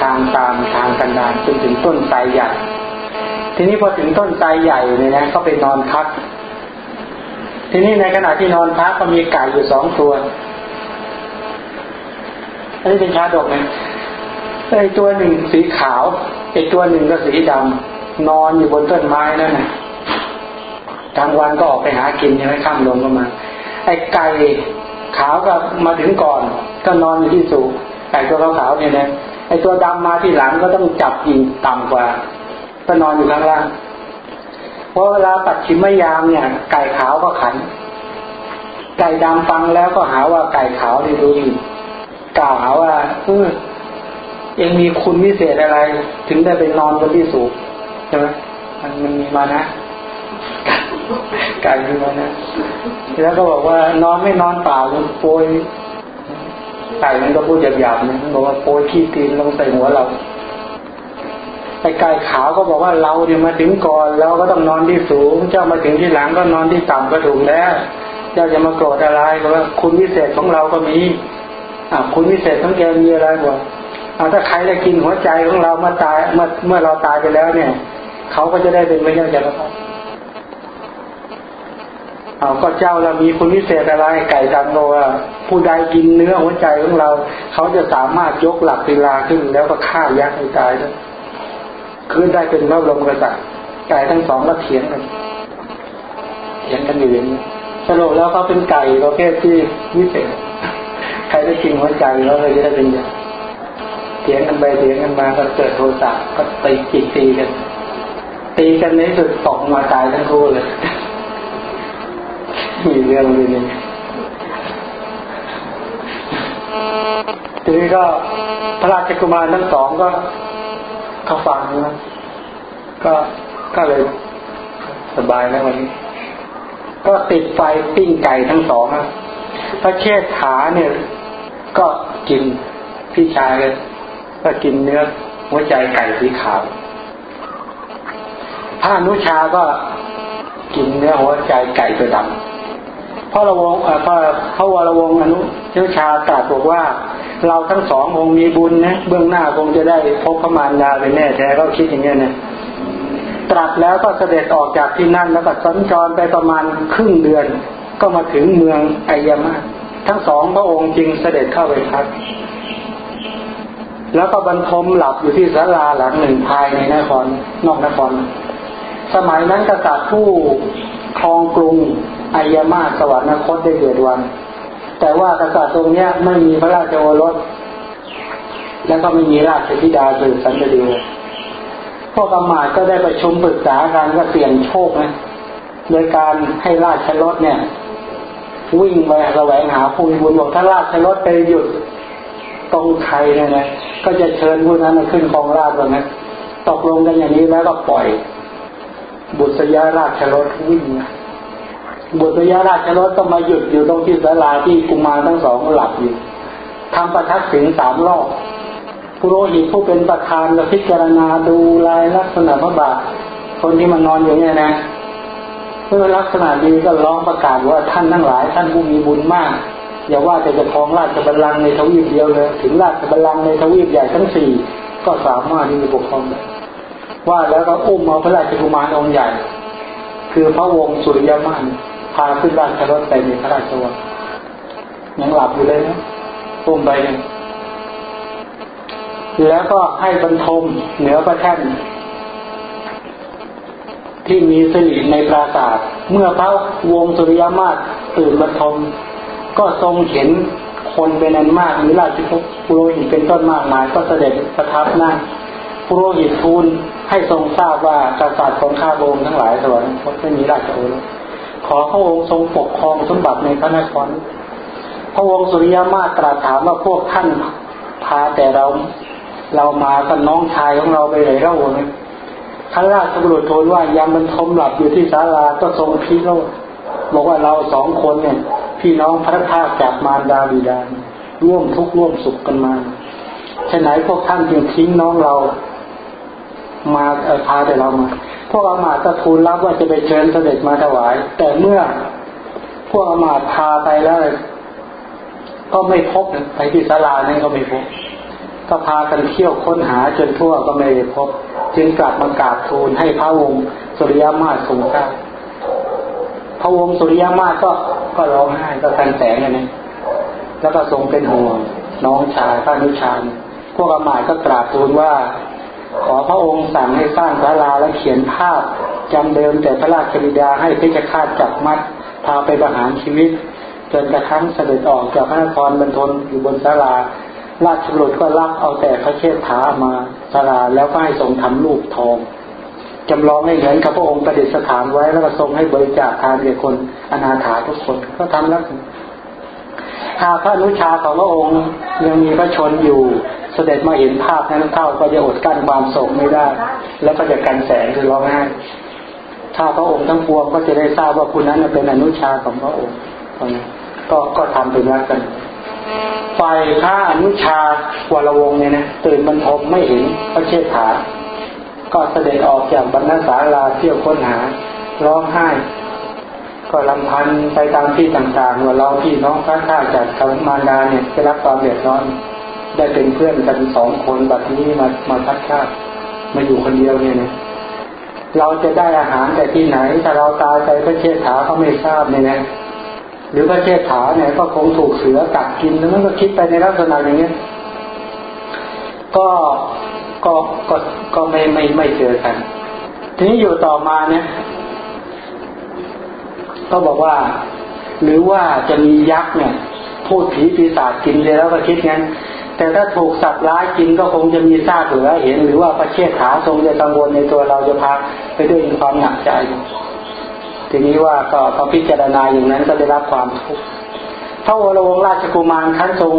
ทางตามทางกันดารจนถึงต้นไทรใหญ่ ทีนี้พอถึงต้นไทรใหญ่เนี่ยนะก็ไปนอนพัก ทีนี้ในขณะที่นอนพักก็มีไก่อยู่สองตัวอันนี้เป็นชาดกนะไอ้ตัวหนึ่งสีขาวไอ้ตัวหนึ่งก็สีดำนอนอยู่บนต้นไม้นั่นนะกลางวันก็ออกไปหากินใช่ไหมข้ามลงก็มา ไอ้ไก่ขาวก็มาถึงก่อน ก็นอนอยู่ที่สูงไก่ตัวขาวเนี่ยนะไอ้ตัวดำมาที่หลังก็ต้องจับยิงต่ำกว่า ก็นอนอยู่ข้างล่างเพราะเวลาตัดชิมไม่ยามเนี่ย ไก่ขาวก็ขัน ไก่ดำฟังแล้วก็หาว่าไก่ขาวดีดูดีกล่าวหาว่าเออเองมีคุณวิเศษอะไร ถึงได้ไปนอนบนที่สูงใช่ไหมมันมันมีมานะไก่มีมานะแล้วก็บอกว่านอนไม่นอนเปล่ามันโปยไก่มันก็พูดหยาบๆนะบอกว่าโปยขี้ตีนลงใส่หัวเรา ไอ้ไก่ขาวก็บอกว่าเราเนี่ยมาถึงก่อนเราก็ต้องนอนที่สูง เจ้ามาถึงที่หลังก็นอนที่ต่ำก็ถูกแล้วเจ้าจะมาโกรธอะไรเพราะว่าคุณวิเศษของเราก็มีอ่าคุณวิเศษของแกมีอะไรบอกเอาถ้าใครได้กินหัวใจของเราเมื่อตายเมื่อเมื่อเราตายไปแล้วเนี่ย เขาก็จะได้เป็นพระเจ้าจักรพรรดิเอาก็เจ้าเรามีคุณวิเศษอะไรไก่ดังโลว่าผู้ใดกินเนื้อหัวใจของเรา เขาจะสามารถยกหลักศิลาขึ้นแล้วก็ฆ่ายักษ์ให้ตายได้ คือได้เป็นพระบรมกษัตริย์ไก่ทั้งสองก็เถียงกันเถียงกันอยู่อย่างนี้สรุปแล้วเขาเป็นไก่ประเภทที่วิเศษใครได้กินหัวใจแล้วเลยจะได้เป็นอย่างเถียงกันไปเถียงกันมาก็เกิดโทสะก็ตีจีตีกัน ตีกันในสุดตกมาตายทั้งคู่เลยมีเรื่องนี้นี่ทีนี้ก็พระราชกุมารทั้งสองก็ เขาฟังนะก็ก็เลยสบายแล้ววันนี้ ก็ติดไฟปิ้งไก่ทั้งสองนะพระเชษฐาเนี่ย ก็กินพี่ชายเลยก็กินเนื้อหัวใจไก่สีขาวพระนุชาก็กินเนื้อหัวใจไก่ตัวดำพระระวงพระพระวรวงอนุเจ้าชาตรัสบอกว่า เราทั้งสององมีบุญนะเบื้องหน้าคงจะได้พบพระมารดาเป็นแน่แท้ก็คิดอย่างนี้ยนะตรัสแล้วก็เสด็จออกจากที่นั่นแล้วก็สัญจรไปประมาณครึ่งเดือน ก็มาถึงเมืองไอยามาทั้งสองพระองค์จึงเสด็จเข้าไปพักแล้วก็บรรทมหลับอยู่ที่ศาลาหลังหนึ่งภายในนครนอกนคร สมัยนั้นกษัตริย์ผู้ครองกรุงอายามาสวรรคตได้เกิดวัน แต่ว่ากษัตริย์ตรงนี้ไม่มีพระราชโอรส แล้วก็ไม่มีราชธิดาสืบสันตติวงศ์พวกอมาตก็ได้ประชุมปรึกษากันก็เสี่ยงโชคนะโดยการให้ราชรถเนี่ย วิ่งไปแสวงหาภูมิบุญบอกถ้าราชรถไปหยุดตรงไทยเนี่ยนะก็จะเชิญผู้นั้นมาขึ้นครองราชวันนะตกลงกันอย่างนี้แล้วก็ปล่อย บุตรยาราชรถวิ่ง บุตรยาราชรถก็มาหยุดอยู่ตรงที่ศาลาที่กุมารทั้งสองหลับอยู่ทำประทัดถึงสามรอบผู้โรหิตผู้เป็นประธานก็พิจารณาดูลายลักษณะพระบาทคนที่มันนอนอยู่เนี่ยนะเพื่อลักษณะดีก็ร้องประกาศว่าท่านทั้งหลายท่านผู้มีบุญมาก อย่าว่าจะจะครองราชบัลลังก์ในทวีปเดียวเลยถึงราชบัลลังก์ในทวีปใหญ่ทั้งสี่ก็สามารถที่จะปกครองได้ว่าแล้วก็อุ้มเอาพระราชกุมารองค์ใหญ่ คือพระวงศ์สุริยมาน พาขึ้นราชรถไปในพระราชวังยังหลับอยู่เลยนะอุ้มไปแล้วก็ให้บรรทมเหนือพระแท่นที่มีสิริในปราสาทเมื่อพระวงสุริยมาศตื่นบรรทม ก็ทรงเห็นคนเป็นอันมากมีราชปุโรหิตเป็นต้นมากมาย ก็เสด็จประทับนั่งปุโรหิตทูลให้ทรงทราบว่ากษัตริย์ของข้าพงทั้งหลายสวรรคตไม่มีราชโอรส ขอพระองค์ทรงปกครองสมบัติในพระนคร พระวงค์สุริยมาตรัสถามว่าพวกท่านพาแต่เราเรามากับน้องชายของเราไปไหนเล่าเนี่ยพระราชบุรุษทูลว่ายามมันทมหลับอยู่ที่ศาลาก็ทรงพิโรธบอกว่าเราสองคนเนี่ย พี่น้องพระธาตุจากมารดาบิดาร่วมทุกข์ร่วมสุขกันมาฉะไหนพวกท่านจึงทิ้งน้องเรา มาเออพาแต่เรามา พวกอามาตก็ทูลรับว่าจะไปเชิญเสด็จมาถวาย แต่เมื่อพวกอามาตพาไปแล้ว ก็ไม่พบไปที่ศาลานั้นก็ไม่พบก็พากันเที่ยวค้นหาจนทั่วก็ไม่พบ จึงกลับมากราบทูลให้พระวงศ์สุริยมาศทรงทราบพระวงศ์สุริยมาศก็ก็ร้องไห้ก็ทันแสงอันนี้แล้วก็ทรงเป็นห่วงน้องชายพระนุชานพวกอามาตก็กราบทูลว่า ขอพระองค์สั่งให้สร้างศาลาและเขียนภาพจำเดิมแต่พระราชบิดาให้เพชฌฆาตจับมัดพาไปประหารชีวิต จนกระทั่งเสด็จออกจากพระนครบรรทนอยู่บนศาลา ราชบุรุษก็รับเอาแต่พระเชษฐามาศาลาแล้วก็ให้ทรงทำรูปทองจำลองให้เหมือนกับพระองค์ประดิษฐานไว้แล้วก็ทรงให้บริจาคทานแก่คนอนาถาทุกคนก็ทำแล้วหากพระนุชาของพระองค์ยังมีพระชนอยู่ เสด็จมาเห็นภาพนั้นเข้าก็จะอดกั้นความโศกไม่ได้ แล้วก็จะกันแสงคือร้องไห้ถ้าพระองค์ทั้งปวงก็จะได้ทราบว่าคุณนั้นเป็นอนุชาของพระองค์ก็ก็ทำเป็นรักกันฝ่ายพระอนุชาวรวงเนี่ยนะตื่นบรรทมไม่เห็นพระเชษฐา ก็เสด็จออกจากบรรณศาลาเที่ยวค้นหา ร้องไห้ ก็ลำพันไปตามที่ต่างๆว่าเราพี่น้องพระข้าจากคำมารดาเนี่ยจะรับความเดือดร้อน ได้เป็นเพื่อนกันสองคนแบบนี้มามาทักชาติมาอยู่คนเดียวเนี่ยนะเราจะได้อาหารแต่ที่ไหนถ้าเราตายไปพระเชษฐาเขาไม่ทราบเนี่ยนะหรือพระเชษฐาเนี่ยก็คงถูกเสือกัดกินแล้วมันก็คิดไปในลักษณะอย่างเนี้ยก็ก็ก็ก็ไม่ไม่ไม่เจอกัน ทีนี้อยู่ต่อมาเนี่ย ก็บอกว่า หรือว่าจะมียักษ์เนี่ยพูดผีปีศาจกินเลยแล้วก็คิดงั้น แต่ถ้าถูกสัตว์ร้ายกินก็คงจะมีซากเหลือเห็น หรือว่าพระเชษฐาทรงจะกังวลในตัวเราจะพาไปด้วยความหนักใจ ทีนี้ว่าก็พอพิจารณาอย่างนั้นก็ได้รับความทุกข์พระวรวงราชกุมารท่านทรง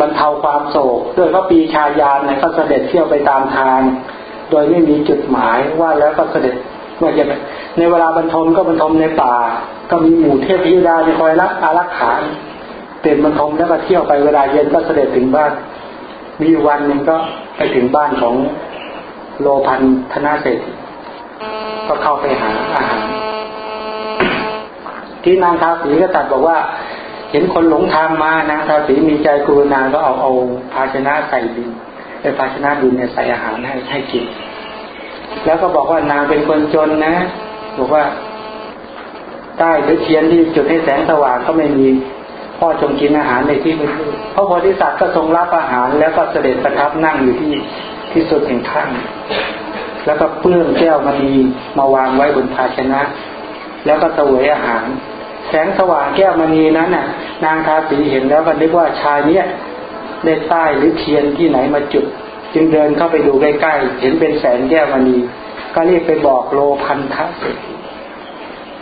บรรเทาความโศกด้วยพระปีชายานเนี่ยก็เสด็จเที่ยวไปตามทาง โดยไม่มีจุดหมายว่าแล้วก็เสด็จเมื่อจะในเวลาบรรทมก็บรรทมในป่า ก็มีหมู่เทพธิดาคอยรับอารักขาเป็นบรรทมแล้วก็เที่ยวไปเวลาเย็นก็เสด็จถึงบ้าน มีวันหนึ่งก็ไปถึงบ้านของโลพันธนาเศรษฐก็เข้าไปหาอาหาร ที่นางทาสีก็ตัดบอกว่า เห็นคนหลงทางมานางทาสีมีใจกรุณาก็เอาเอาภาชนะใส่ดินในภาชนะดินเนี่ยใส่อาหารให้ให้กิน แล้วก็บอกว่านางเป็นคนจนนะ บอกว่าใต้หรือเทียนที่จุดให้แสงสว่างก็ไม่มี พ่อจงกินอาหารในที่มืดพระโพธิสัตว์ก็ทรงรับอาหารแล้วก็เสด็จประทับนั่งอยู่ที่ที่สุดแห่งข้าง แล้วก็เปื้อนแก้วมณีมาวางไว้บนภาชนะ แล้วก็เสวยอาหาร แสงสว่างแก้วมณีนั้นน่ะ นางทาสีเห็นแล้วก็นึกว่าชายเนี้ยได้ใต้หรือเทียนที่ไหนมาจุด จึงเดินเข้าไปดูใกล้ๆเห็นเป็นแสงแก้วมณีก็รีบไปบอกโลพันธะเศรษฐี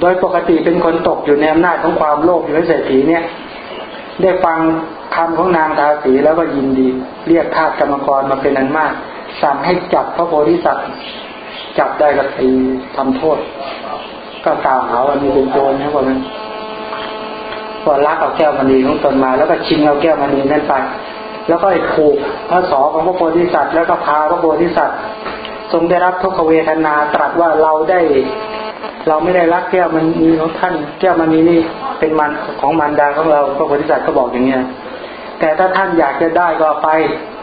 โดยปกติเป็นคนตกอยู่ในอำนาจของความโลภอยู่ในเศรษฐีเนี่ย ได้ฟังคำของนางทาสีแล้วก็ยินดี เรียกทาสกรรมกรมาเป็นอันมาก สั่งให้จับพระโพธิสัตว์จับได้ก็ตีทำโทษ ก็กล่าวหาว่ามีเป็นโจรนะพวกนั้นพอลักเอาแก้วมณีของตนมาแล้วก็ชิงเอาแก้วมณีนั่นไปแล้วก็ไอ้ผูกพระสอของพระโพธิสัตว์แล้วก็พาพระโพธิสัตว์ทรงได้รับทุกขเวทนาตรัสว่าเราได้ เราไม่ได้รักแก้วมันมีของท่านแก้วมันมีนี่ เป็นมันของมารดาของเราพระโพธิสัตว์ก็บอกอย่างเนี้ยแต่ถ้าท่านอยากจะได้ก็ไป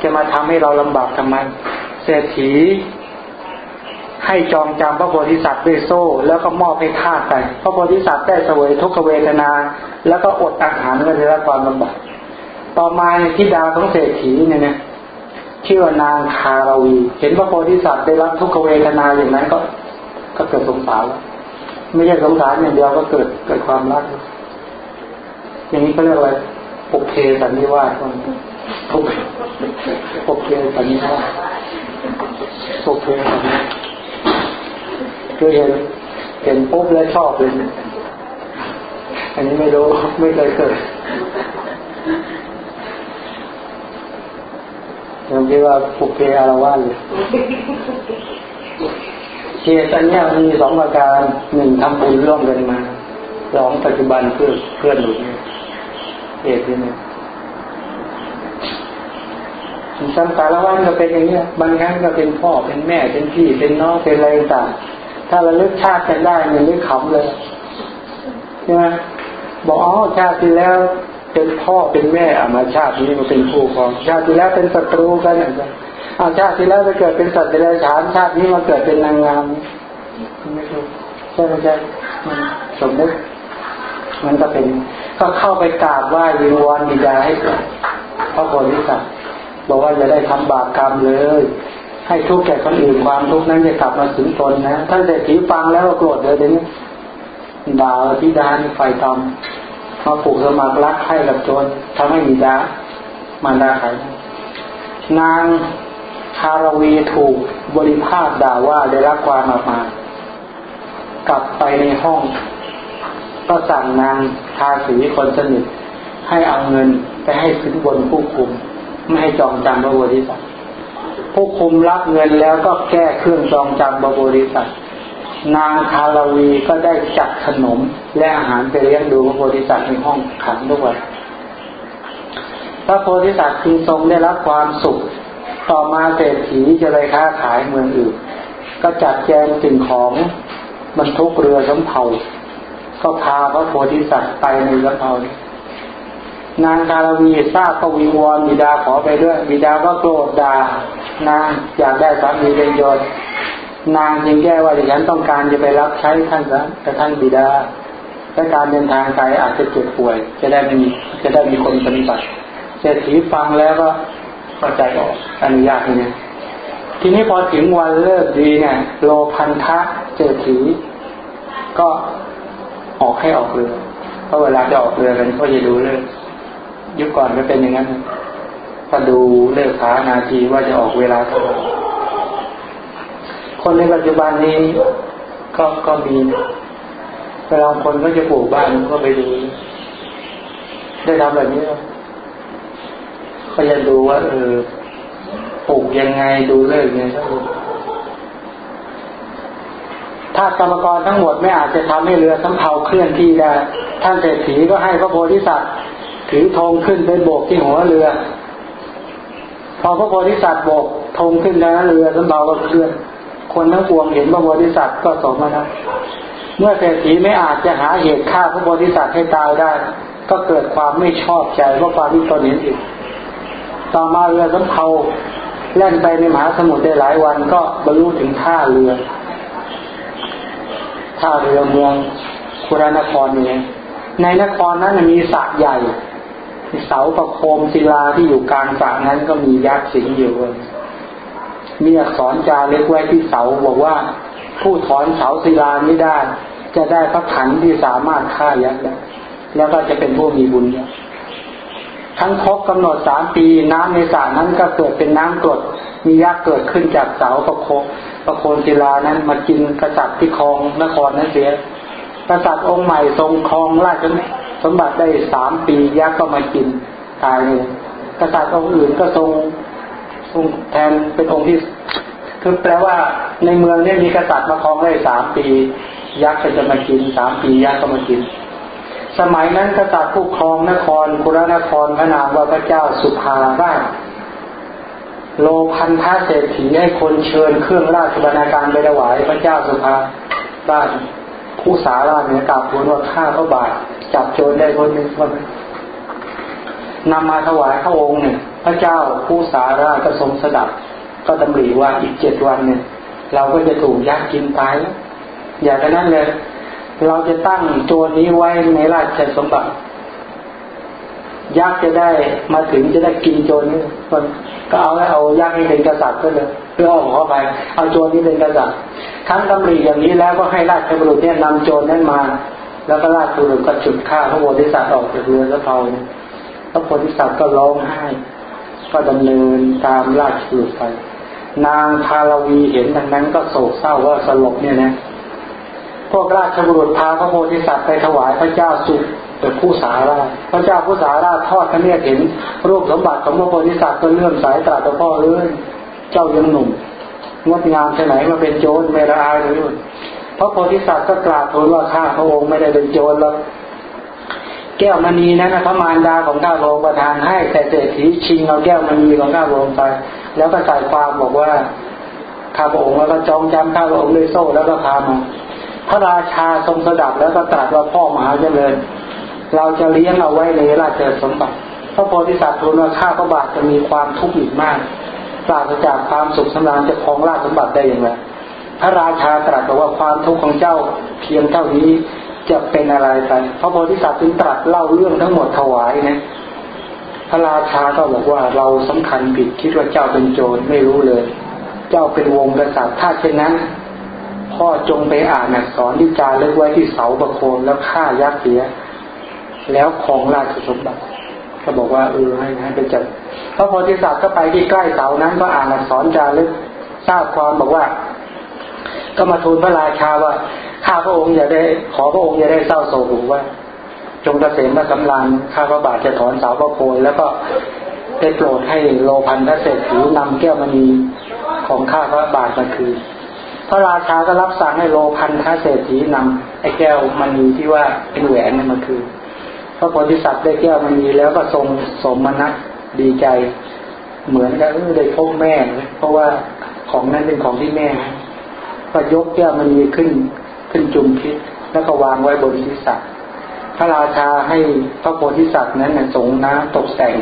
จะมาทำให้เราลำบากทำไม เศรษฐี ให้จองจำพระโพธิสัตว์ด้วยโซ่ แล้วก็มอบให้ทาสไป พระโพธิสัตว์ได้เสวยทุกขเวทนา แล้วก็อดอาหารก็ได้รับความลำบาก ต่อมาที่ดาของเศรษฐีเนี่ยนะชื่อว่านางคาราวี เห็นพระโพธิสัตว์ได้รับทุกขเวทนาอย่างนั้นก็ ก็เกิดสงสารแล้วไม่ใช่สงสารอย่างเดียวก็เกิดเกิดความรัก อย่างนี้ก็เรียกว่าปุเพสันนิวาสปุปุเพสันนิวาสปุเพสันนิคือเห็นเห็นปุ๊บแล้วชอบเลยอันนี้ไม่รู้ไม่เคยเกิดผมคิดว่าปุเพอารวาสเลยเจตเนี่ยมีสองประการหนึ่งทำบุญร่วมกันมาสองปัจจุบันเพื่อเพื่อนหนุน เหตุนี้สังสารวัฏก็เป็นอย่างนี้บางครั้งก็เป็นพ่อเป็นแม่เป็นพี่เป็นน้องเป็นอะไรต่างถ้าเราเลือกชาติกันได้เนี่ยนึกขำเลยใช่ไหมบอกอ๋อชาติที่แล้วเป็นพ่อเป็นแม่อามาชาตินี้มาเป็นผู้ครองชาติที่แล้วเป็นศัตรูกันอย่างไรอ้าชาติที่แล้วไปเกิดเป็นสัตว์เดรัจฉานชาตินี้มาเกิดเป็นนางงามไม่ใช่ใช่ไม่ใช่สมมติ มันก็เป็น ก็เข้าไปกราบไหว้วิงวอนบิดาให้พระโพธิสัตว์บอกว่าจะได้ทำบาปกรรมเลย ให้ทุกข์แก่คนอื่นความทุกข์นั้นจะกลับมาถึงตนนะท่านเศรษฐีฟังแล้วก็โกรธเลยเดี๋ยวนี้ด่าพิดานไฟตอมมาปลูกสมัครรักให้กับโจรทำให้มีดามันดาขายนางคารวีถูกบริภาคด่าว่าได้รับความมามา กลับไปในห้อง ก็สั่งนางทาสีคนสนิทให้เอาเงินไปให้ขึ้นบนผู้คุม ไม่ให้จองจำพระบริษัทผู้คุมรับเงินแล้วก็แก้เครื่องจองจำพระบริษัทนางคารวีก็ได้จัดขนมและอาหารไปเลี้ยงดูพระโพธิสัตว์ในห้องขังทุกวันพระโพธิสัตว์จึงทรงได้รับความสุข ต่อมาเศรษฐีจะไปค้าขายเมืองอื่น ก็จัดแจงสิ่งของบรรทุกเรือสำเภา ก็พาพระโพธิสัตว์ไปในสำเภานางการวีทราบก็วิงวอนบิดาขอไปด้วย บิดาก็โกรธด่านางอยากได้สามีเป็นยศนางจึงแก้ว่าดิฉันต้องการจะไปรับใช้ท่านนะแต่ท่านบิดาและการเดินทางไกลอาจจะเจ็บป่วย จะได้ไม่มีจะได้มีคนปฏิบัติเศรษฐีฟังแล้วก็เข้าใจออกอนุญาตเนี่ยทีนี้พอถึงวันเลิกดีเนี่ย โลพันธะเจถีก็ ออกให้ออกเรือ เพราะเวลาจะออกเรือกันก็จะดูเลิกยุคก่อนก็เป็นอย่างนั้นก็ดูเลิกขานาทีว่าจะออกเวลาเท่าไหร่คนในปัจจุบันนี้ก็ก็มีเวลาคนก็จะปลูกบ้านก็ไปดูได้ทำแบบนี้ก็จะดูว่าเออปลูกยังไงดูเลิกยังไง ถ้ากรรมกรทั้งหมดไม่อาจจะทำให้เรือสำเภาเคลื่อนที่ได้ ท่านเศรษฐีก็ให้พระโพธิสัตว์ถือธงขึ้นไปโบกที่หัวเรือ พอพระโพธิสัตว์โบกธงขึ้นแล้วเรือสำเภาก็เคลื่อน คนทั้งปวงเห็นพระโพธิสัตว์ก็สมนะเมื่อเศรษฐีไม่อาจจะหาเหตุฆ่าพระโพธิสัตว์ให้ตายได้ ก็เกิดความไม่ชอบใจเพราะความที่ตนเห็นอีกต่อมาเรือสำเภาแล่นไปในมหาสมุทรได้หลายวันก็บรรลุถึงท่าเรือ ท่าเรือเมืองคุรานครนี่ในนครนั้นมีสระใหญ่เสาประโคมศิลาที่อยู่กลางสระนั้นก็มียักษ์สิงอยู่มีอักษรจาเล็กไว้ที่เสาบอกว่า ผู้ถอนเสาศิลานี้ได้ จะได้พระขันที่สามารถฆ่ายักษ์ได้แล้วก็จะเป็นผู้มีบุญทั้งครบกำหนดสามปีน้ำในสระนั้นก็เกิดเป็นน้ำกรดมียักษ์เกิดขึ้นจากเสาประโค ประโคนศิลานั้นมากินกษัตริย์ที่คลองนครนั้นเสีย กษัตริย์องค์ใหม่ทรงครองราชสมบัติได้สามปียักษ์ก็มากินตายเลยกษัตริย์องค์อื่นก็ทรงทรงแทนเป็นองค์ที่คือแปลว่าในเมืองนี้มีกษัตริย์มาครองได้สามปี ยักษ์ก็จะมากินสามปียักษ์ก็มากิน สมัยนั้นกษัตริย์ผู้ครองนครคุรนครพระนามว่าพระเจ้าสุภาราช โลพันธาเศรษฐีให้คนเชิญเครื่องราชบรรณาการไปถวายพระเจ้าสุภาราชผู้สาราเนี่ยกล่าวทูลว่าข้าพระบาทจับโจรได้คนหนึ่งคนนำมาถวายพระองค์เนี่ยพระเจ้าผู้สาราก็ทรงสดับ ก็ดำริว่าอีกเจ็ดวันเนี่ย เราก็จะถูกยักษ์กินตายแล้วอย่ากันนั้นเลย เราจะตั้งโจรนี้ไว้ในราชสมบัติ ยักษ์จะได้มาถึงจะได้กินโจรนี้คนก็เอาแล้วเอายักษ์ให้เป็นกษัตริย์ก็เลยเพื่อออกเข้าไป เอาโจรนี้เป็นกษัตริย์ทั้งดำริอย่างนี้แล้วก็ให้ราชบุรุษเนี่ยนำโจรนั้นมา แล้วก็ราชบุรุษก็จุดฆ่าพระโพธิสัตว์ออกจากเรือสะเพาพระโพธิสัตว์ก็ร้องไห้ก็ดำเนินตามราชบุรุษไป นางพาลวีเห็นดังนั้นก็โศกเศร้าว่าสลบเนี่ยนะพวกราชบุรุษพาพระโพธิสัตว์ไปถวายพระเจ้าสุ เป็นผู้สาราพระเจ้าผู้สาราทอดพระเนตรเห็นรูปสมบัติของพระโพธิสัตว์ก็เลื่อมสายตราต่อพ่อเลยเจ้ายังหนุ่มงดงามที่ไหนมาเป็นโจรไม่ละอายเลยพระโพธิสัตว์ก็กราบทูลว่าข้าพระองค์ไม่ได้เป็นโจรแล้วแก้วมณีนั้นนะพระมารดาของข้าพระองค์ประทานให้แต่เศรษฐีชิงเอาแก้วมณีของข้าพระองค์ไป แล้วก็ใส่ความบอกว่าข้าพระองค์แล้วก็จองจำข้าพระองค์ด้วยโซ่แล้วก็พามาพระราชาทรงสดับแล้วก็ตรัสว่าพ่อมหาเจริญ เราจะเลี้ยงเอาไว้ในราชสมบัติพระโพธิสัตว์ทูลว่าข้าพระบาทจะมีความทุกข์อีกมากปราศจากความสุขสำราญจะครองราชสมบัติได้อย่างไรพระราชาตรัสว่าความทุกข์ของเจ้าเพียงเท่านี้จะเป็นอะไรไปพระโพธิสัตว์จึงตรัสเล่าเรื่องทั้งหมดถวายนะ พระราชาก็บอกว่าเราสำคัญผิดคิดว่าเจ้าเป็นโจรไม่รู้เลย เจ้าเป็นวงกษัตริย์ถ้าเช่นนั้น พ่อจงไปอ่านอักษรที่จารึกไว้ที่เสาประโคนแล้วฆ่ายักษ์เสีย แล้วของราชสมบัติก็บอกว่าเออให้ให้ไปจัดพระโพธิสัตว์ก็ไปที่ใกล้เสานั้นก็อ่านอักษรจารึกทราบความบอกว่า ก็มาทูลพระราชาว่าข้าพระองค์อย่าได้ ขอพระองค์อย่าได้เศร้าโศกว่า จงกเกษมพระสำราญข้าพระบาทจะถอนเสาพระโคนแล้วก็ได้โปรดให้โลพันธเศรษฐีนำแก้วมณีของข้าพระบาทมาคืนพระราชาก็รับสั่งให้โลพันธเศรษฐีนำไอ้แก้วมณีที่ว่าเป็นแหวนนี่มาคืน พระโพธิสัตว์ได้แก้วมณีแล้วก็ทรงสมนัตดีใจ เหมือนกับได้พบแม่ เพราะว่าของนั้นเป็นของที่แม่ก็ยกแก้วมณีขึ้นขึ้นจุมพิษแล้วก็วางไว้บนศีรษะพระราชาให้พระโพธิสัตว์นั้นสงน้ำตกแต่ง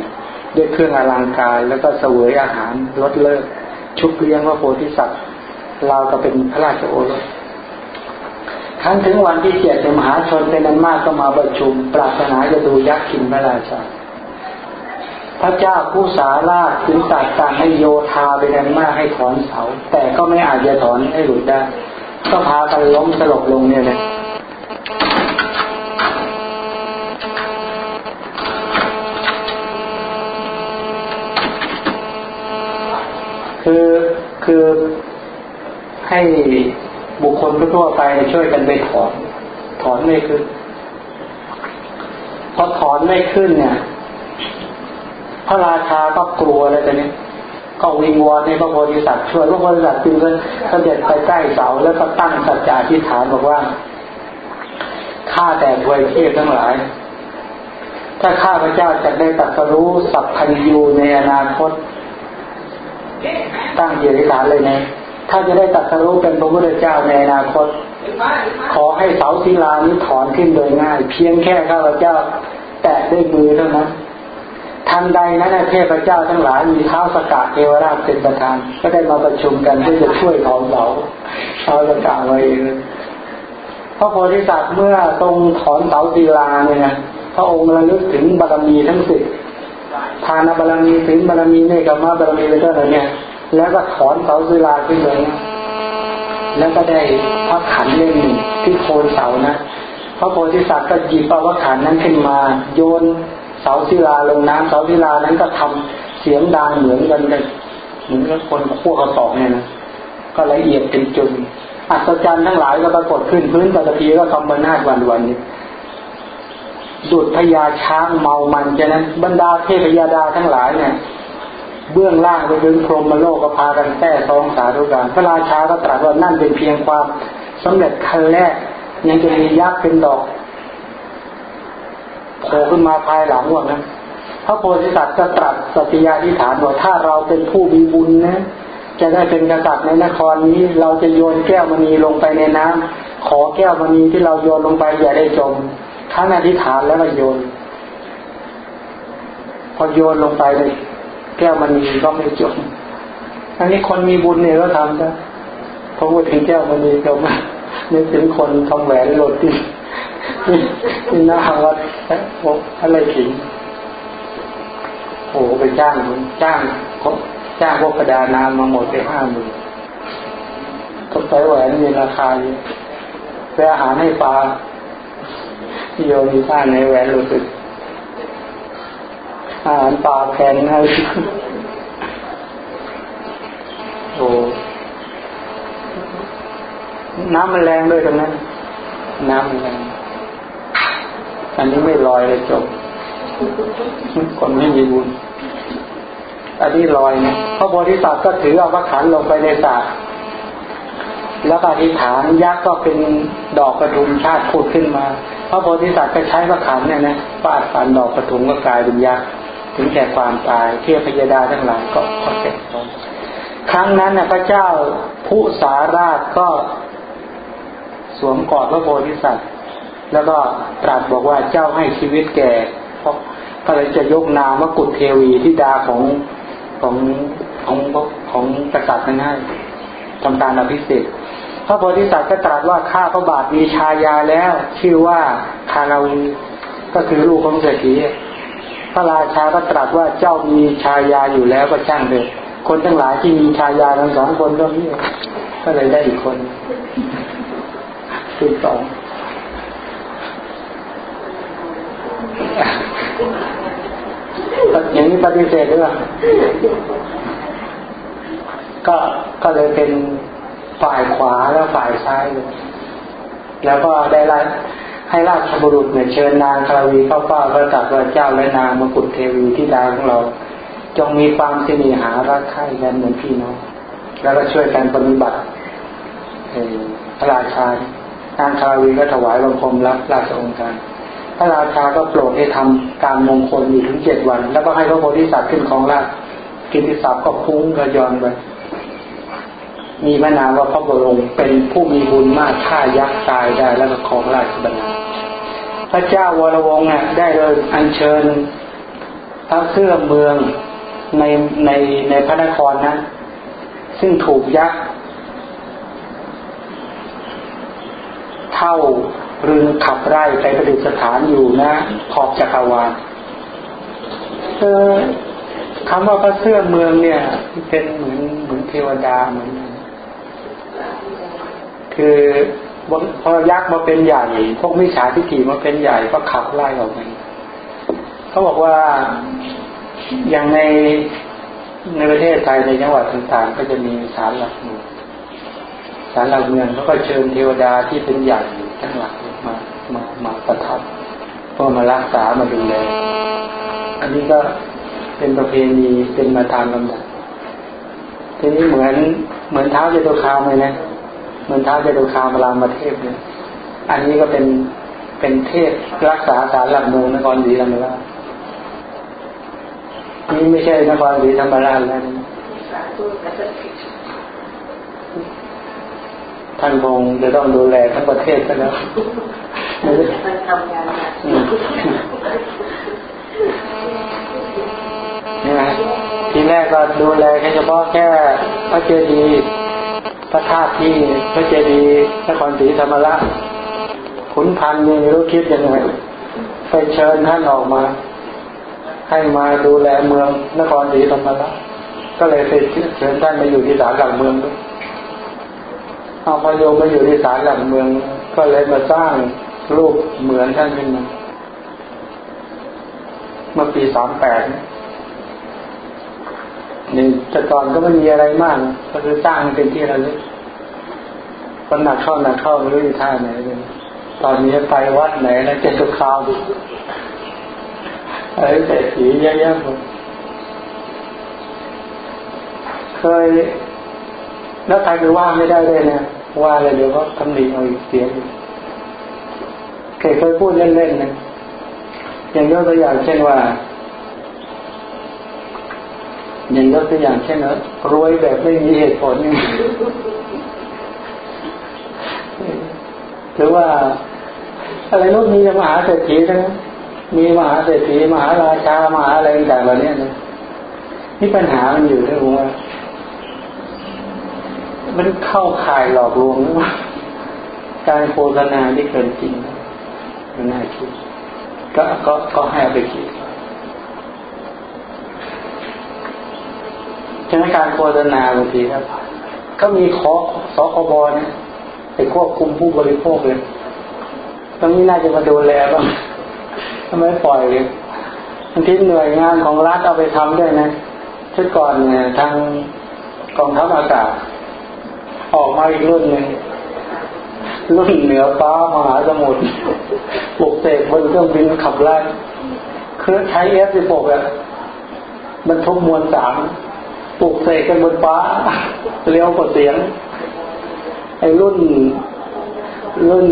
ด้วยเครื่องอลังการแล้วก็เสวยอาหารลดเลิก ชุบเลี้ยงพระโพธิสัตว์เราก็เป็นพระราชโอรส ครั้งถึงวันที่เจ็ดในมหาชนเป็นนั้นมากก็มาประชุม ปรารถนาจะดูยักษ์กินพระราชาพระเจ้าผู้สาราถึงตัดสั่งให้โยธาเป็นนั้นมากให้ถอนเสา แต่ก็ไม่อาจจะถอนให้หลุดได้ ก็พากันล้มสลบลงเนี่ยเลยคือคือให้ บุคคลทั่วไปช่วยกันไปถอน ถอนไม่ขึ้นพอถอนไม่ขึ้นเนี่ยพระราชาก็กลัวแล้วตอนนี้ก็วิงวอนให้พระโพธิสัตว์ช่วยพระโพธิสัตว์จึงเลยเสด็จไปใกล้เสาแล้วก็ตั้งสัจจะอธิฐานบอกว่าข้าแต่ทวยเทพทั้งหลาย ถ้าข้าพระเจ้าจะได้ตัดสรู้สัพพัญญูในอนาคต ตั้งเจริญฐานเลยนะ ถ้าจะได้ตัดสรู้เป็นพระพุทธเจ้าในอนาคต ขอให้เสาศิลานี้ถอนขึ้นโดยง่าย เพียงแค่ข้าพเจ้า แตะด้วยมือเท่านั้นทันใดนั้นเทพเจ้าทั้งหลายมีเท้าสกัดเทวราชเป็นประธาน ก็ได้มาประชุมกันเพื่อจะช่วยถอนเสาเท้าสกัดไว้พระโพธิสัตว์เมื่อตรงถอนเสาศิลาเนี่ยนะพระองค์ระลึกถึงบารมีทั้งสิบทานบารมีถึงบารมีเนกรรมบารมีเป็นต้นเนี่ย แล้วก็ถอนเสาศิลาขึ้นเลยแล้วก็ได้พระขันเล่นที่โคนเสานะพระโพธิสัตว์ก็หยิบเอาพระขันนั้นขึ้นมา โยนเสาศิลาลงน้ำเสาศิลานั้นก็ทำเสียงดังเหมือนกันเลยเหมือนกับคนขั้วกระสอบเนี่ยนะก็ละเอียดเป็นจุดอัศจรรย์ทั้งหลายก็ปรากฏขึ้นพื้นปฐพีก็ทำบรรนาวันวันนี้ดุดพญาช้างเมามันฉะนั้นบรรดาเทพยาดาทั้งหลายเนี่ย เบื้องล่างไปถึงพรหมโลกก็พากันแท้ซองสาธุการพระราชาก็ตรัสว่านั่นเป็นเพียงความสำเร็จขั้นแรกยังจะมียักษ์เป็นดอกโผล่ขึ้นมาภายหลังว่านะพระโพธิสัตว์ก็ตรัสสัตยาธิฐานว่าถ้าเราเป็นผู้มีบุญนะจะได้เป็นกษัตริย์ในนครนี้ เราจะโยนแก้วมณีลงไปในน้ำขอแก้วมณีที่เราโยนลงไปอย่าได้จมทั้งอธิษฐานแล้วก็โยน พอโยนลงไปเลย แก้วมณีก็ไม่จบอันนี้คนมีบุญเนี่ยก็ทำจ้ะพอพูดถึงแก้วมณีก็มนึกถึงคนทำแหวนโรตีที่หน้าวัดอะไรขิงโอ้ไปจ้างจ้างจ้างพวกกระดาน้ำมาหมดไปห้าหมื่นก็ไปส่แหวนมีราคาอยู่ไปอาหารให้ปลาโยมีสร้าในแหวนรู้สึก อาหารปลาแพงให้โอ้น้ำมันแรงด้วยตรงนั้น น้ำมันแรงอันนี้ไม่ลอยเลยจบคนไม่มีบุญอันนี้ลอยนะพระโพธิสัตว์ก็ถือเอาพระขันลงไปในสระแล้วอธิษฐานยักษ์ก็เป็นดอกกระทุมชาติพูดขึ้นมา พระโพธิสัตว์ก็ใช้พระขันเนี่ยนะฟาดฟันดอกกระทุมก็กลายเป็นยักษ์ ถึงแก่ความตายเทียพยดาทั้งหลายก็ก็เสร็จครั้งนั้นนะพระเจ้าผู้สาราชก็สวมกอดพระโพธิสัตว์ แล้วก็ตรัสบอกว่าเจ้าให้ชีวิตแก่เพราะก็เลยจะยกนามว่ากุฎเทวีที่ดาของของของของกษัตริย์นั้นให้ทำการอภิเษกพระโพธิสัตว์ก็ตรัสว่าข้าพระบาทมีชายาแล้ว ชื่อว่าคาราวีก็คือลูกของเศรษฐี พระราชาก็ตรัสว่าเจ้ามีชายาอยู่แล้วก็ช่างเลยคนทั้งหลายที่มีชายาทั้งสองคนก็มีก็เลยได้อีกคนคือสองอย่างนี้ปฏิเสธหรือเปล่าก็ก็เลยเป็นฝ่ายขวาแล้วฝ่ายซ้ายเลยแล้วก็ได้ไล่ ให้ราชบุรุษเนี่ยเชิญนางคาวีเข้าเฝ้าพระจักรเจ้าและนางมกุฎเทวีที่ดาของเรา จงมีความสินีหารักใคร่กันเหมือนพี่น้องแล้วก็ช่วยกันปฏิบัติพระราชานางคาวีก็ถวายบังคมรับราชองค์การ พระราชาก็โปรดให้ทำการมงคลอยู่ถึงเจ็ดวัน แล้วก็ให้พระโพธิสัตว์ขึ้นของราชกิติศัพท์ก็พุ่งกระยอนไปมีพระนามว่าพระบรมเป็นผู้มีบุญมากฆ่ายักษ์ตายได้แล้วก็ของราชบัณฑิต พระเจ้าวรวงศ์เนี่ยได้เลยอัญเชิญพระเสื้อเมืองในในในพระนครนะ ซึ่งถูกยักษ์เท่ารึงขับไล่ไปประดิษฐานอยู่นะ ขอบจักรวาลเออคำว่าพระเสื้อเมืองเนี่ยเป็นเหมือนเหมือนเทวดาเหมือนคือ พอยักษ์มาเป็นใหญ่ พวกมิจฉาทิฏฐิมาเป็นใหญ่ก็ขับไล่ออกไปเขาบอกว่าอย่างในในประเทศไทยในจังหวัดต่างๆ ก็จะมีศาลหลักเมืองศาลหลักเมืองเขาก็เชิญเทวดาที่เป็นใหญ่ทั้งหลักมามามาประทับเพื่อมารักษามาดูแลอันนี้ก็เป็นประเพณีเป็นมาตามลำดับทีนี้เหมือนเหมือนเท้าเจตุคามเลยนะ เหมือนท้าจดูคามรามเทพเนี่ยอันนี้ก็เป็นเป็นเทพรักษาสารหลักเมืองนครศรีธรรมราชนี่ไม่ใช่นครศรีธรรมราชแล้วท่านคงจะต้องดูแลทั้งประเทศแล้วมันทำงานนี่นะทีแรกก็ดูแลแค่เฉพาะแค่พระเจดีย์ พระธาตุที่พระเจดีย์นครศรีธรรมราชขุนพันธ์นี่ไม่รู้คิดยังไงไปเชิญท่านออกมา ให้มาดูแลเมืองนครศรีธรรมราชก็เลยไปเชิญท่านมาอยู่ที่ศาลหลักเมืองเอาพระโยมมาอยู่ที่ศาลหลักเมือง ก็เลยมาสร้างรูปเหมือนท่านขึ้นมาเมื่อปีสามแปด นี่แต่ก่อนก็ไม่มีอะไรมาก ก็คือสร้างเป็นที่ระลึกคนหนักเข้าหนักเข้าไม่รู้อยู่ท่าไหนเลยตอนนี้ไปวัดไหนแล้วเจตุคาวอะไรเศรษฐีเยอะๆหมดเคยแล้วใครไปว่าไม่ได้เลยนะว่าเลยเดี๋ยวก็ทำหนีเอาอีกเสียงเคยเคยพูดเล่นๆนะอย่างยกตัวอย่างเช่นว่า อย่างยกตัวอย่างเช่นนะรวยแบบไม่มีเหตุผลนี่หรือว่าอะไรนู้นมีมหาเศรษฐีทั้งมีมหาเศรษฐีมหาราชามหาอะไรต่างๆเหล่านี้นะนี่ปัญหามันอยู่ที่ว่า มันเข้าข่ายหลอกลวงหรือว่าการโฆษณาที่เกินจริงมันน่าคิดก็ก็ก็ให้ไปคิด ฉะนั้นการโฆษณาบางทีครับ ก็มีขอสคบเนี่ยไปควบคุมผู้บริโภคเลยตรงนี้น่าจะมาดูแลบ้างทำไมปล่อยเลยบางทีหน่วยงานของรัฐเอาไปทำด้วยนะชุดก่อนเนี่ยทางกองทัพอากาศ ออกมาอีกรุ่นหนึ่งรุ่นเหนือฟ้ามหาสมุทรปลุกเสกบนเครื่องบินขับไล่เครื่องใช้เอฟสิบหกอะบรรทุกมวลสาม ปลุกเสกกันบนฟ้าเลี้ยวกว่าเสียง ไอ้รุ่น รุ่น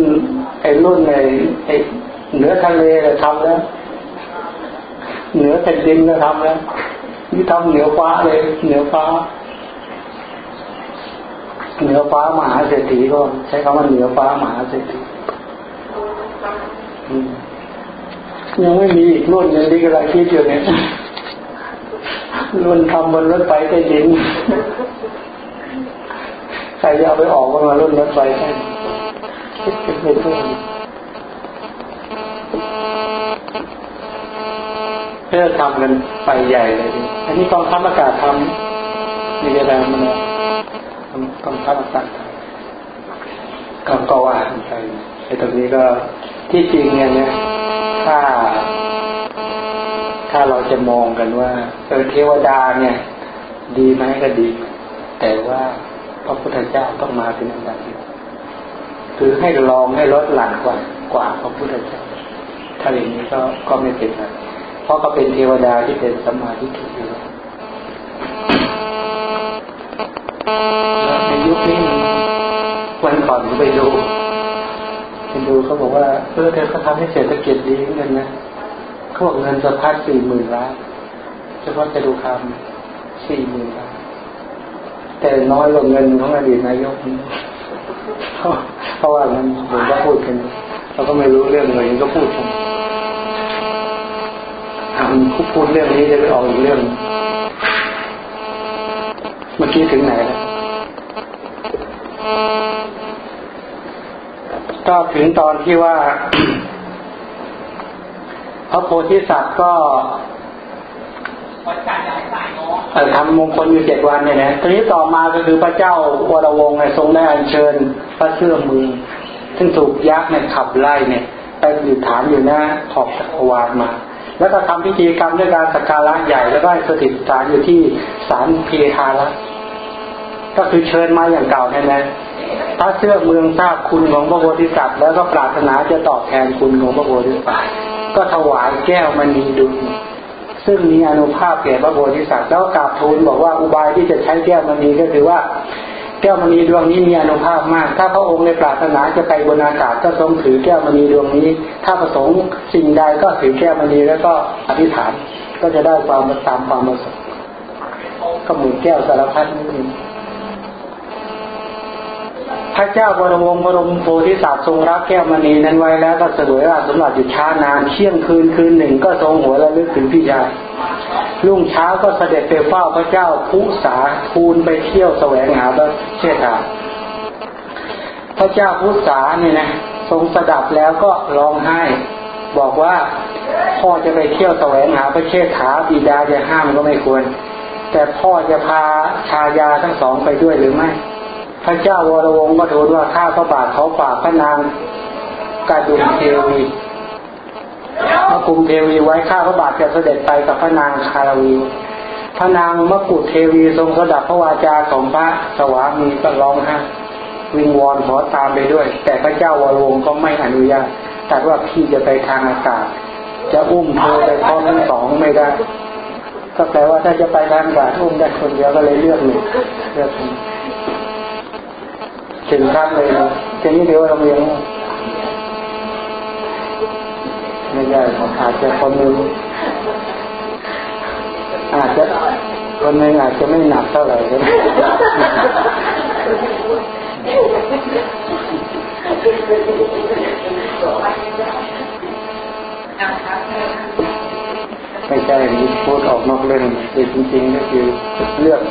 ไอ้รุ่นไอ้ไอ้เหนือทะเลก็ทำแล้ว เหนือแผ่นดินก็ทำแล้วนี่ทำเหนือฟ้าเลย เหนือฟ้า เหนือฟ้ามหาเศรษฐีก็ใช้คำว่าเหนือฟ้ามหาเศรษฐียังไม่มีอีกรุ่นยังดีกำลังคิดอยู่เนี่ย รุ่นทำบนรถไฟใต้ดิน ใครจะเอาไปออกมารุ่นรถไฟใต้คิดเป็นเพื่อนเพื่อทำกันไปใหญ่เลยอันนี้กองทัพอากาศทำมีอะไรมาแล้วกองทัพอากาศก็ก็ว่าไปไอ้ตรงนี้ก็ที่จริงเนี่ยถ้า ถ้าเราจะมองกันว่า เออเทวดาเนี่ย ดีไหมก็ดี แต่ว่าพระพุทธเจ้าต้องมาเป็นอันดับหนึ่งคือให้ลองให้ลดหลั่นกว่ากว่าพระพุทธเจ้าถ้าอย่างนี้ก็ก็ไม่เป็นไรเพราะก็เป็นเทวดาที่เป็นสมาธิถูกอยู่แล้วในยุคนี้วันก่อนผมไปดูไปดูเขาบอกว่าเออเธอเขาทำให้เศรษฐกิจดีเงินนะเขา บอกเงินสะพัดสี่หมื่นล้านเฉพาะจะดูคำสี่หมื่นล้านแต่น้อยกว่าเงินของอดีตนายกเพราะว่ามันผมก็พูดกันเราก็ไม่รู้เรื่องเลยก็พูดกันคุพูดเรื่องนี้จะไปออกอีกเรื่อง เมื่อกี้ถึงไหนแล้วก็ถึงตอนที่ว่า พระโพธิสัตว์ก็ทำมงคลอยู่เจ็ดวันเนี่ยนะทีนี้ต่อมาก็คือพระเจ้าวรวงศ์เนี่ยทรงได้อัญเชิญพระเชื่อมือ ซึ่งถูกยักษ์เนี่ยขับไล่เนี่ยไปอยู่ฐานอยู่หน้าขอบจักรวาลมา แล้วก็ทำพิธีกรรมด้วยการสักการะใหญ่แล้วก็สถิตฐานอยู่ที่ศาลเพทาละก็คือเชิญมาอย่างเก่าแน่แน่ พระเชื่อเมืองทราบคุณของพระโพธิสัตว์แล้วก็ปรารถนาจะตอบแทนคุณของพระโพธิสัตว์ก็ถวายแก้วมณีดุลซึ่งมีอนุภาพแก่พระโพธิสัตว์แล้วกราบทูลบอกว่าอุบายที่จะใช้แก้วมณีก็คือว่า แก้วมณีดวงนี้มีอนุภาพมาก ถ้าพระองค์ในปรารถนาจะไปบนอากาศก็ทรงถือแก้วมณีดวงนี้ ถ้าประสงค์สิ่งใดก็ถือแก้วมณีแล้วก็อธิษฐานก็จะได้ความตามความประสงค์ก็หมือนแก้วสารพัดนี่ พระเจ้าบรมวงศ์บรมโพธิสัตว์ทรงรับแก้วมณีนั้นไว้แล้วก็เสวยราชสมบัติอยู่ช้านานเที่ยงคืนคืนหนึ่งก็ทรงหัวระลึกถึงพี่ชายรุ่งเช้าก็เสด็จไปเฝ้าพระเจ้าผู้สาทูลไปเที่ยวแสวงหาพระเชษฐาพระเจ้าผู้สาเนี่ยนะทรงสดับแล้วก็ร้องไห้ บอกว่าพ่อจะไปเที่ยวแสวงหาพระเชษฐาบิดาจะห้ามก็ไม่ควร แต่พ่อจะพาชายาทั้งสองไปด้วยหรือไม่ พระเจ้าวรวงศ์ก็ทูลว่าข้าพระบาทเขาฝากพระนางกาดุมเทวีมะกุมเทวีไว้ข้าพระบาทจะเสด็จไปกับพระนางคารวีพระนางมะกุฎเทวีทรงสดับพระวาจาของพระสวามีก็ร้องไห้วิงวอนขอตามไปด้วย แต่พระเจ้าวรวงศ์ก็ไม่อนุญาตแต่ว่าพี่จะไปทางอากาศ จะอุ้มเธอไปพร้อมทั้งสองไม่ได้ ก็แปลว่าถ้าจะไปทางอากาศอุ้มได้คนเดียวก็เลยเลือกหนึ่งเลือกหนึ่ง ถึงขั้นเลยนะทีนี้เดี๋ยวเราเรียนไม่ใช่อาจจะคนหนึ่งอาจจะคนหนึ่งอาจจะไม่หนักเท่าไหร่ก็ได้ไม่ใช่นี้พูดออกนอกเรื่องแต่จริงๆก็คือเลือก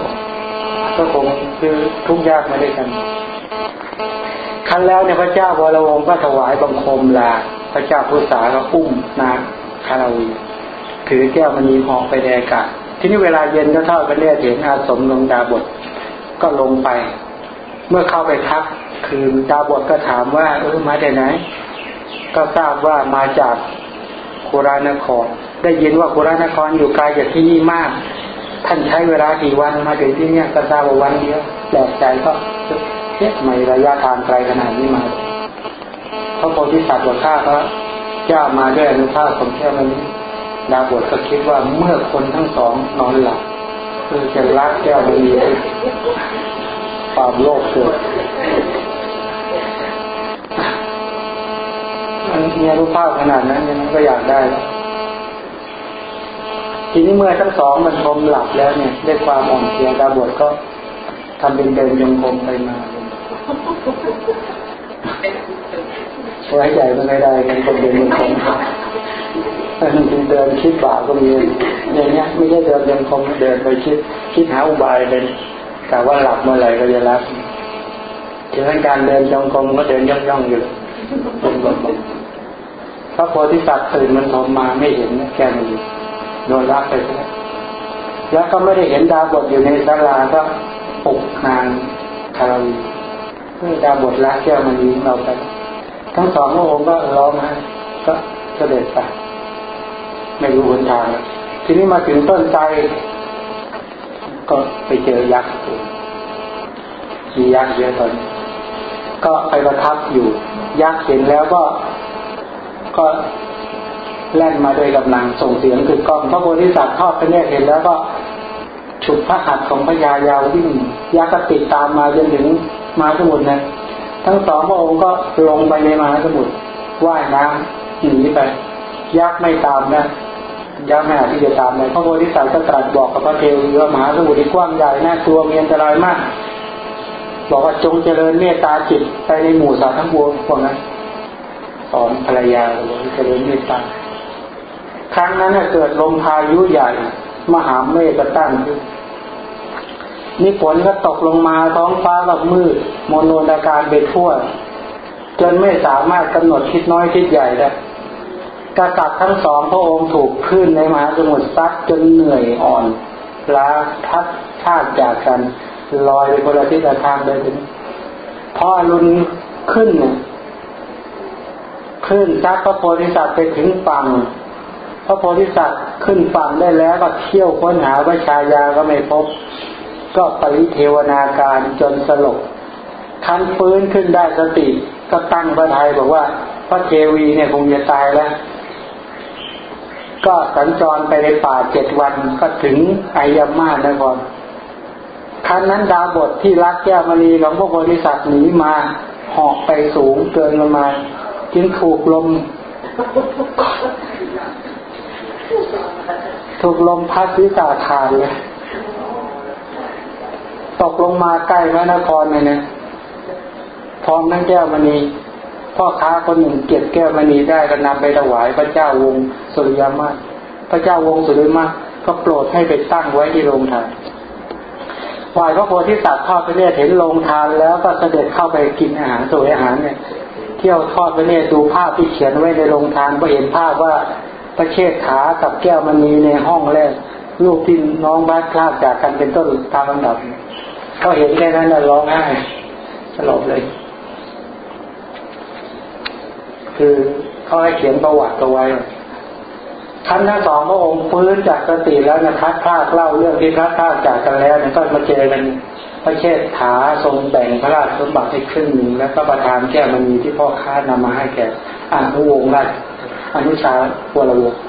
ก็คงคือทุกยากมาด้วยกัน ครั้นแล้วเนี่ยพระเจ้าวรวงศ์ก็ถวายบังคมลา พระเจ้าพุทธาก็อุ้มนาคาราวีถือแก้วมณีหอกไปแดกาศที่นี่เวลาเย็นก็เท่ากันเรียกเห็นอาสมลงดาบทก็ลงไป เมื่อเข้าไปทักคืนดาบทก็ถามว่า เออมาจากไหน ก็ทราบว่ามาจากโครานคร ได้ยินว่าโครานครอยู่ไกลจากที่นี่มาก ท่านใช้เวลากี่วันมาถึงที่นี่ก็ทราบว่าวันเดียวแปลกใจก็ เทียบไม่ระยะทางไกลขนาดนี้มาพระโพธิสัตว์บอกข้าก็เจ้ามาด้วยอนุภาพของแค่วันนี้ดาบทก็คิดว่าเมื่อคนทั้งสองนอนหลับคือจะรักแก้วมณีความโลภเกิดมันมีรูปภาพขนาดนั้นยังก็อยากได้แล้วทีนี้เมื่อทั้งสองมันชมหลับแล้วเนี่ยด้วยความอ่อนเพลียดาบทก็ทำเป็นเดินยงคมไปมา ไว้ใจไม่ได้กันคนเดินยงคมบางทีเดินคิดบาปก็มีอย่างเงี้ยไม่ใช่เดินยังคงเดินไปคิด คิดหาอุบายเป็นแต่ว่าหลับเมื่อไหร่ก็จะรับถึงการเดินจงกรมก็เดินย่องย่องอยู่พระโพธิสัตว์ตื่นมันทมมาไม่เห็นแกมันอยู่โดนรับไปแล้วแล้วก็ไม่ได้เห็นดาวบทอยู่ในศาลาก็ปลุกนางคาราวี เพื่อดาบทละแก้วมันยิงเราไปทั้งสองพระองค์ก็ร้องไห้ก็เสด็จไปไม่รู้หนทาง ทีนี้มาถึงต้นไทรก็ไปเจอยักษ์มียักษ์เยอะตอนก็ไปประทับอยู่ ยักษ์เห็นแล้วก็ก็แล่นมาโดยกำลังส่งเสียงคือกองพระโพธิสัตว์ทอดพระเนตรเห็นแล้วก็ฉุดพระหัตถ์ของพญายาววิ่งยักษ์ก็ติดตามมาจนถึง มาสมุทรนะ ทั้งสองพระองค์ก็ลงไปในมหาสมุทรว่ายน้ำหนีไป ยักษ์ไม่ตามนะยักษ์ไม่อาจที่จะตามเลยพระโพธิสัตว์ก็ตรัสบอกกับพระเทวีว่ามหาสมุทรที่กว้างใหญ่น่ากลัวมีอันตรายมาก บอกว่าจงเจริญเมตตาจิตไปในหมู่สัตว์ทั้งปวงพวกนั้นสอนภรรยาเลยเจริญเมตตาครั้งนั้นเกิดลมพายุใหญ่ มหาเมฆก็ตั้งขึ้น นี่ฝนก็ตกลงมาท้องฟ้าก็มืดโมโนนาการไปทั่ว จนไม่สามารถกำหนดคิดน้อยคิดใหญ่ได้กษัตริย์ทั้งสองพระองค์ถูกขึ้นในมหาสมุทรซัดจนเหนื่อยอ่อนล้าพัดชาติจากกันลอยไปคนละทิศละทางเลยถึงพอรุนขึ้นเนี่ยขึ้นซัดพระโพธิสัตว์ไปถึงฝั่งพระโพธิสัตว์ขึ้นฝั่งได้แล้วก็เที่ยวค้นหาวิชายาก็ไม่พบ ก็ปริเทวนาการจนสลบทันฟื้นขึ้นได้สติ ก็ตั้งพระทัยบอกว่า พระเทวีเนี่ยคงจะตายแล้ว ก็สัญจรไปในป่าเจ็ดวันก็ถึงไอยามานะก่อนครั้นนั้นดาบทที่รักแก้วมณีของพระโพธิสัตว์หนีมาหอกไปสูงเกินประมาณจึงถูกลม ถูกลมพัดวิสาขาดเลย ตกลงมาใกล้พระนครเลยนะพร้อมนั่งแก้วมณีพ่อค้าคนหนึ่งเก็บแก้วมณีได้ก็นำไปถวายพระเจ้าวงสุริยมาพระเจ้าวงสุริยมาก็โปรดให้ไปตั้งไว้ที่โรงทานฝ่ายพระโพธิสัตว์ทอดพระเนตรเห็นโรงทานแล้วก็เสด็จเข้าไปกินอาหารสวยอาหารเนี่ย เที่ยวทอดพระเนตรดูภาพที่เขียนไว้ในโรงทานก็เห็นภาพว่าพระเชษฐากับแก้วมณีในห้องแรกลูกที่น้องบ้านคลาดจากกันเป็นต้นตามลำดับเขาเห็นแค่นั้นแล้วร้องไห้สลบเลย คือเขาให้เขียนประวัติเอาไว้ท่านทั้งสองพระองค์ฟื้นจากสติแล้วนะคัดพากเล่าเรื่องที่คัดพากจากกันแล้วเนี่ยก็มาเจอกันพระเชษฐาทรงแบ่งพระราชสมบัติให้ครึ่งหนึ่งแล้วก็ประทานแก้วมณีที่พ่อค้านำมาให้แก่อนุวงศ์ราชอนุชาวรวงศ์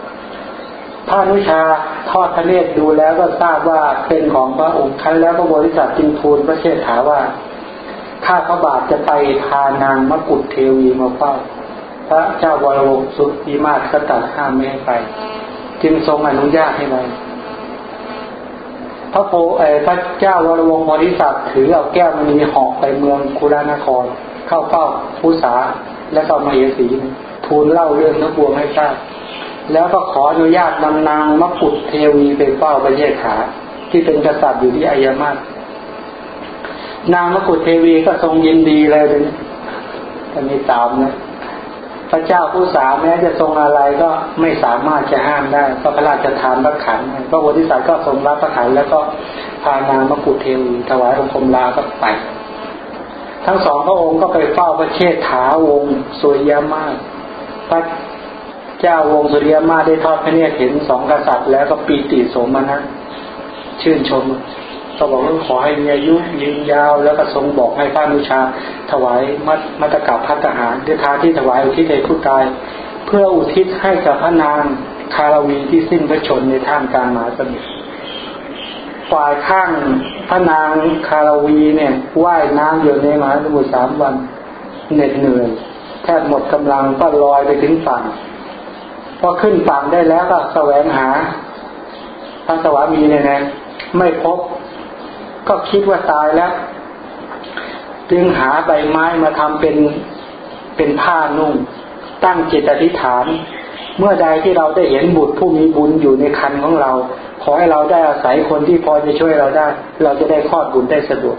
พระนุชาทอดพระเนตรดูแล้วก็ทราบว่าเป็นของพระองค์คันแล้วพระบริษัทจึงทูลพระเชษฐาว่าข้าพระบาทจะไปพานางมกุฎเทวีมาเฝ้า พระเจ้าวรวงสุติมาศก็ตัดห้ามไม่ให้ไป จึงทรงอนุญาตให้ไปพระโพเอพระเจ้าวรวงโพธิสัตว์ถือเอาแก้วมณีหอกไปเมืองคุรานคร เข้าเฝ้าผู้สาและก็มาเอสีทูลเล่าเรื่องทั้งปวงให้ทราบ แล้วก็ขออนุญาตนำนางมะกุฎเทวีไปเฝ้าพระเยศขา ที่เป็นกษัตริย์อยู่ที่อายามาศนางมะกุฎเทวีก็ทรงยินดีเลยเลยจะมีตามนะพระเจ้าผู้สาแม้จะทรงอะไรก็ไม่สามารถจะห้ามได้ก็พระราชทานพระขันพระโพธิสัตว์ก็ทรงรับพระขันแล้วก็พานางมะกุฎเทวีถวายองคมลาก็ไป ทั้งสองพระองค์ก็ไปเฝ้าพระเชษฐาวงสุริยมาพระ เจ้าวงสุริยมาได้ทอดพระเนตรเห็นสองกษัตริย์ แล้วก็ปีติโสมนัสชื่นชมก็บอกว่าขอให้มีอายุยืนยาวแล้วก็ทรงบอกให้พระนุชา ถวายมัตมัตกับพัฒหารด้วยทานที่ถวายอุทิศให้ผู้ตาย เพื่ออุทิศให้กับพระนางคารวีที่สิ้นพระชนในท่ามกลางมหาสมุทรฝ่ายข้างพระนางคารวีเนี่ยว่ายน้ำอยู่ในมหาสมุทรสามวันเหน็ดเหนื่อยแทบหมดกำลังก็ลอยไปถึงฝั่ง พอขึ้นฝั่งได้แล้วก็แสวงหาพระสวามีเนี่ยนะไม่พบ ก็คิดว่าตายแล้ว จึงหาใบไม้มาทำเป็นเป็นผ้านุ่ง ตั้งจิตอธิษฐาน เมื่อใดที่เราได้เห็นบุตรผู้มีบุญอยู่ในคันของเรา ขอให้เราได้อาศัยคนที่พอจะช่วยเราได้ เราจะได้คลอดบุญได้สะดวก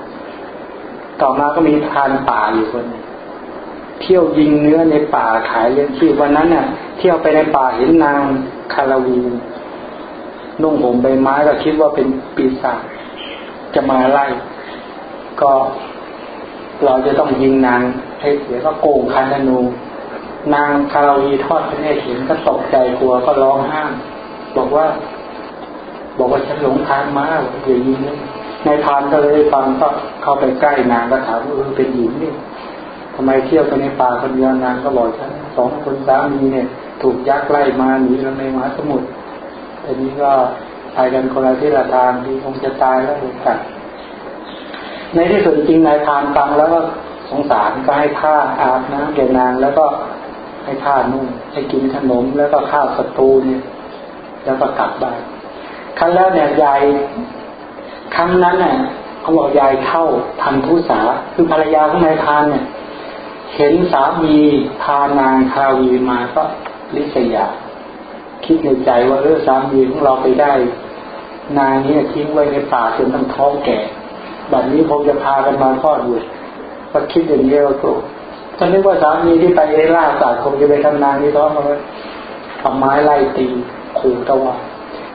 ต่อมาก็มีพานป่าอยู่คน เที่ยวยิงเนื้อในป่าขายเลี้ยงชีพวันนั้นน่ะ เที่ยวไปในป่าเห็นนางคาราวีนุ่งห่มใบไม้ก็คิดว่าเป็นปีศาจจะมาไล่ ก็เราจะต้องยิงนางให้เสียก็โกงคันธนู นางคาราวีทอดพระเนตรเห็นก็ตกใจกลัวก็ร้องห้าม บอกว่า บอกว่าฉันหลงทางมาอย่ายิงเลยในพานก็เลยฟังก็เข้าไปใกล้นางก็ถามว่าเออเป็นหญิงนี่ ทำไมเที่ยวไปในป่าคนเดียวนางก็บอกฉันสองคนสามีเนี่ย ถูกยักษ์ไล่มาหนีลงในมหาสมุทรอันนี้ก็ไปกันคนละที่ละทางที่คงจะตายแล้วเหมือนกันในที่สุดจริงนายพานฟังแล้วก็สงสารก็ให้ผ้าอาบน้ำแก่นาง แล้วก็ให้ผ้านุ่งให้กินขนมแล้วก็ข้าวสตูเนี่ย แล้วก็กลับบ้านครั้งแล้วเนี่ยยายครั้งนั้นเนี่ยเขาบอกยายเท่าพันธุสาคือภรรยาของนายพานเนี่ย เห็นสามีพานางคาวีมาก็ลิษยา คิดในใจว่าเออสามีของเราไปได้ นางนี้ทิ้งไว้ในป่าจนต้องท้องแก่แบบนี้คงจะพากันมาคลอดบุตรก็คิดอย่างนี้ก็โกรธถ้านึกว่าสามีที่ไปล่าสัตว์คงจะไปทำนางที่ท้องเอาทำไม้ไล่ตีขู่ตะวัน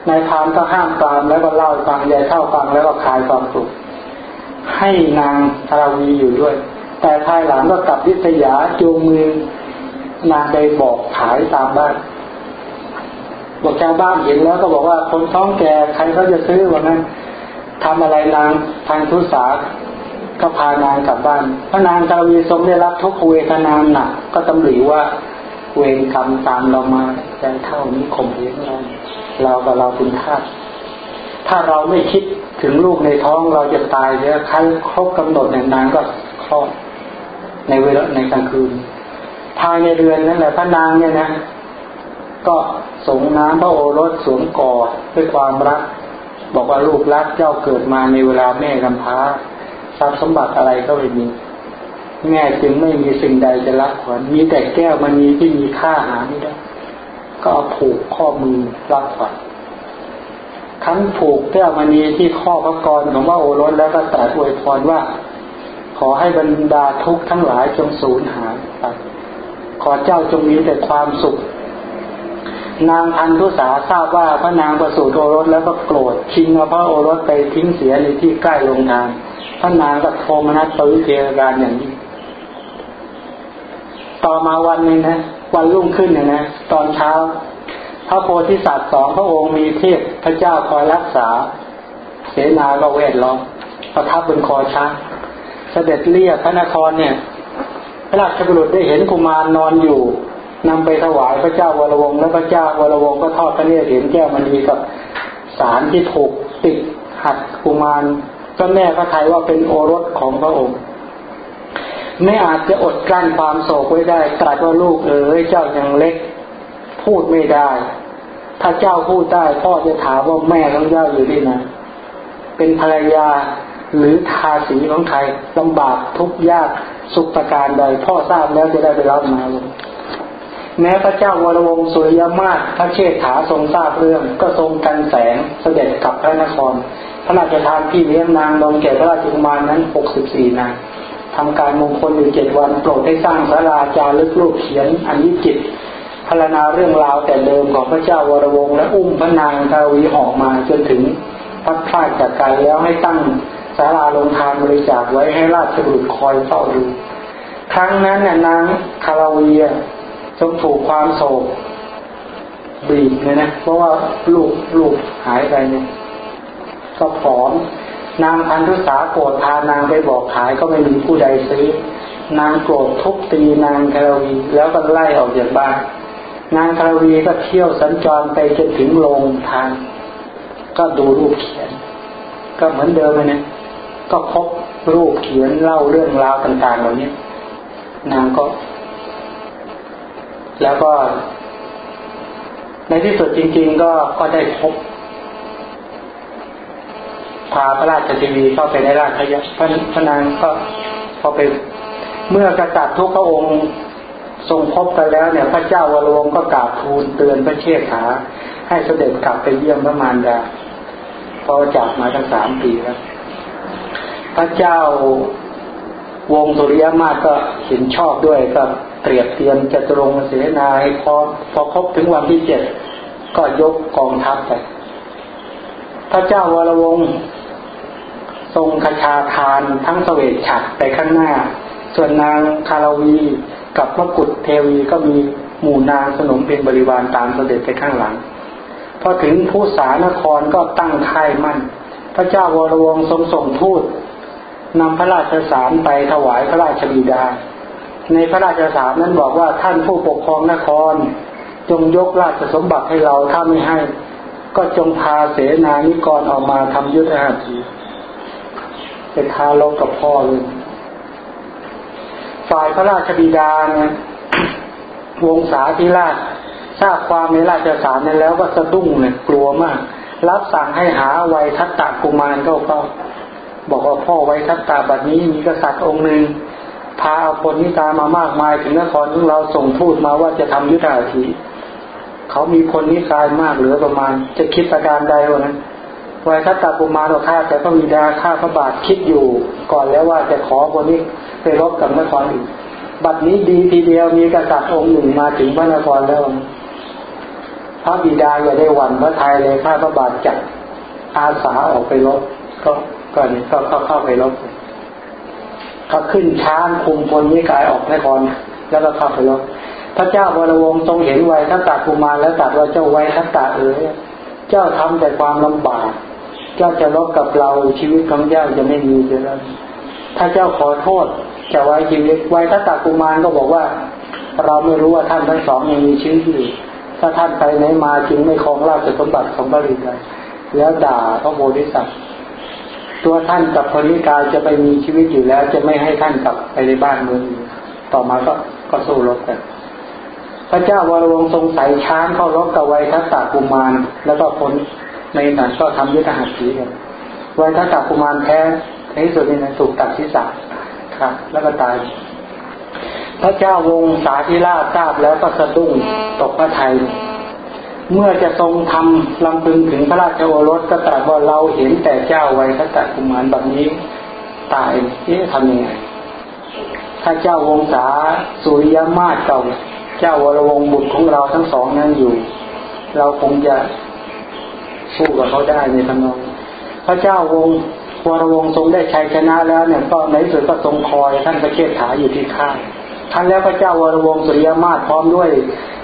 นายพานก็ห้ามปรามแล้วก็เล่าฟังยายเท่าฟังแล้วก็คลายความสุขให้นางทาวีอยู่ด้วย แต่ภายหลังก็กลับวิทยาจูงมือนางไปบอกขายตามบ้านบอกชาวบ้านเห็นแล้วก็บอกว่าคนท้องแก่ใครเขาจะซื้อวันนั้นทำอะไรนางทางทุสาก็พานางกลับบ้านพระนางกาวีสมได้รับทุกเวทนาหนักก็ตำหนิว่าเวรกรรมตามเรามาใจเท่านี้ข่มเหงเราเรากับเราเป็นทาสถ้าเราไม่คิดถึงลูกในท้องเราจะตายเนี่ยใครครบกำหนดเนี่ยนางก็คลอด ในเวลาในกลางคืน ภายในเรือนนั่นแหละพระนางเนี่ยนะ ก็สงน้ำพระโอรสสวมกอดด้วยความรัก บอกว่าลูกรักเจ้าเกิดมาในเวลาแม่กำพร้าทรัพย์สมบัติอะไรก็ไม่มีแม่จึงไม่มีสิ่งใดจะรักขวัญมีแต่แก้วมันมีที่มีค่าหาไม่ได้ ก็เอาผูกข้อมือรักขวัญทั้งผูกแก้วมณีที่ข้อพระกรของพระโอรสแล้วก็ตรัสอวยพรว่า ขอให้บรรดาทุกทั้งหลายจงสูญหายไปขอเจ้าจงมีแต่ความสุข นางพันธุสาทราบว่าพระนางประสูติโอรสแล้วก็โกรธชิงเอาพระโอรสไปทิ้งเสียในที่ใกล้โรงทานพระนางก็โทมนัสปวิเทการอย่างนี้ ต่อมาวันหนึ่งนะวันรุ่งขึ้นเนี่ยนะตอนเช้า พระโพธิสัตว์สองพระองค์มีเทพพระเจ้าคอยรักษา เสนาก็เวทล้อมประทับบนคอช้าง ด็จเรียกพระนครเนี่ย พระราชบุรุษได้เห็นกุมารนอนอยู่นำไปถวายพระเจ้าวรวงศ์แล้วพระเจ้าวรวงศ์ก็ทอดพระเนตรเห็นแก้วมณีกับสารที่ถูกติดหัดกุมารก็แม่พระทัยว่าเป็นโอรสของพระองค์ ไม่อาจจะอดกลั้นความโศกไว้ได้ตรัสว่าลูกเอ๋ยเจ้ายังเล็ก พูดไม่ได้ ถ้าเจ้าพูดได้พ่อจะถามว่าแม่ของเจ้าอยู่ที่ไหนเป็นภรรยา หรือทาสีของใครลำบากทุกยากสุขประการใด พ่อทราบแล้วจะได้ไปรับมาลงแม้พระเจ้าวรวงศ์สุริยมาศพระเชษฐาทรงทราบเรื่อง ก็ทรงกันแสงเสด็จกลับพระนคร พระราชทานที่เลี้ยงนางนมแก่พระราชกุมารนั้นหกสิบสี่นางทำการมงคลอยู่เจ็ดวันโปรดให้สร้างสาราจารึกรูปเขียนอันวิจิตพรรณนาเรื่องราวแต่เดิมของพระเจ้าวรวงศ์และอุ้มพระนางทาวีออกมาจนถึงพัดพลาดจากกายแล้วให้ตั้ง ศาลาลงทานบริจาคไว้ให้ราชบุตรคอยเฝ้าดู ครั้งนั้นน่ยนางคาราวีจงถูกความโศกบีบเนี่ยนะ เพราะว่าลูกลูกหายไปเนี่ยก็ผอม นางพันธุษาโกรธพานางไปบอกขายก็ไม่มีผู้ใดซื้อ นางโกรธทุบตีนางคาราวีแล้วก็ไล่ออกจากบ้าน นางคาราวีก็เที่ยวสัญจรไปจนถึงโรงทาน ก็ดูรูปเขียน ก็เหมือนเดิมเลยนะ ก็พบรูปเขียนเล่าเรื่องราวต่างๆเหล่านี้นางก็ แล้วก็ ในที่สุดจริง ๆ ก็ก็ได้พบพาพระราชทีวีเข้าไปในราชยะพระพระนางก็พอไป เมื่อกษัตริย์ทุกพระองค์ทรงพบกันแล้วเนี่ย พระเจ้าวรวงก็กราบทูลเตือนพระเชษฐาให้เสด็จกลับไปเยี่ยมพระมารดาพอจากมาตั้งสามปีแล้ว พระเจ้าวงสุริยมาก็เห็นชอบด้วยก็เตรียมเตรียมจะตรงเสนาให้พอพอครบถึงวันที่เจ็ดก็ยกกองทัพไปพระเจ้าวรวงทรงคชาทานทั้งสเสวตฉัตรไปข้างหน้า ส่วนนางคารวีกับพระกุฎเทวีก็มีหมู่นางสนมเป็นบริวารตามเสด็จไปข้างหลัง พอถึงผู้สานครก็ตั้งค่ายมั่น พระเจ้าวรวงทรงส่งทูต นำพระราชสารไปถวายพระราชบิดา ในพระราชสารนั้นบอกว่าท่านผู้ปกครองนคร จงยกราชสมบัติให้เราถ้าไม่ให้ ก็จงพาเสนานิกรออกมาทำยุทธหัตถีเป็นทาลกกับพ่อเลยฝ่ายพระราชบิดาเนี่ยวงศาธิราชทราบความในราชสารนั้นแล้วก็สะดุ้งเนี่ยกลัวมาก รับสั่งให้หาไวทัตตะกุมารเข้าเฝ้า บอกว่าพ่อไว้ทัตตาบัดนี้มีกษัตริย์องค์หนึ่งพาเอาคนนิตามามากมายถึงนครของเราส่งทูตมาว่าจะทำยุทธาถีเขามีคนนิกายมากเหลือประมาณ จะคิดประการใดวะนั้นไว้ทัตตากุมาเราฆ่าแต่พระบิดาฆ่าพระบาทคิดอยู่ ก่อนแล้วว่าจะขอคนนี้ไปรบกับนครอีกบัดนี้ดีทีเดียวมีกษัตริย์องค์หนึ่งมาถึงพระนครแล้ว พระบิดาอย่าได้หวั่นพระไทยเลยฆ่าพระบาทจัดอาสาออกไปรบก็ ก็นี่ก็เข้าเข้าไปลบเขาขึ้นช้างคุมพลนิกายออกนครแล้วก็เข้าไปลบพระเจ้าวรวงทรงเห็นไวทัตตากุมารแล้วตัดว่าเจ้าไวทัตตาเอ๋ยเจ้าทำแต่ความลำบาก เจ้าจะลบกับเราชีวิตของเจ้าจะไม่มีเลยถ้าเจ้าขอโทษจะไว้ชีวิตไวทัตตากุมารก็บอกว่า เราไม่รู้ว่าท่านทั้งสองยังมีชีวิตอยู่ถ้าท่านไปไหนมาจึงไม่ครองราชสมบัติของบริษัทแล้วด่าพระโพธิสัตว์ ตัวท่านกับคนนิกายจะไปมีชีวิตอยู่แล้ว จะไม่ให้ท่านกลับไปในบ้านเมืองต่อมาก็ก็สู้รบกัน พระเจ้าวรวงทรงใส่ช้างเข้ารบกับไวทัตตากุมาร แล้วก็คนในนั้นก็ทำยุทธหัตถีกันไวทัตตากุมารแพ้ในที่สุดนี่นะถูกตัดศีรษะครับ แล้วก็ตาย พระเจ้าวงสาธิราชทราบแล้วก็สะดุ้งตกพระไทย เมื่อจะทรงทำลำพึงถึงพระราชโอรสก็ตรัสว่าเราเห็นแต่เจ้าไว้ทัตกุมารแบบนี้ตายนี่ทำยังไงถ้าเจ้าวงศาสุริยมาศเก่าเจ้าวรวงบุตรของเราทั้งสองนั้นอยู่ เราคงจะสู้กับเขาได้ในทำนอง พระเจ้าวงวรวงทรงได้ชัยชนะแล้วเนี่ยก็ในสุดก็ทรงคอยท่านพระเชษฐาอยู่ที่ข้างท่านแล้วพระเจ้าวรวงสุริยมาศพร้อมด้วย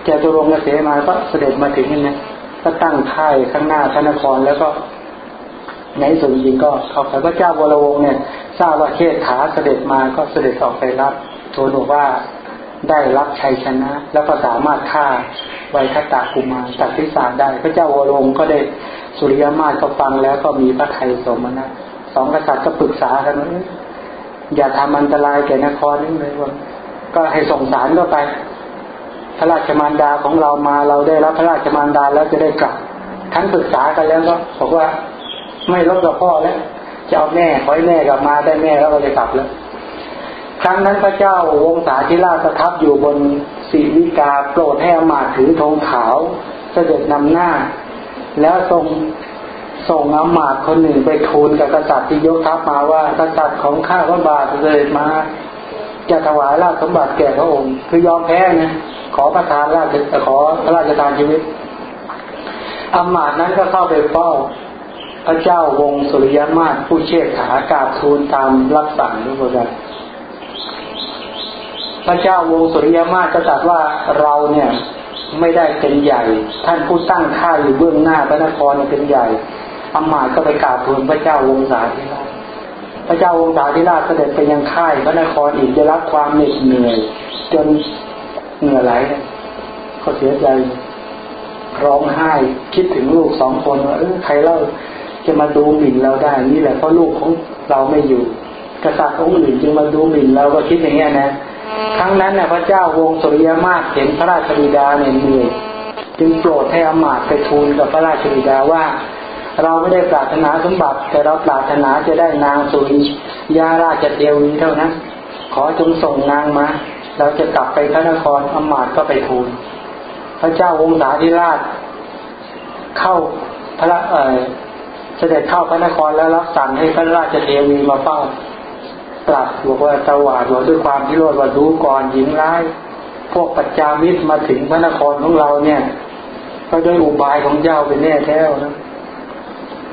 แกตุรงกเสมาก็เสด็จมาถึงนี่นะก็ตั้งค่ายข้างหน้าพระนครแล้วก็ในส่วนจริงก็เขาพระเจ้าวรวงเนี่ย ทราบว่าเทศถาเสด็จมาก็เสด็จออกไปรับทูลบอกว่าได้รับชัยชนะ แล้วก็สามารถฆ่าไวทัตตากุมารตัดทิศาได้ พระเจ้าวรวงก็ได้สุริยมาศก็ฟังแล้วก็มีพระไทยสมนะสองกษัตริย์ก็ปรึกษากันว่าอย่าทำอันตรายแก่นครนี่เลยว่าก็ให้ส่งสารก็ไป พระราชมารดาของเรามาเราได้รับพระราชมารดาแล้วจะได้กลับทั้งปรึกษากันแล้วก็บอกว่าไม่ลบกับพ่อแล้วจะเอาแม่ขอให้แม่กลับมาได้แม่แล้วก็จะกลับแล้วครั้งนั้นพระเจ้าวงศาธิราชประทับอยู่บนสีวิกาโปรดให้อมาถือธงขาว เสด็จนำหน้า แล้วทรงส่งอมาตคนหนึ่งไปทูลกับกษัตริย์ที่ยกทัพมาว่ากษัตริย์ของข้าพระบาทเสด็จมา จะถวายราชสมบัติแก่พระองค์ คือยอมแพ้นะขอประทานราชขอพระราชทานชีวิตอามาตนั้นก็เข้าไปเฝ้า พระเจ้าวงสุริยมาศผู้เชี่ยขากาบทูลตามรับสั่งด้วยกันพระเจ้าวงสุริยมาศก็ตรัสว่าเราเนี่ยไม่ได้เป็นใหญ่ ท่านผู้ตั้งข้าอยู่เบื้องหน้าพระนครเป็นใหญ่อมาตก็ไปกราบทูลพระเจ้าวงศาธิราช พระเจ้าวงศาธิราชเสด็จไปยังค่ายพระนครอีกได้รับความเหน็ดเหนื่อย จนเหงื่อไหลก็เสียใจร้องไห้คิดถึงลูกสองคนว่าเออใครเล่าจะมาดูหมิ่นเราได้ นี่แหละเพราะลูกของเราไม่อยู่ กษัตริย์องค์อื่นจึงมาดูหมิ่นเราก็คิดอย่างเงี้ยนะครั้งนั้นเนี่ยพระเจ้าวงสุริยมาศเห็นพระราชบิดาเนี่ยเหนื่อยจึงโปรดให้อมาตไปทูลกับพระราชบิดาว่า เราไม่ได้ปรารถนาสมบัติ แต่เราปรารถนาจะได้นางสุริยาราชเทวีเท่านั้น ขอจงส่งนางมา เราจะกลับไปพระนครอมาตก็ไปทูลพระเจ้าวงศาธิราช เข้าพระเออเสด็จเข้าพระนครแล้วรับสั่งให้พระราชเทวีมาเฝ้าตรัสบอกว่าตวาดด้วยความที่โรดว่าดูก่อนหญิงร้าย พวกปัจจามิตรมาถึงพระนครของเราเนี่ย ก็ด้วยอุบายของเจ้าเป็นแน่แท้นะ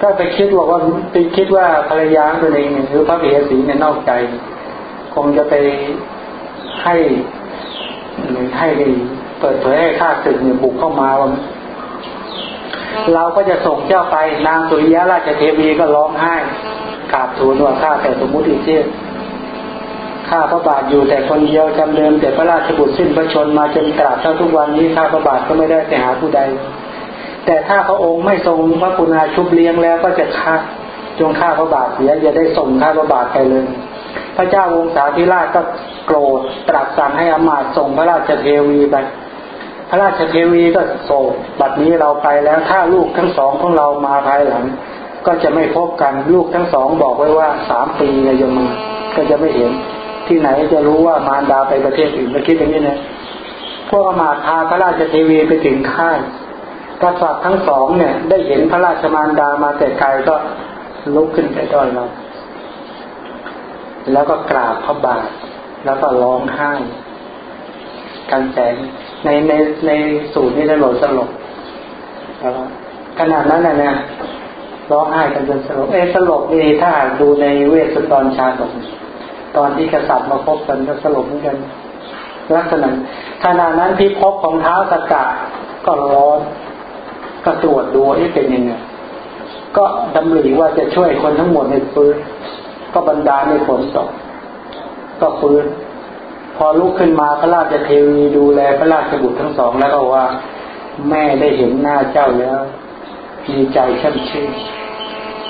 ก็ไปคิดบอกว่าไปคิดว่าภรรยาตัวเองหรือพระเบียสีเนี่ยนอกใจ คงจะไปให้ให้เปิดเผยให้ข้าศึกเนี่ยบุกเข้ามาว่าเราก็จะส่งเจ้าไปนางสุริยะราชเทวีก็ร้องไห้กราบทูลว่าข้าแต่สมมุติเจ้ข้าพระบาทอยู่แต่คนเดียวจำเดิมแต่พระราชบุตรสิ้นพระชนมาจนตราบเท่าทุกวันนี้ข้าพระบาทก็ไม่ได้ไปหาผู้ใด แต่ถ้าพระองค์ไม่ทรงพระคุณาชุบเลี้ยงแล้วก็จะฆ่าจงฆ่าพระบาทเสียอย่าได้ส่งข้าพระบาทไปเลย พระเจ้าวงศาธิราชก็โกรธตรัสสั่งให้อมาตส่งพระราชเทวีไป พระราชเทวีก็โศกบัดนี้เราไปแล้วถ้าลูกทั้งสองของเรามาภายหลัง ก็จะไม่พบกันลูกทั้งสองบอกไว้ว่าสามปีจะมาก็จะไม่เห็น ที่ไหนจะรู้ว่ามารดาไปประเทศอื่นมาคิดอย่างนี้นะพวกอมาตพาพระราชเทวีไปถึงค่าย กษัตริย์ทั้งสองเนี่ย ได้เห็นพระราชมารดามาแต่ไกลก็ลุกขึ้นไปด้อยเราแล้วก็กราบพระบาท แล้วก็ร้องไห้กันแสงในในในสูตรนี้จะหลดสลบขนาดนั้นนะเนี่ยร้องไห้กันจนสลบเอสลบนี่ถ้าดูในเวสตอนชาดกตอนที่กษัตริย์มาพบกันก็สลบเหมือนกัน ลักษณะขณะนั้นที่พบของเท้าสกกะก็ร้อน ก็ตรวจดูว่าเป็นยังไงก็ดำริว่าจะช่วยคนทั้งหมดในฟื้นก็บรรดาในฝนตก ก็ฟื้น พอลุกขึ้นมาพระราชเทวีดูแลพระราชบุตรทั้งสองแล้วก็ว่า แม่ได้เห็นหน้าเจ้าแล้วมีใจช่ำชื่น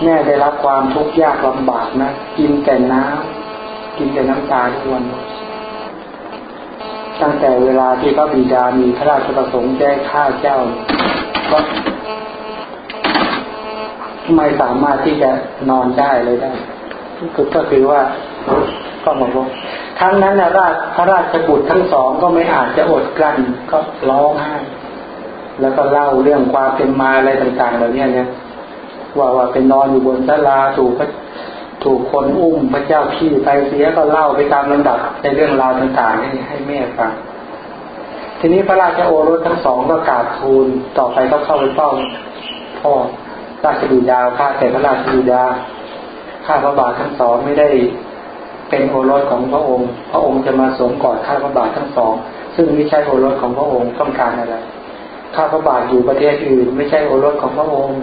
แม่ได้รับความทุกข์ยากลำบากนะ กินแต่น้ำกินแต่น้ำตาทุกวันตั้งแต่เวลาที่พระบิดามีพระราชประสงค์แจ้ฆ่าเจ้า ก็ไม่สามารถที่จะนอนได้เลยได้คือก็คือว่าก็บอกว่าทั้งนั้นนะราชพระราชบุตรทั้งสองก็ไม่อาจจะอดกลั้นก็ร้องไห้แล้วก็เล่าเรื่องความเป็นมาอะไรต่างๆเหล่านี้เนี่ยว่าว่าเป็นนอนอยู่บนศาลาถูกถูกคนอุ้มพระเจ้าพี่ไปเสียก็เล่าไปตามลำดับในเรื่องราวต่างๆให้ให้แม่ฟัง ทีนี้พระราชโอรสทั้งสองก็กราบทูลต่อไปก็เข้าไปเฝ้าพ่อราชบิดาข้าแต่พระราชบิดาข้าพระบาททั้งสองไม่ได้เป็นโอรสของพระองค์ พระองค์จะมาสวมกอดข้าพระบาททั้งสอง ซึ่งไม่ใช่โอรสของพระองค์ต้องการอะไร ข้าพระบาทอยู่ประเทศอื่น ไม่ใช่โอรสของพระองค์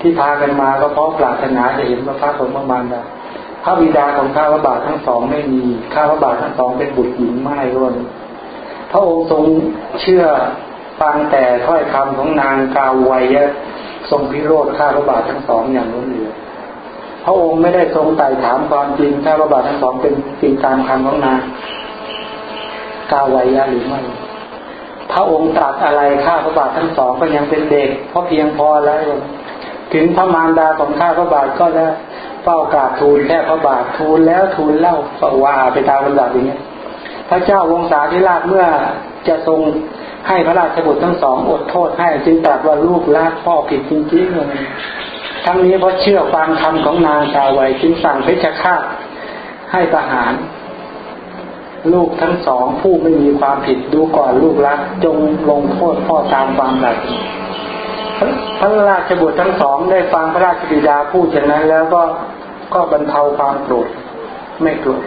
ที่พากันมาก็เพราะปรารถนาจะเห็นพระพักของพระมารดาพระบิดาของข้าพระบาททั้งสองไม่มี ข้าพระบาททั้งสองเป็นบุตรหญิงไม่ร่วน พระองค์ทรงเชื่อฟังแต่ถ้อยคำของนางกาวัยทรงพิโรธข้าพระบาททั้งสองอย่างล้นเหลือพระองค์ไม่ได้ทรงไต่ถามความจริงข้าพระบาททั้งสองเป็นจริงตามคำของนางกาวัยหรือไม่พระองค์ตรัสอะไรข้าพระบาททั้งสองก็ยังเป็นเด็กเพราะเพียงพอแล้ว ถึงพระมารดาของข้าพระบาทก็ได้เฝ้ากราบทูลแค่พระบาททูลแล้วทูลเล่าว่าไปตามลำดับอย่างนี้ พระเจ้าวงศาธิราชเมื่อจะทรงให้พระราชบุตรทั้งสองอดโทษให้จึงตรัสว่าลูกละพ่อผิดจริงๆเลยทั้งนี้เพราะเชื่อฟังคำของนางชาวัยจึงสั่งเพชฌฆาตให้ประหาร ลูกทั้งสองผู้ไม่มีความผิดดูก่อนลูกละจงลงโทษพ่อตามความหลักพระราชบุตรทั้งสองได้ฟังพระราชบิดาพูดอย่างนั้นแล้วก็ก็บรรเทาความโกรธไม่โกรธ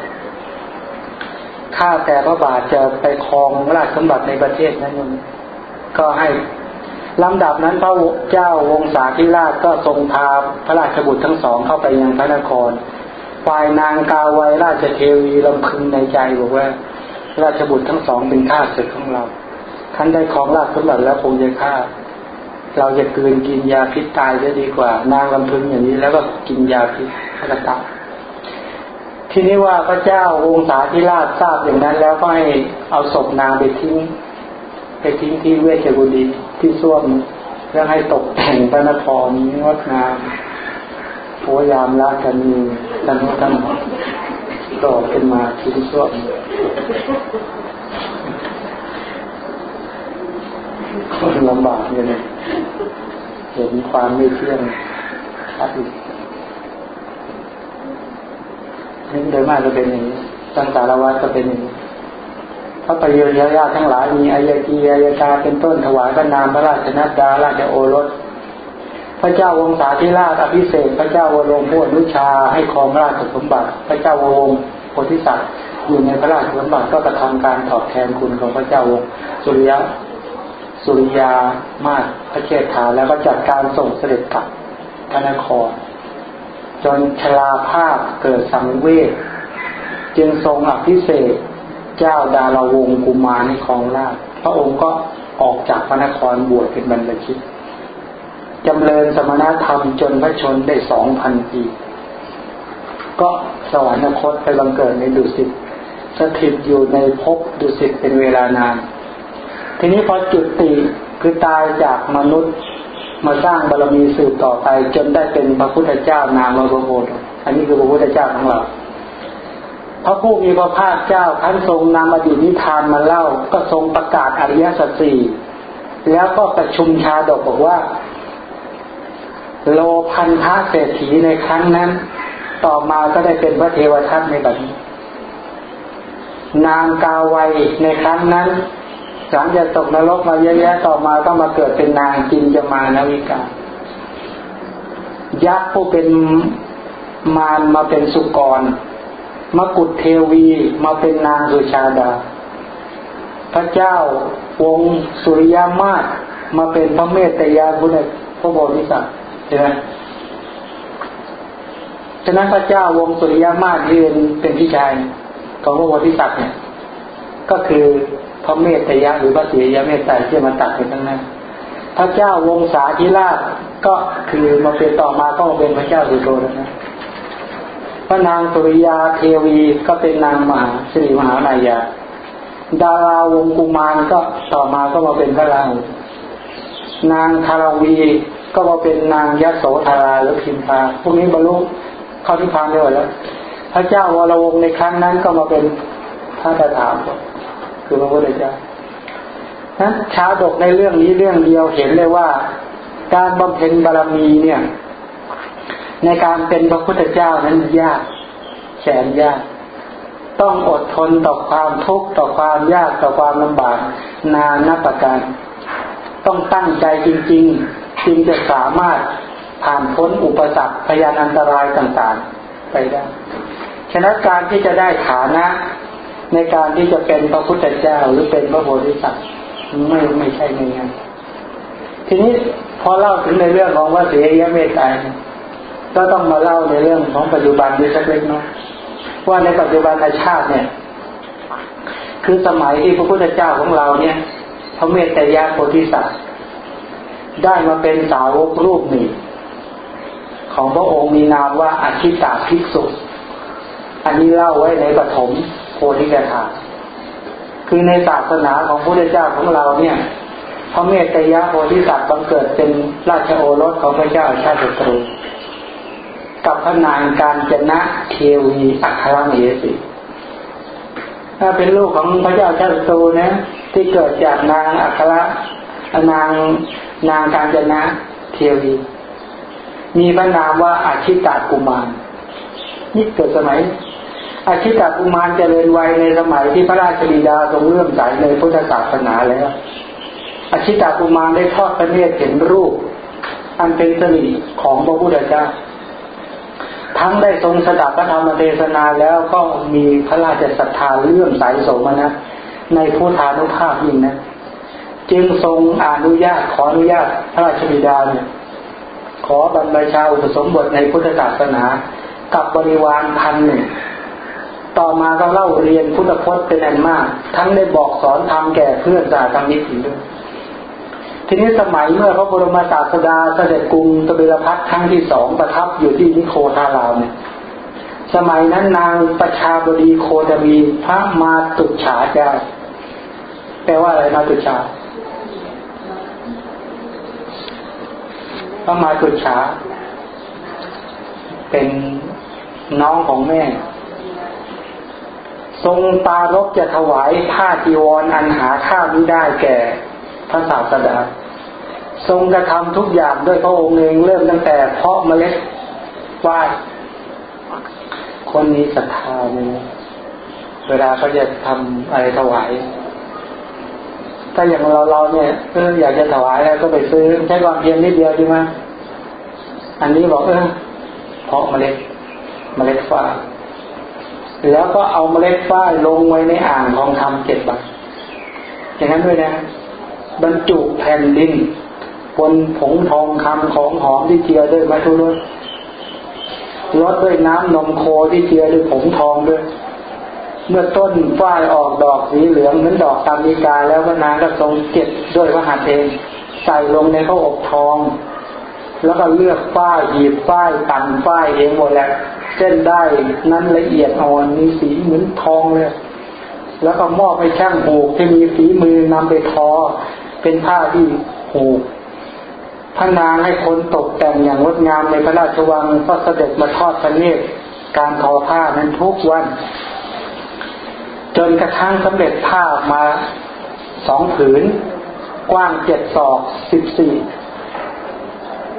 ข้าแต่พระบาทจะไปครองราชสมบัติในประเทศนั้นก็ให้ลำดับนั้นพระเจ้าวงศาธิราชก็ทรงพาพระราชบุตรทั้งสองเข้าไปยังพระนคร ฝ่ายนางกาไวราชเทวีลำพึงในใจบอกว่า ราชบุตรทั้งสองเป็นข้าศึกของเราท่านได้ของราชสมบัติแล้วคงจะฆ่า เราจะกืนกินยาพิษตายจะดีกว่า นางลำพึงอย่างนี้แล้วก็กินยาพิษกระตับ ทีนี้ว่าพระเจ้าวงศาธิราชทราบอย่างนั้น แล้วก็ให้เอาศพนางไปทิ้ง ไปทิ้งที่เวชบุรีที่ส้วมแล้วให้ตกแต่งพระนครงดงามโวยามรักกันมีกันกันต่อขึ้นมาที่ส้วมคนลำบากเลยเห็นความไม่เที่ยงชัดอีกนี่ โดยมากจะเป็นอย่างนี้ตั้งสารวัตรก็เป็นอย่างนี้พระปริยญาทั้งหลายมีอายกีอายกาเป็นต้นถวายพระนามพระราชนัดดาราชโอรส พระเจ้าวงศาธิราชอภิเษกพระเจ้าวรงพูนุชาให้ครองราชสมบัติ พระเจ้าวงโพธิสัตว์อยู่ในพระราชสมบัติก็กระทำการตอบแทนคุณของพระเจ้าวงสุริยะสุริยามาศพระเชษฐาแล้วก็จัดการส่งเสด็จกลับพระนคร จนชลาภาพเกิดสังเวชจึงทรงอภิเษกเจ้าดาราวงกุมารในครองราชพระองค์ก็ออกจากพระนครบวชเป็นบรรพชิตจำเริญสมณธรรมจนพระชนได้สองพันปี ก็สวรรคตไปบังเกิดในดุสิตสถิตอยู่ในภพดุสิตเป็นเวลานาน ทีนี้พอจุดติคือตายจากมนุษย์ มาสร้างบารมีสืบต่อไป จนได้เป็นพระพุทธเจ้านามพระโพธิอันนี้คือพระพุทธเจ้าของเราพระผู้มีพระภาคเจ้าท่านทรงนำอดีตนิทานมาเล่า ก็ทรงประกาศอริยสัจสี่แล้วก็ประชุมชาดกบอกว่า โลพันธะเศรษฐีในครั้งนั้น ต่อมาก็ได้เป็นพระเทวทัตในแบบนี้ นางกาไวในครั้งนั้น หลังจากตกนรกมาเยอะแยะต่อมาก็มาเกิดเป็นนางจินจะมานาวิกายักษ์ผู้เป็นมารมาเป็นสุกรมกุฎเทวีมาเป็นนางสุชาดา พระเจ้าวงสุริยามาศมาเป็นพระเมตยาบุญพระโพธิสัตว์ใช่ไหมฉะนั้นพระเจ้าวงสุริยามาศที่เป็นเป็นพี่ชายของพระโพธิสัตว์เนี่ย ก็คือ พระเมตยาหรือพระศรียาเมตไตรที่มาตัดไปทั้งนั้นพระเจ้าวงศาธิราชก็คือมาเป็นต่อมาก็มาเป็นพระเจ้าสุโธนะพระนางสุริยาเทวีก็เป็นนางมหาสิริมหานายา ดาราวงกุมารก็ต่อมาก็มาเป็นพระราหูนางธารวีก็มาเป็นนางยโสธาราหรือพิมพาพวกนี้บรรลุเข้าที่พานได้หมดแล้ว พระเจ้าวรวงในครั้งนั้นก็มาเป็นพระตถาคต คือพระพุทธเจ้านั้นชาดกในเรื่องนี้เรื่องเดียวเห็นเลยว่า การบำเพ็ญบารมีเนี่ย ในการเป็นพระพุทธเจ้านั้นยากแสนยาก ต้องอดทนต่อความทุกข์ต่อความยากต่อความลำบาก นานนับประการ ต้องตั้งใจจริง ๆ จึงจะสามารถผ่านพ้นอุปสรรคพยานอันตรายต่างๆ ไปได้ ฉะนั้นการที่จะได้ฐานะ ในการที่จะเป็นพระพุทธเจ้าหรือเป็นพระโพธิสัตว์ไม่ไม่ใช่ง่ายๆทีนี้พอเล่าถึงในเรื่องของว่าเสียยเมตตาก็ต้องมาเล่าในเรื่องของปัจจุบันด้วยสักเล็กน้อยว่าในปัจจุบันในชาติเนี่ย คือสมัยที่พระพุทธเจ้าของเราเนี่ยพระเมตตายาโพธิสัตว์ได้มาเป็นสาวกรูปหนึ่งของพระองค์มีนามว่าอาชิตาภิกษุ อันนี้เล่าไว้ในปฐม พธิกถาคือในศาสนาของพระพุทธเจ้าของเราเนี่ยพระเมตยาโพธิสัตว์บังเกิดเป็นราชโอรสของพระเจ้าชาติตรูกับพระนางการจนะเทวีอัครเมสีถ้าเป็นลูกของพระเจ้าชาติตูนะที่เกิดจากนางอัครนางนางการจนะเทวีมีพระนามว่าอาชิตากุมารนี่เกิดสมัย อาชิตากุมารเจริญวัยในสมัยที่พระราชบิดาทรงเลื่อมใสในพุทธศาสนาแล้วอาชิตากุมารได้ทอดพระเนตรเห็นรูป อันเป็นสิริของพระพุทธเจ้าทั้งได้ทรงสดับพระธรรมเทศนาแล้วก็มีพระราชศรัทธาเลื่อมใสสมนะในพุทธานุภาพยิ่งนะจึงทรงอนุญาตขออนุญาตพระราชบิดาเนี่ยขอบรรพชาอุปสมบทในพุทธศาสนากับบริวารพันหนึ่ง ต่อมาก็เล่าเรียนพุทธพจน์เป็นอันมาก ทั้งได้บอกสอนทำแก่เพื่อนสาธรรมิกด้วยทีนี้สมัยเมื่อพระบรมศาสดาเสด็จกรุงตบิลพัทครั้งที่สองประทับอยู่ที่นิโคทารามเนี่ยสมัยนั้นนางประชาบดีโคตมีพระมาตุฉาเจ้าแปลว่าอะไรมาตุฉาพระมาตุฉา เป็นน้องของแม่ ทรงปารบจะถวายผ้าจีวรออันหาค่าไม่ได้แก่พระศาสดา ทรงกระทำทุกอย่างด้วยพระองค์เองเริ่มตั้งแต่เพาะเมล็ดว่าคนนี้ศรัทธาเนี่ยเวลาเขาจะทำอะไรถวาย ถ้าอย่างเราเราเนี่ยเอออยากจะถวายแล้วก็ไปซื้อใช้ความเพียรนิดเดียวใช่ไหมอันนี้บอกเออเพาะเมล็ดเมล็ดฟ้า แล้วก็เอาเมล็ดฝ้ายลงไว้ในอ่างทองคำเจ็ดบาทอย่างนั้นด้วยนะ บรรจุแผ่นดินบนผงทองคำของหอมที่เจียด้วยมัทุรสรดด้วยน้ำนมโคที่เจียด้วยผงทองด้วย เมื่อต้นฝ้ายออกดอกสีเหลืองเหมือนดอกตามิกาแล้วก็นางก็ทรงเก็บด้วยพระหัตถ์เองใส่ลงในข้าวอบทอง แล้วก็เลือกฝ้ายหยิบฝ้ายตันฝ้ายเองหมดแหละเส้นได้นั้นละเอียดอ่อนมีสีเหมือนทองเลย แล้วก็มอบให้ช่างผูกที่มีฝีมือนำไปทอ เป็นผ้าที่ผูกพระนางให้คนตกแต่งอย่างงดงามในพระราชวังก็เสด็จมาทอดพระเนตรการทอผ้านั้นทุกวัน จนกระทั่งสำเร็จผ้ามาสองผืน กว้างเจ็ดศอกสิบสี่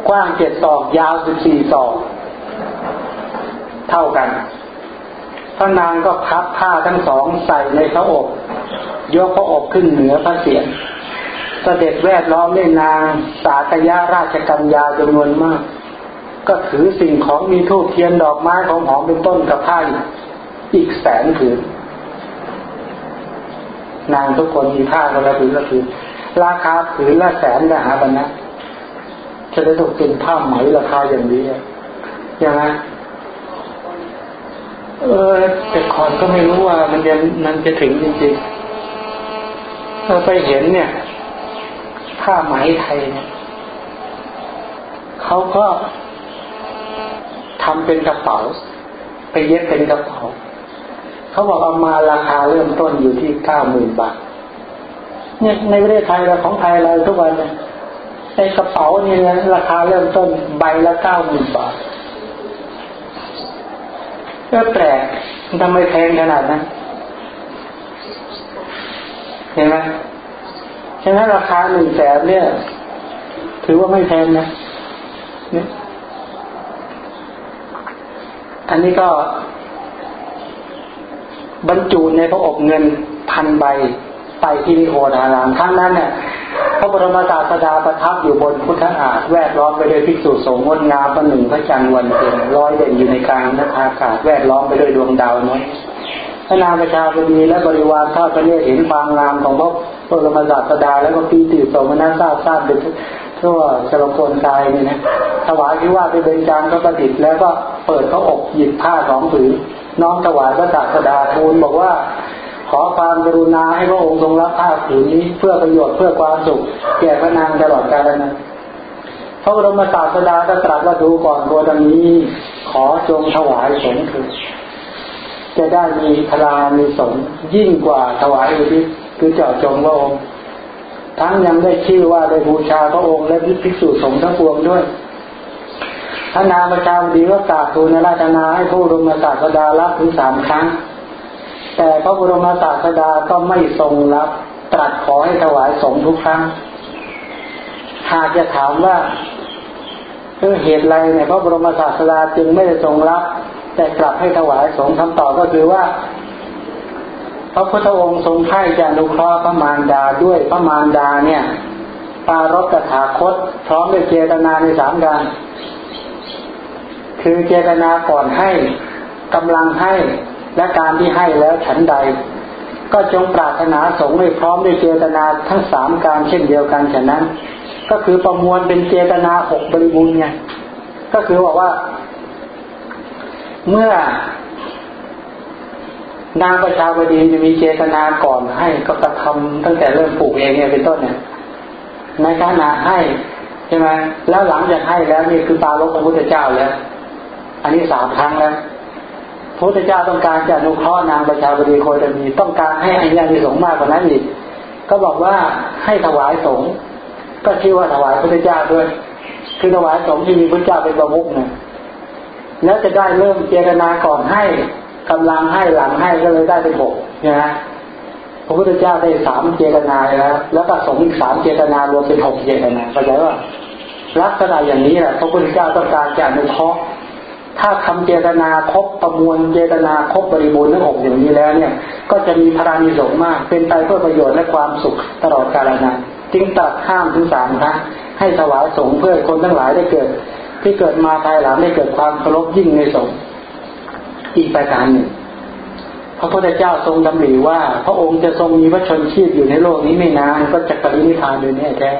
กว้างเจ็ดศอก ยาวสิบสี่ศอก เท่ากัน พระนางก็พับผ้าทั้งสองใส่ในพระอกยกพระอกขึ้นเหนือพระเศียรเสด็จแวดล้อมด้วยนาง สาตยาราชกัญญาจำนวนมาก ก็ถือสิ่งของมีทูบเทียนดอกไม้ของหอมเป็นต้นกับผ้าอีกแสนผืนนางทุกคนมีผ้าคนละผืนละผืนราคาผืนละแสนนะฮะบันนะ จะได้ตกเป็นผ้าไหมราคาอย่างนี้อย่างนั้นเออแต่ก่อนก็ไม่รู้ว่ามันจะมันจะถึงจริงๆเราไปเห็นเนี่ยผ้าไหมไทยเนี่ยเขาก็ทำเป็นกระเป๋า ไปเย็บเป็นกระเป๋าเขาบอกเอามาราคาเริ่มต้นอยู่ที่เก้าหมื่นบาทเนี่ยในประเทศไทยเราของไทยเราทุกวันเนี่ย ในกระเป๋านี่นะราคาเริ่มต้นใบละเก้าหมื่นบาทก็แปลกทำไมแพงขนาดนั้น เห็นไหมฉะนั้นราคาหนึ่งแสนเนี่ย ถือว่าไม่แพงนะอันนี้ก็ บรรจุในพระอบเงินพันใบไปที่นิโคดารามครั้งนั้นเนี่ย ระบรมศาสดาประทับอยู่บนพุทธอาแวดล้อมไปด้วยภิกษุสงฆ์งดงามประหนึ่งพระจันทร์วันเพ็ญร้อยเด่นอยู่ในกลางนักอากาศแวดล้อมไปด้วยดวงดาวน้อยพระนางประชาบดีและบริวารทอดพระเนตรเห็นความงามของพระบรมศาสดาแล้วก็ปีติสมนัสทราบทราบเป็นทั่วชลพลกายเนี่ยนะถวายที่ว่าไปเป็นจานพระประดิษฐ์แล้วก็เปิดพระอกหยิบผ้าสองผืนน้อมถวายพระศาสดาทูลบอกว่า ขอความกรุณาให้พระองค์ทรงรับผ้าผืนนี้เพื่อประโยชน์เพื่อความสุขแก่พระนางตลอดกาลนั้นพระบรมศาสดาก็ตรัสว่าดูก่อนตัวนี้ ขอจงถวายสงฆ์คือจะได้มีพลามีสงยิ่งกว่าถวายอุทิศคือเจาะจงพระองค์ทั้งยังได้ชื่อว่าได้บูชาพระองค์และภิกษุสงฆ์ทั้งปวงด้วยพระนางประชาบดีก็กราบทูลในราชนาให้ผู้รมศาสดารับถึงสามครั้ง แต่พระบรมศาสดาก็ไม่ทรงรับ ตรัสขอให้ถวายสงทุกครั้ง หากจะถามว่าเออเหตุไรเนี่ยพระบรมศาสดาจึงไม่ได้ทรงรับ แต่กลับให้ถวายสงคำตอบก็คือว่า พระพุทธองค์ทรงไข่จะนุเคราะห์พระมารดาด้วยพระมารดาเนี่ยปารบตถาคต พร้อมด้วยเจตนาในสามการคือเจตนาก่อนให้กำลังให้ และการที่ให้แล้วฉันใด ก็จงปรารถนาสงให้พร้อมด้วยเจตนาทั้งสามการเช่นเดียวกันฉะนั้น ก็คือประมวลเป็นเจตนาหกบริบูรณ์ไงก็คือบอกว่า เมื่อนางประชาบดีจะมีเจตนาก่อนให้ก็กระทำตั้งแต่เริ่มปลูกเองเนี่ยเป็นต้นเนี่ยในขณะให้ใช่ไหมแล้วหลังจากให้แล้วนี่คือปาลบพระพุทธเจ้าแล้ว อันนี้สามครั้งแล้ว พระพุทธเจ้าต้องการจะนุเคราะห์นางประชาบดีโคตมีต้องการให้อัญญาณิสงมากกว่านั้นอีก ก็บอกว่าให้ถวายสงก็ชื่อว่าถวายพระพุทธเจ้าด้วย คือถวายสงที่มีพระเจ้าเป็นประมุขเนี่ยแล้วจะได้เริ่มเจตนาก่อนให้กำลังให้หลังให้ก็เลยได้เป็นหกนะพระพุทธเจ้าได้สามเจตนาแล้วแล้วก็สงอีกสามเจตนารวมเป็นหกเจตนาเข้าใจว่าลักษณะอย่างนี้แหละพระพุทธเจ้าต้องการจะอนุเคราะห์ ถ้าทำเจตนาครบประมวลเจตนาครบบริบูรณ์ทั้งหกอย่างนี้แล้วเนี่ย ก็จะมีพรานิสงมาก เป็นไปเพื่อประโยชน์และความสุขตลอดกาลนานจึงตัดห้ามถึงสามครั้งให้ถวายสงเพื่อคนทั้งหลายได้เกิด ที่เกิดมาภายหลังได้เกิดความเคารพยิ่งในสงอีกประการหนึ่งพระพุทธเจ้าทรงดำริว่า พระองค์จะทรงมีพระชนชีพอยู่ในโลกนี้ไม่นานก็จะปรินิพพานโดยแน่แท้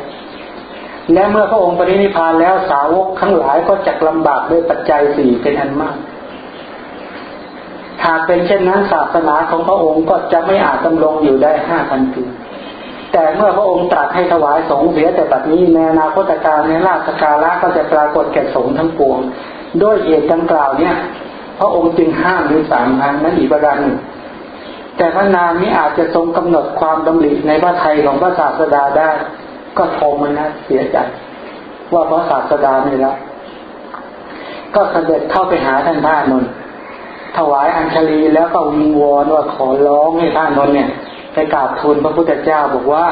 และเมื่อพระองค์ปรินิพานแล้วสาวกทั้งหลายก็จะลำบากด้วยปัจจัยสี่เป็นอันมาก หากเป็นเช่นนั้นศาสนาของพระองค์ก็จะไม่อาจดำรงอยู่ได้ห้าพันปีแต่เมื่อพระองค์ตรัสให้ถวายสงเสียแต่บัดนี้ในอนาคตการในราชกาละก็จะปรากฏแก่สงทั้งปวง ด้วยเหตุดังกล่าวเนี่ย พระองค์จึงห้ามถึงสามครั้งนั้นอีกประการหนึ่งแต่พระนางนี้อาจจะทรงกำหนดความดำริในพระไทยของพระศาสดาได้ ก็โทมันนะเสียใจว่าพระศาสดาไม่ละก็เสด็จเข้าไปหาท่านพระนนท์ถวายอัญชลีแล้วก็วิงวอนว่าขอร้องให้ท่านนนท์เนี่ยไปกราบทูลพระพุทธเจ้าบอกว่า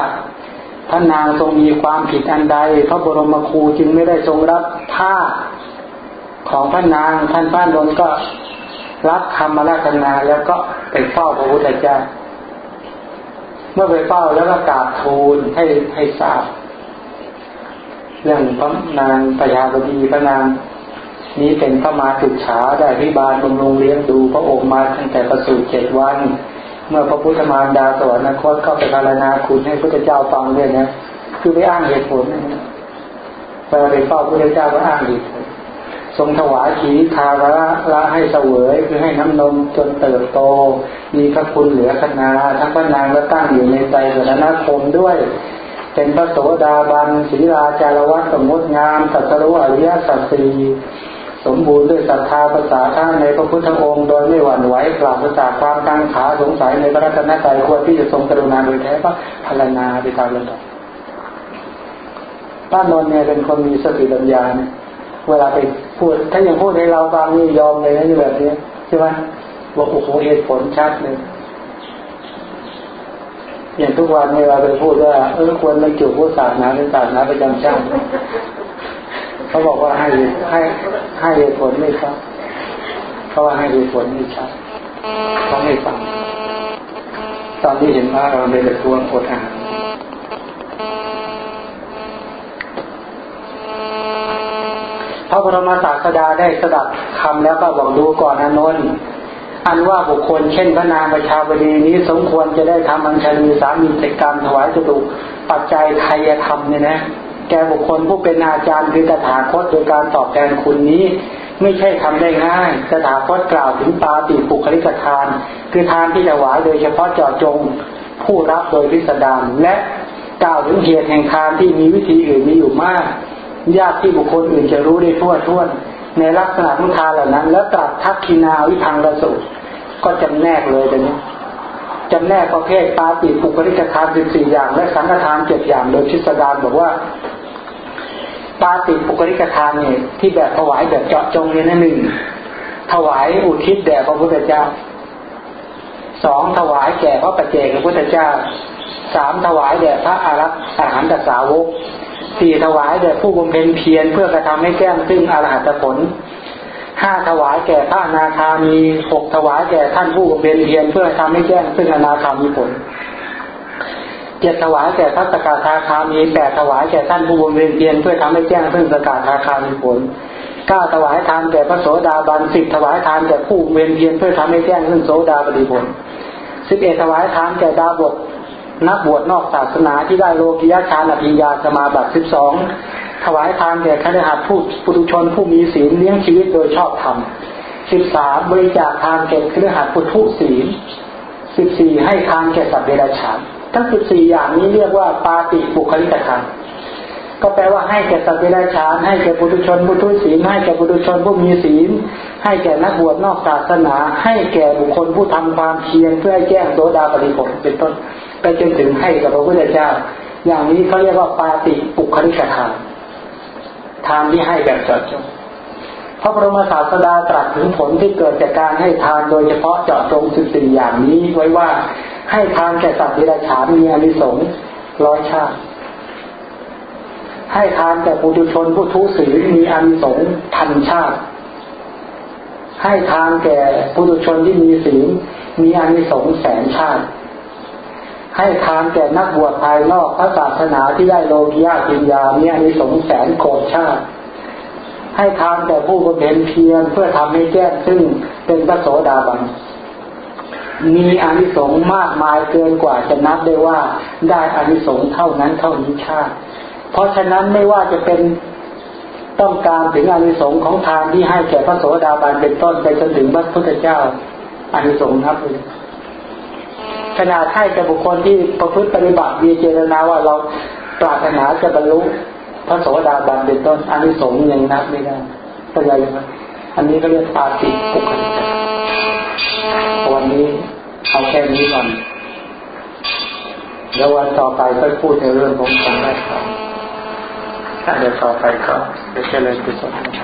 พระนางทรงมีความผิดอันใด พระบรมครูจึงไม่ได้ทรงรับผ้าของพระนางท่านพระนนท์ก็รับคำมาราชนาแล้วก็ไปเฝ้าพระพุทธเจ้า เมื่อไปเฝ้าแล้วก็กราบทูลให้ให้ทราบ เรื่องพระนางปยาบดีพระนางนี้เป็นพระมาตุฉาได้พิบาลบำรุงเลี้ยงดูพระองค์มาตั้งแต่ประสูติเจ็ดวัน เมื่อพระพุทธมารดาสวรรคตเข้าไปพารณาคุณให้พระเจ้าฟังเนี่ยนะ คือไปอ้างเหตุผลเวลาไปเฝ้าพระเจ้าก็อ้างเหตุผล รงถวายขีทาระละให้เสวยคือให้น้ำนมจนเติบโต มีพระคุณเหลือขนาทั้งพระนางและตั้งอยู่ในใจสถานคมด้วย เป็นพระโสดาบันศีราจารวัตสมุติงามตัสรู้อริยสัจสีสมบูรณ์ด้วยศรัทธาภาษาท่านในพระพุทธองค์โดยไม่หวั่นไหวกล่าวภาษาความตั้งขาสงสัยในพระรัตนตรัยควรที่จะทรงกรุณาโดยแท้ก็พารณาไปตามลำดับป้านนท์เนี่ยเป็นคนมีสติปัญญาเนี่ย เวลาไปพูด ถ้าอย่างพูดให้เราฟังนี่ยอมเลยนะอยู่แบบนี้ใช่ไหมบอกโอ้โหเหตุผลชัดเลยอย่างทุกวันเวลาไปพูดว่าเออควรไม่จุดพูดศาสนาเป็นศาสนาประจำชาติเขาบอกว่าให้ให้ให้เหตุผลไม่ชัดเขาว่าให้เหตุผลไม่ชัดเขาไม่ฟังตอนที่เห็นพระเราในประท้วงอดอาหาร พระบรมศาสดาได้สดับคำแล้วก็บอกดูก่อนอนนท์อันว่าบุคคลเช่นพระนางประชาบดีนี้สมควรจะได้ทำอัญชลีสามีกิกรรถวายจตุปัจจัยไทยธรรมเนี่ยนะ แกบุคคลผู้เป็นอาจารย์คือตถาคตโดยการตอบแทนคุณนี้ ไม่ใช่ทำได้ง่ายตถาคตกล่าวถึงปาติปุคลิกทาน คือทานที่จะหวายโดยเฉพาะเจาะจง ผู้รับโดยพิสดารและกล่าวถึงเหตุแห่งทานที่มีวิธีอื่นมีอยู่มาก ยากที่บุคคลอื่นจะรู้ได้ทั่วท้วน ในลักษณะมุทาเหล่านั้น แล้วตรัสทักคินาวิพังระสุก็จำแนกเลยตรงนี้จำแนกประเภทปาติปุกริกทานสิบสี่อย่าง และสังฆทานเจ็ดอย่างโดยชิสดารบอกว่า ปาติปุกริกทานเนี่ยที่แบบถวายแบบเจาะจงเนี่ยนั่นหนึ่งถวายอุทิศแด่พระพุทธเจ้าสองถวายแก่พระปัจเจกพระพุทธเจ้าสามถวายแด่พระอารักษ์อาหารตสาวก สี่ถวายแด่ผู้บำเพ็ญเพียรเพื่อกระทำให้แก้มซึ่งอรหัตผลห้าถวายแก่พระนาคามีหกถวายแก่ท่านผู้บำเพ็ญเพียรเพื่อทำให้แก้งซึ่งอนาคามีผลเจ็ดถวายแก่พระสกทาคามีแปดถวายแก่ท่านผู้บำเพ็ญเพียรเพื่อทำให้แจ้งเพื่อสกทาคามีผลเก้าถวายทานแก่พระโสดาบันสิบถวายทานแก่ผู้เวียนเพียรเพื่อทำให้แจ้งเรื่งโสดาบดีผลสิบเอ็ดถวายทานแก่ดาบท นักบวชนอกศาสนาที่ได้โลกิยาชานอภิญญาสมาบัติสิบสองถวายทานแก่คณหัดผู้ปุถุชนผู้มีศีลเลี้ยงชีวิตโดยชอบธรรมสิบสามบริจาคทานแก่คณหัดผู้ทุศีลสิบสี่ให้ทานแก่สัตว์เดรัจฉานทั้งสิบสี่อย่างนี้เรียกว่าปาติปุคลิกธรรมก็แปลว่าให้แก่สัตว์เดรัจฉานให้แก่ปุถุชนผู้ทุศีลให้แก่ปุถุชนผู้มีศีล ให้แก่นักบวชนอกศาสนา ให้แก่บุคคลผู้ทำความเพียรเพื่อแจ้งโสดาปริผลเป็นต้น ไปจนถึงให้กับพระพุทธเจ้า อย่างนี้เขาเรียกว่าปาติปุคลิกทานทานที่ให้แบบเจาะจงพระบรมศาสดาตรัสถึงผลที่เกิดจากการให้ทานโดยเฉพาะเจาะจงสิบสี่อย่างนี้ไว้ว่าให้ทานแก่สัตว์ที่ได้ฉานมีอนิสงส์ร้อยชาติ ให้ทานแก่ปุถุชนผู้ทุศีลมีอนิสงส์พันชาติ ให้ทานแก่ปุถุชนที่มีศีลมีอนิสงส์แสนชาติ ให้ทานแก่นักบวชภายนอกพระศาสนาที่ได้โลกิยาปิญญาเนี่ยมีสงแสนโกรธชาติ ให้ทานแก่ผู้บำเพ็ญเพียรเพื่อทำให้แจ้งซึ่งเป็นพระโสดาบันมีอานิสงส์มากมายเกินกว่าจะนับได้ว่าได้อานิสงส์เท่านั้นเท่านี้ชาติ เพราะฉะนั้นไม่ว่าจะเป็นต้องการถึงอานิสงส์ของทานที่ให้แก่พระโสดาบันเป็นต้นไปจนถึงพระพุทธเจ้าอานิสงส์นับเลย ขนาดให้แก่บุคคลที่ประพฤติปฏิบัติมีเจตนาว่าเราปรารถนาจะบรรลุพระโสดาบันเป็นต้นอันนี้สงยังนับไม่ได้เป็นไรไหมอันนี้ก็เรียกปาติปุกติวันนี้เอาแค่นี้ก่อนแล้ววันต่อไปก็พูดในเรื่องของการได้ครับถ้าเดี๋ยวต่อไปก็จะเจริญกุศลนะค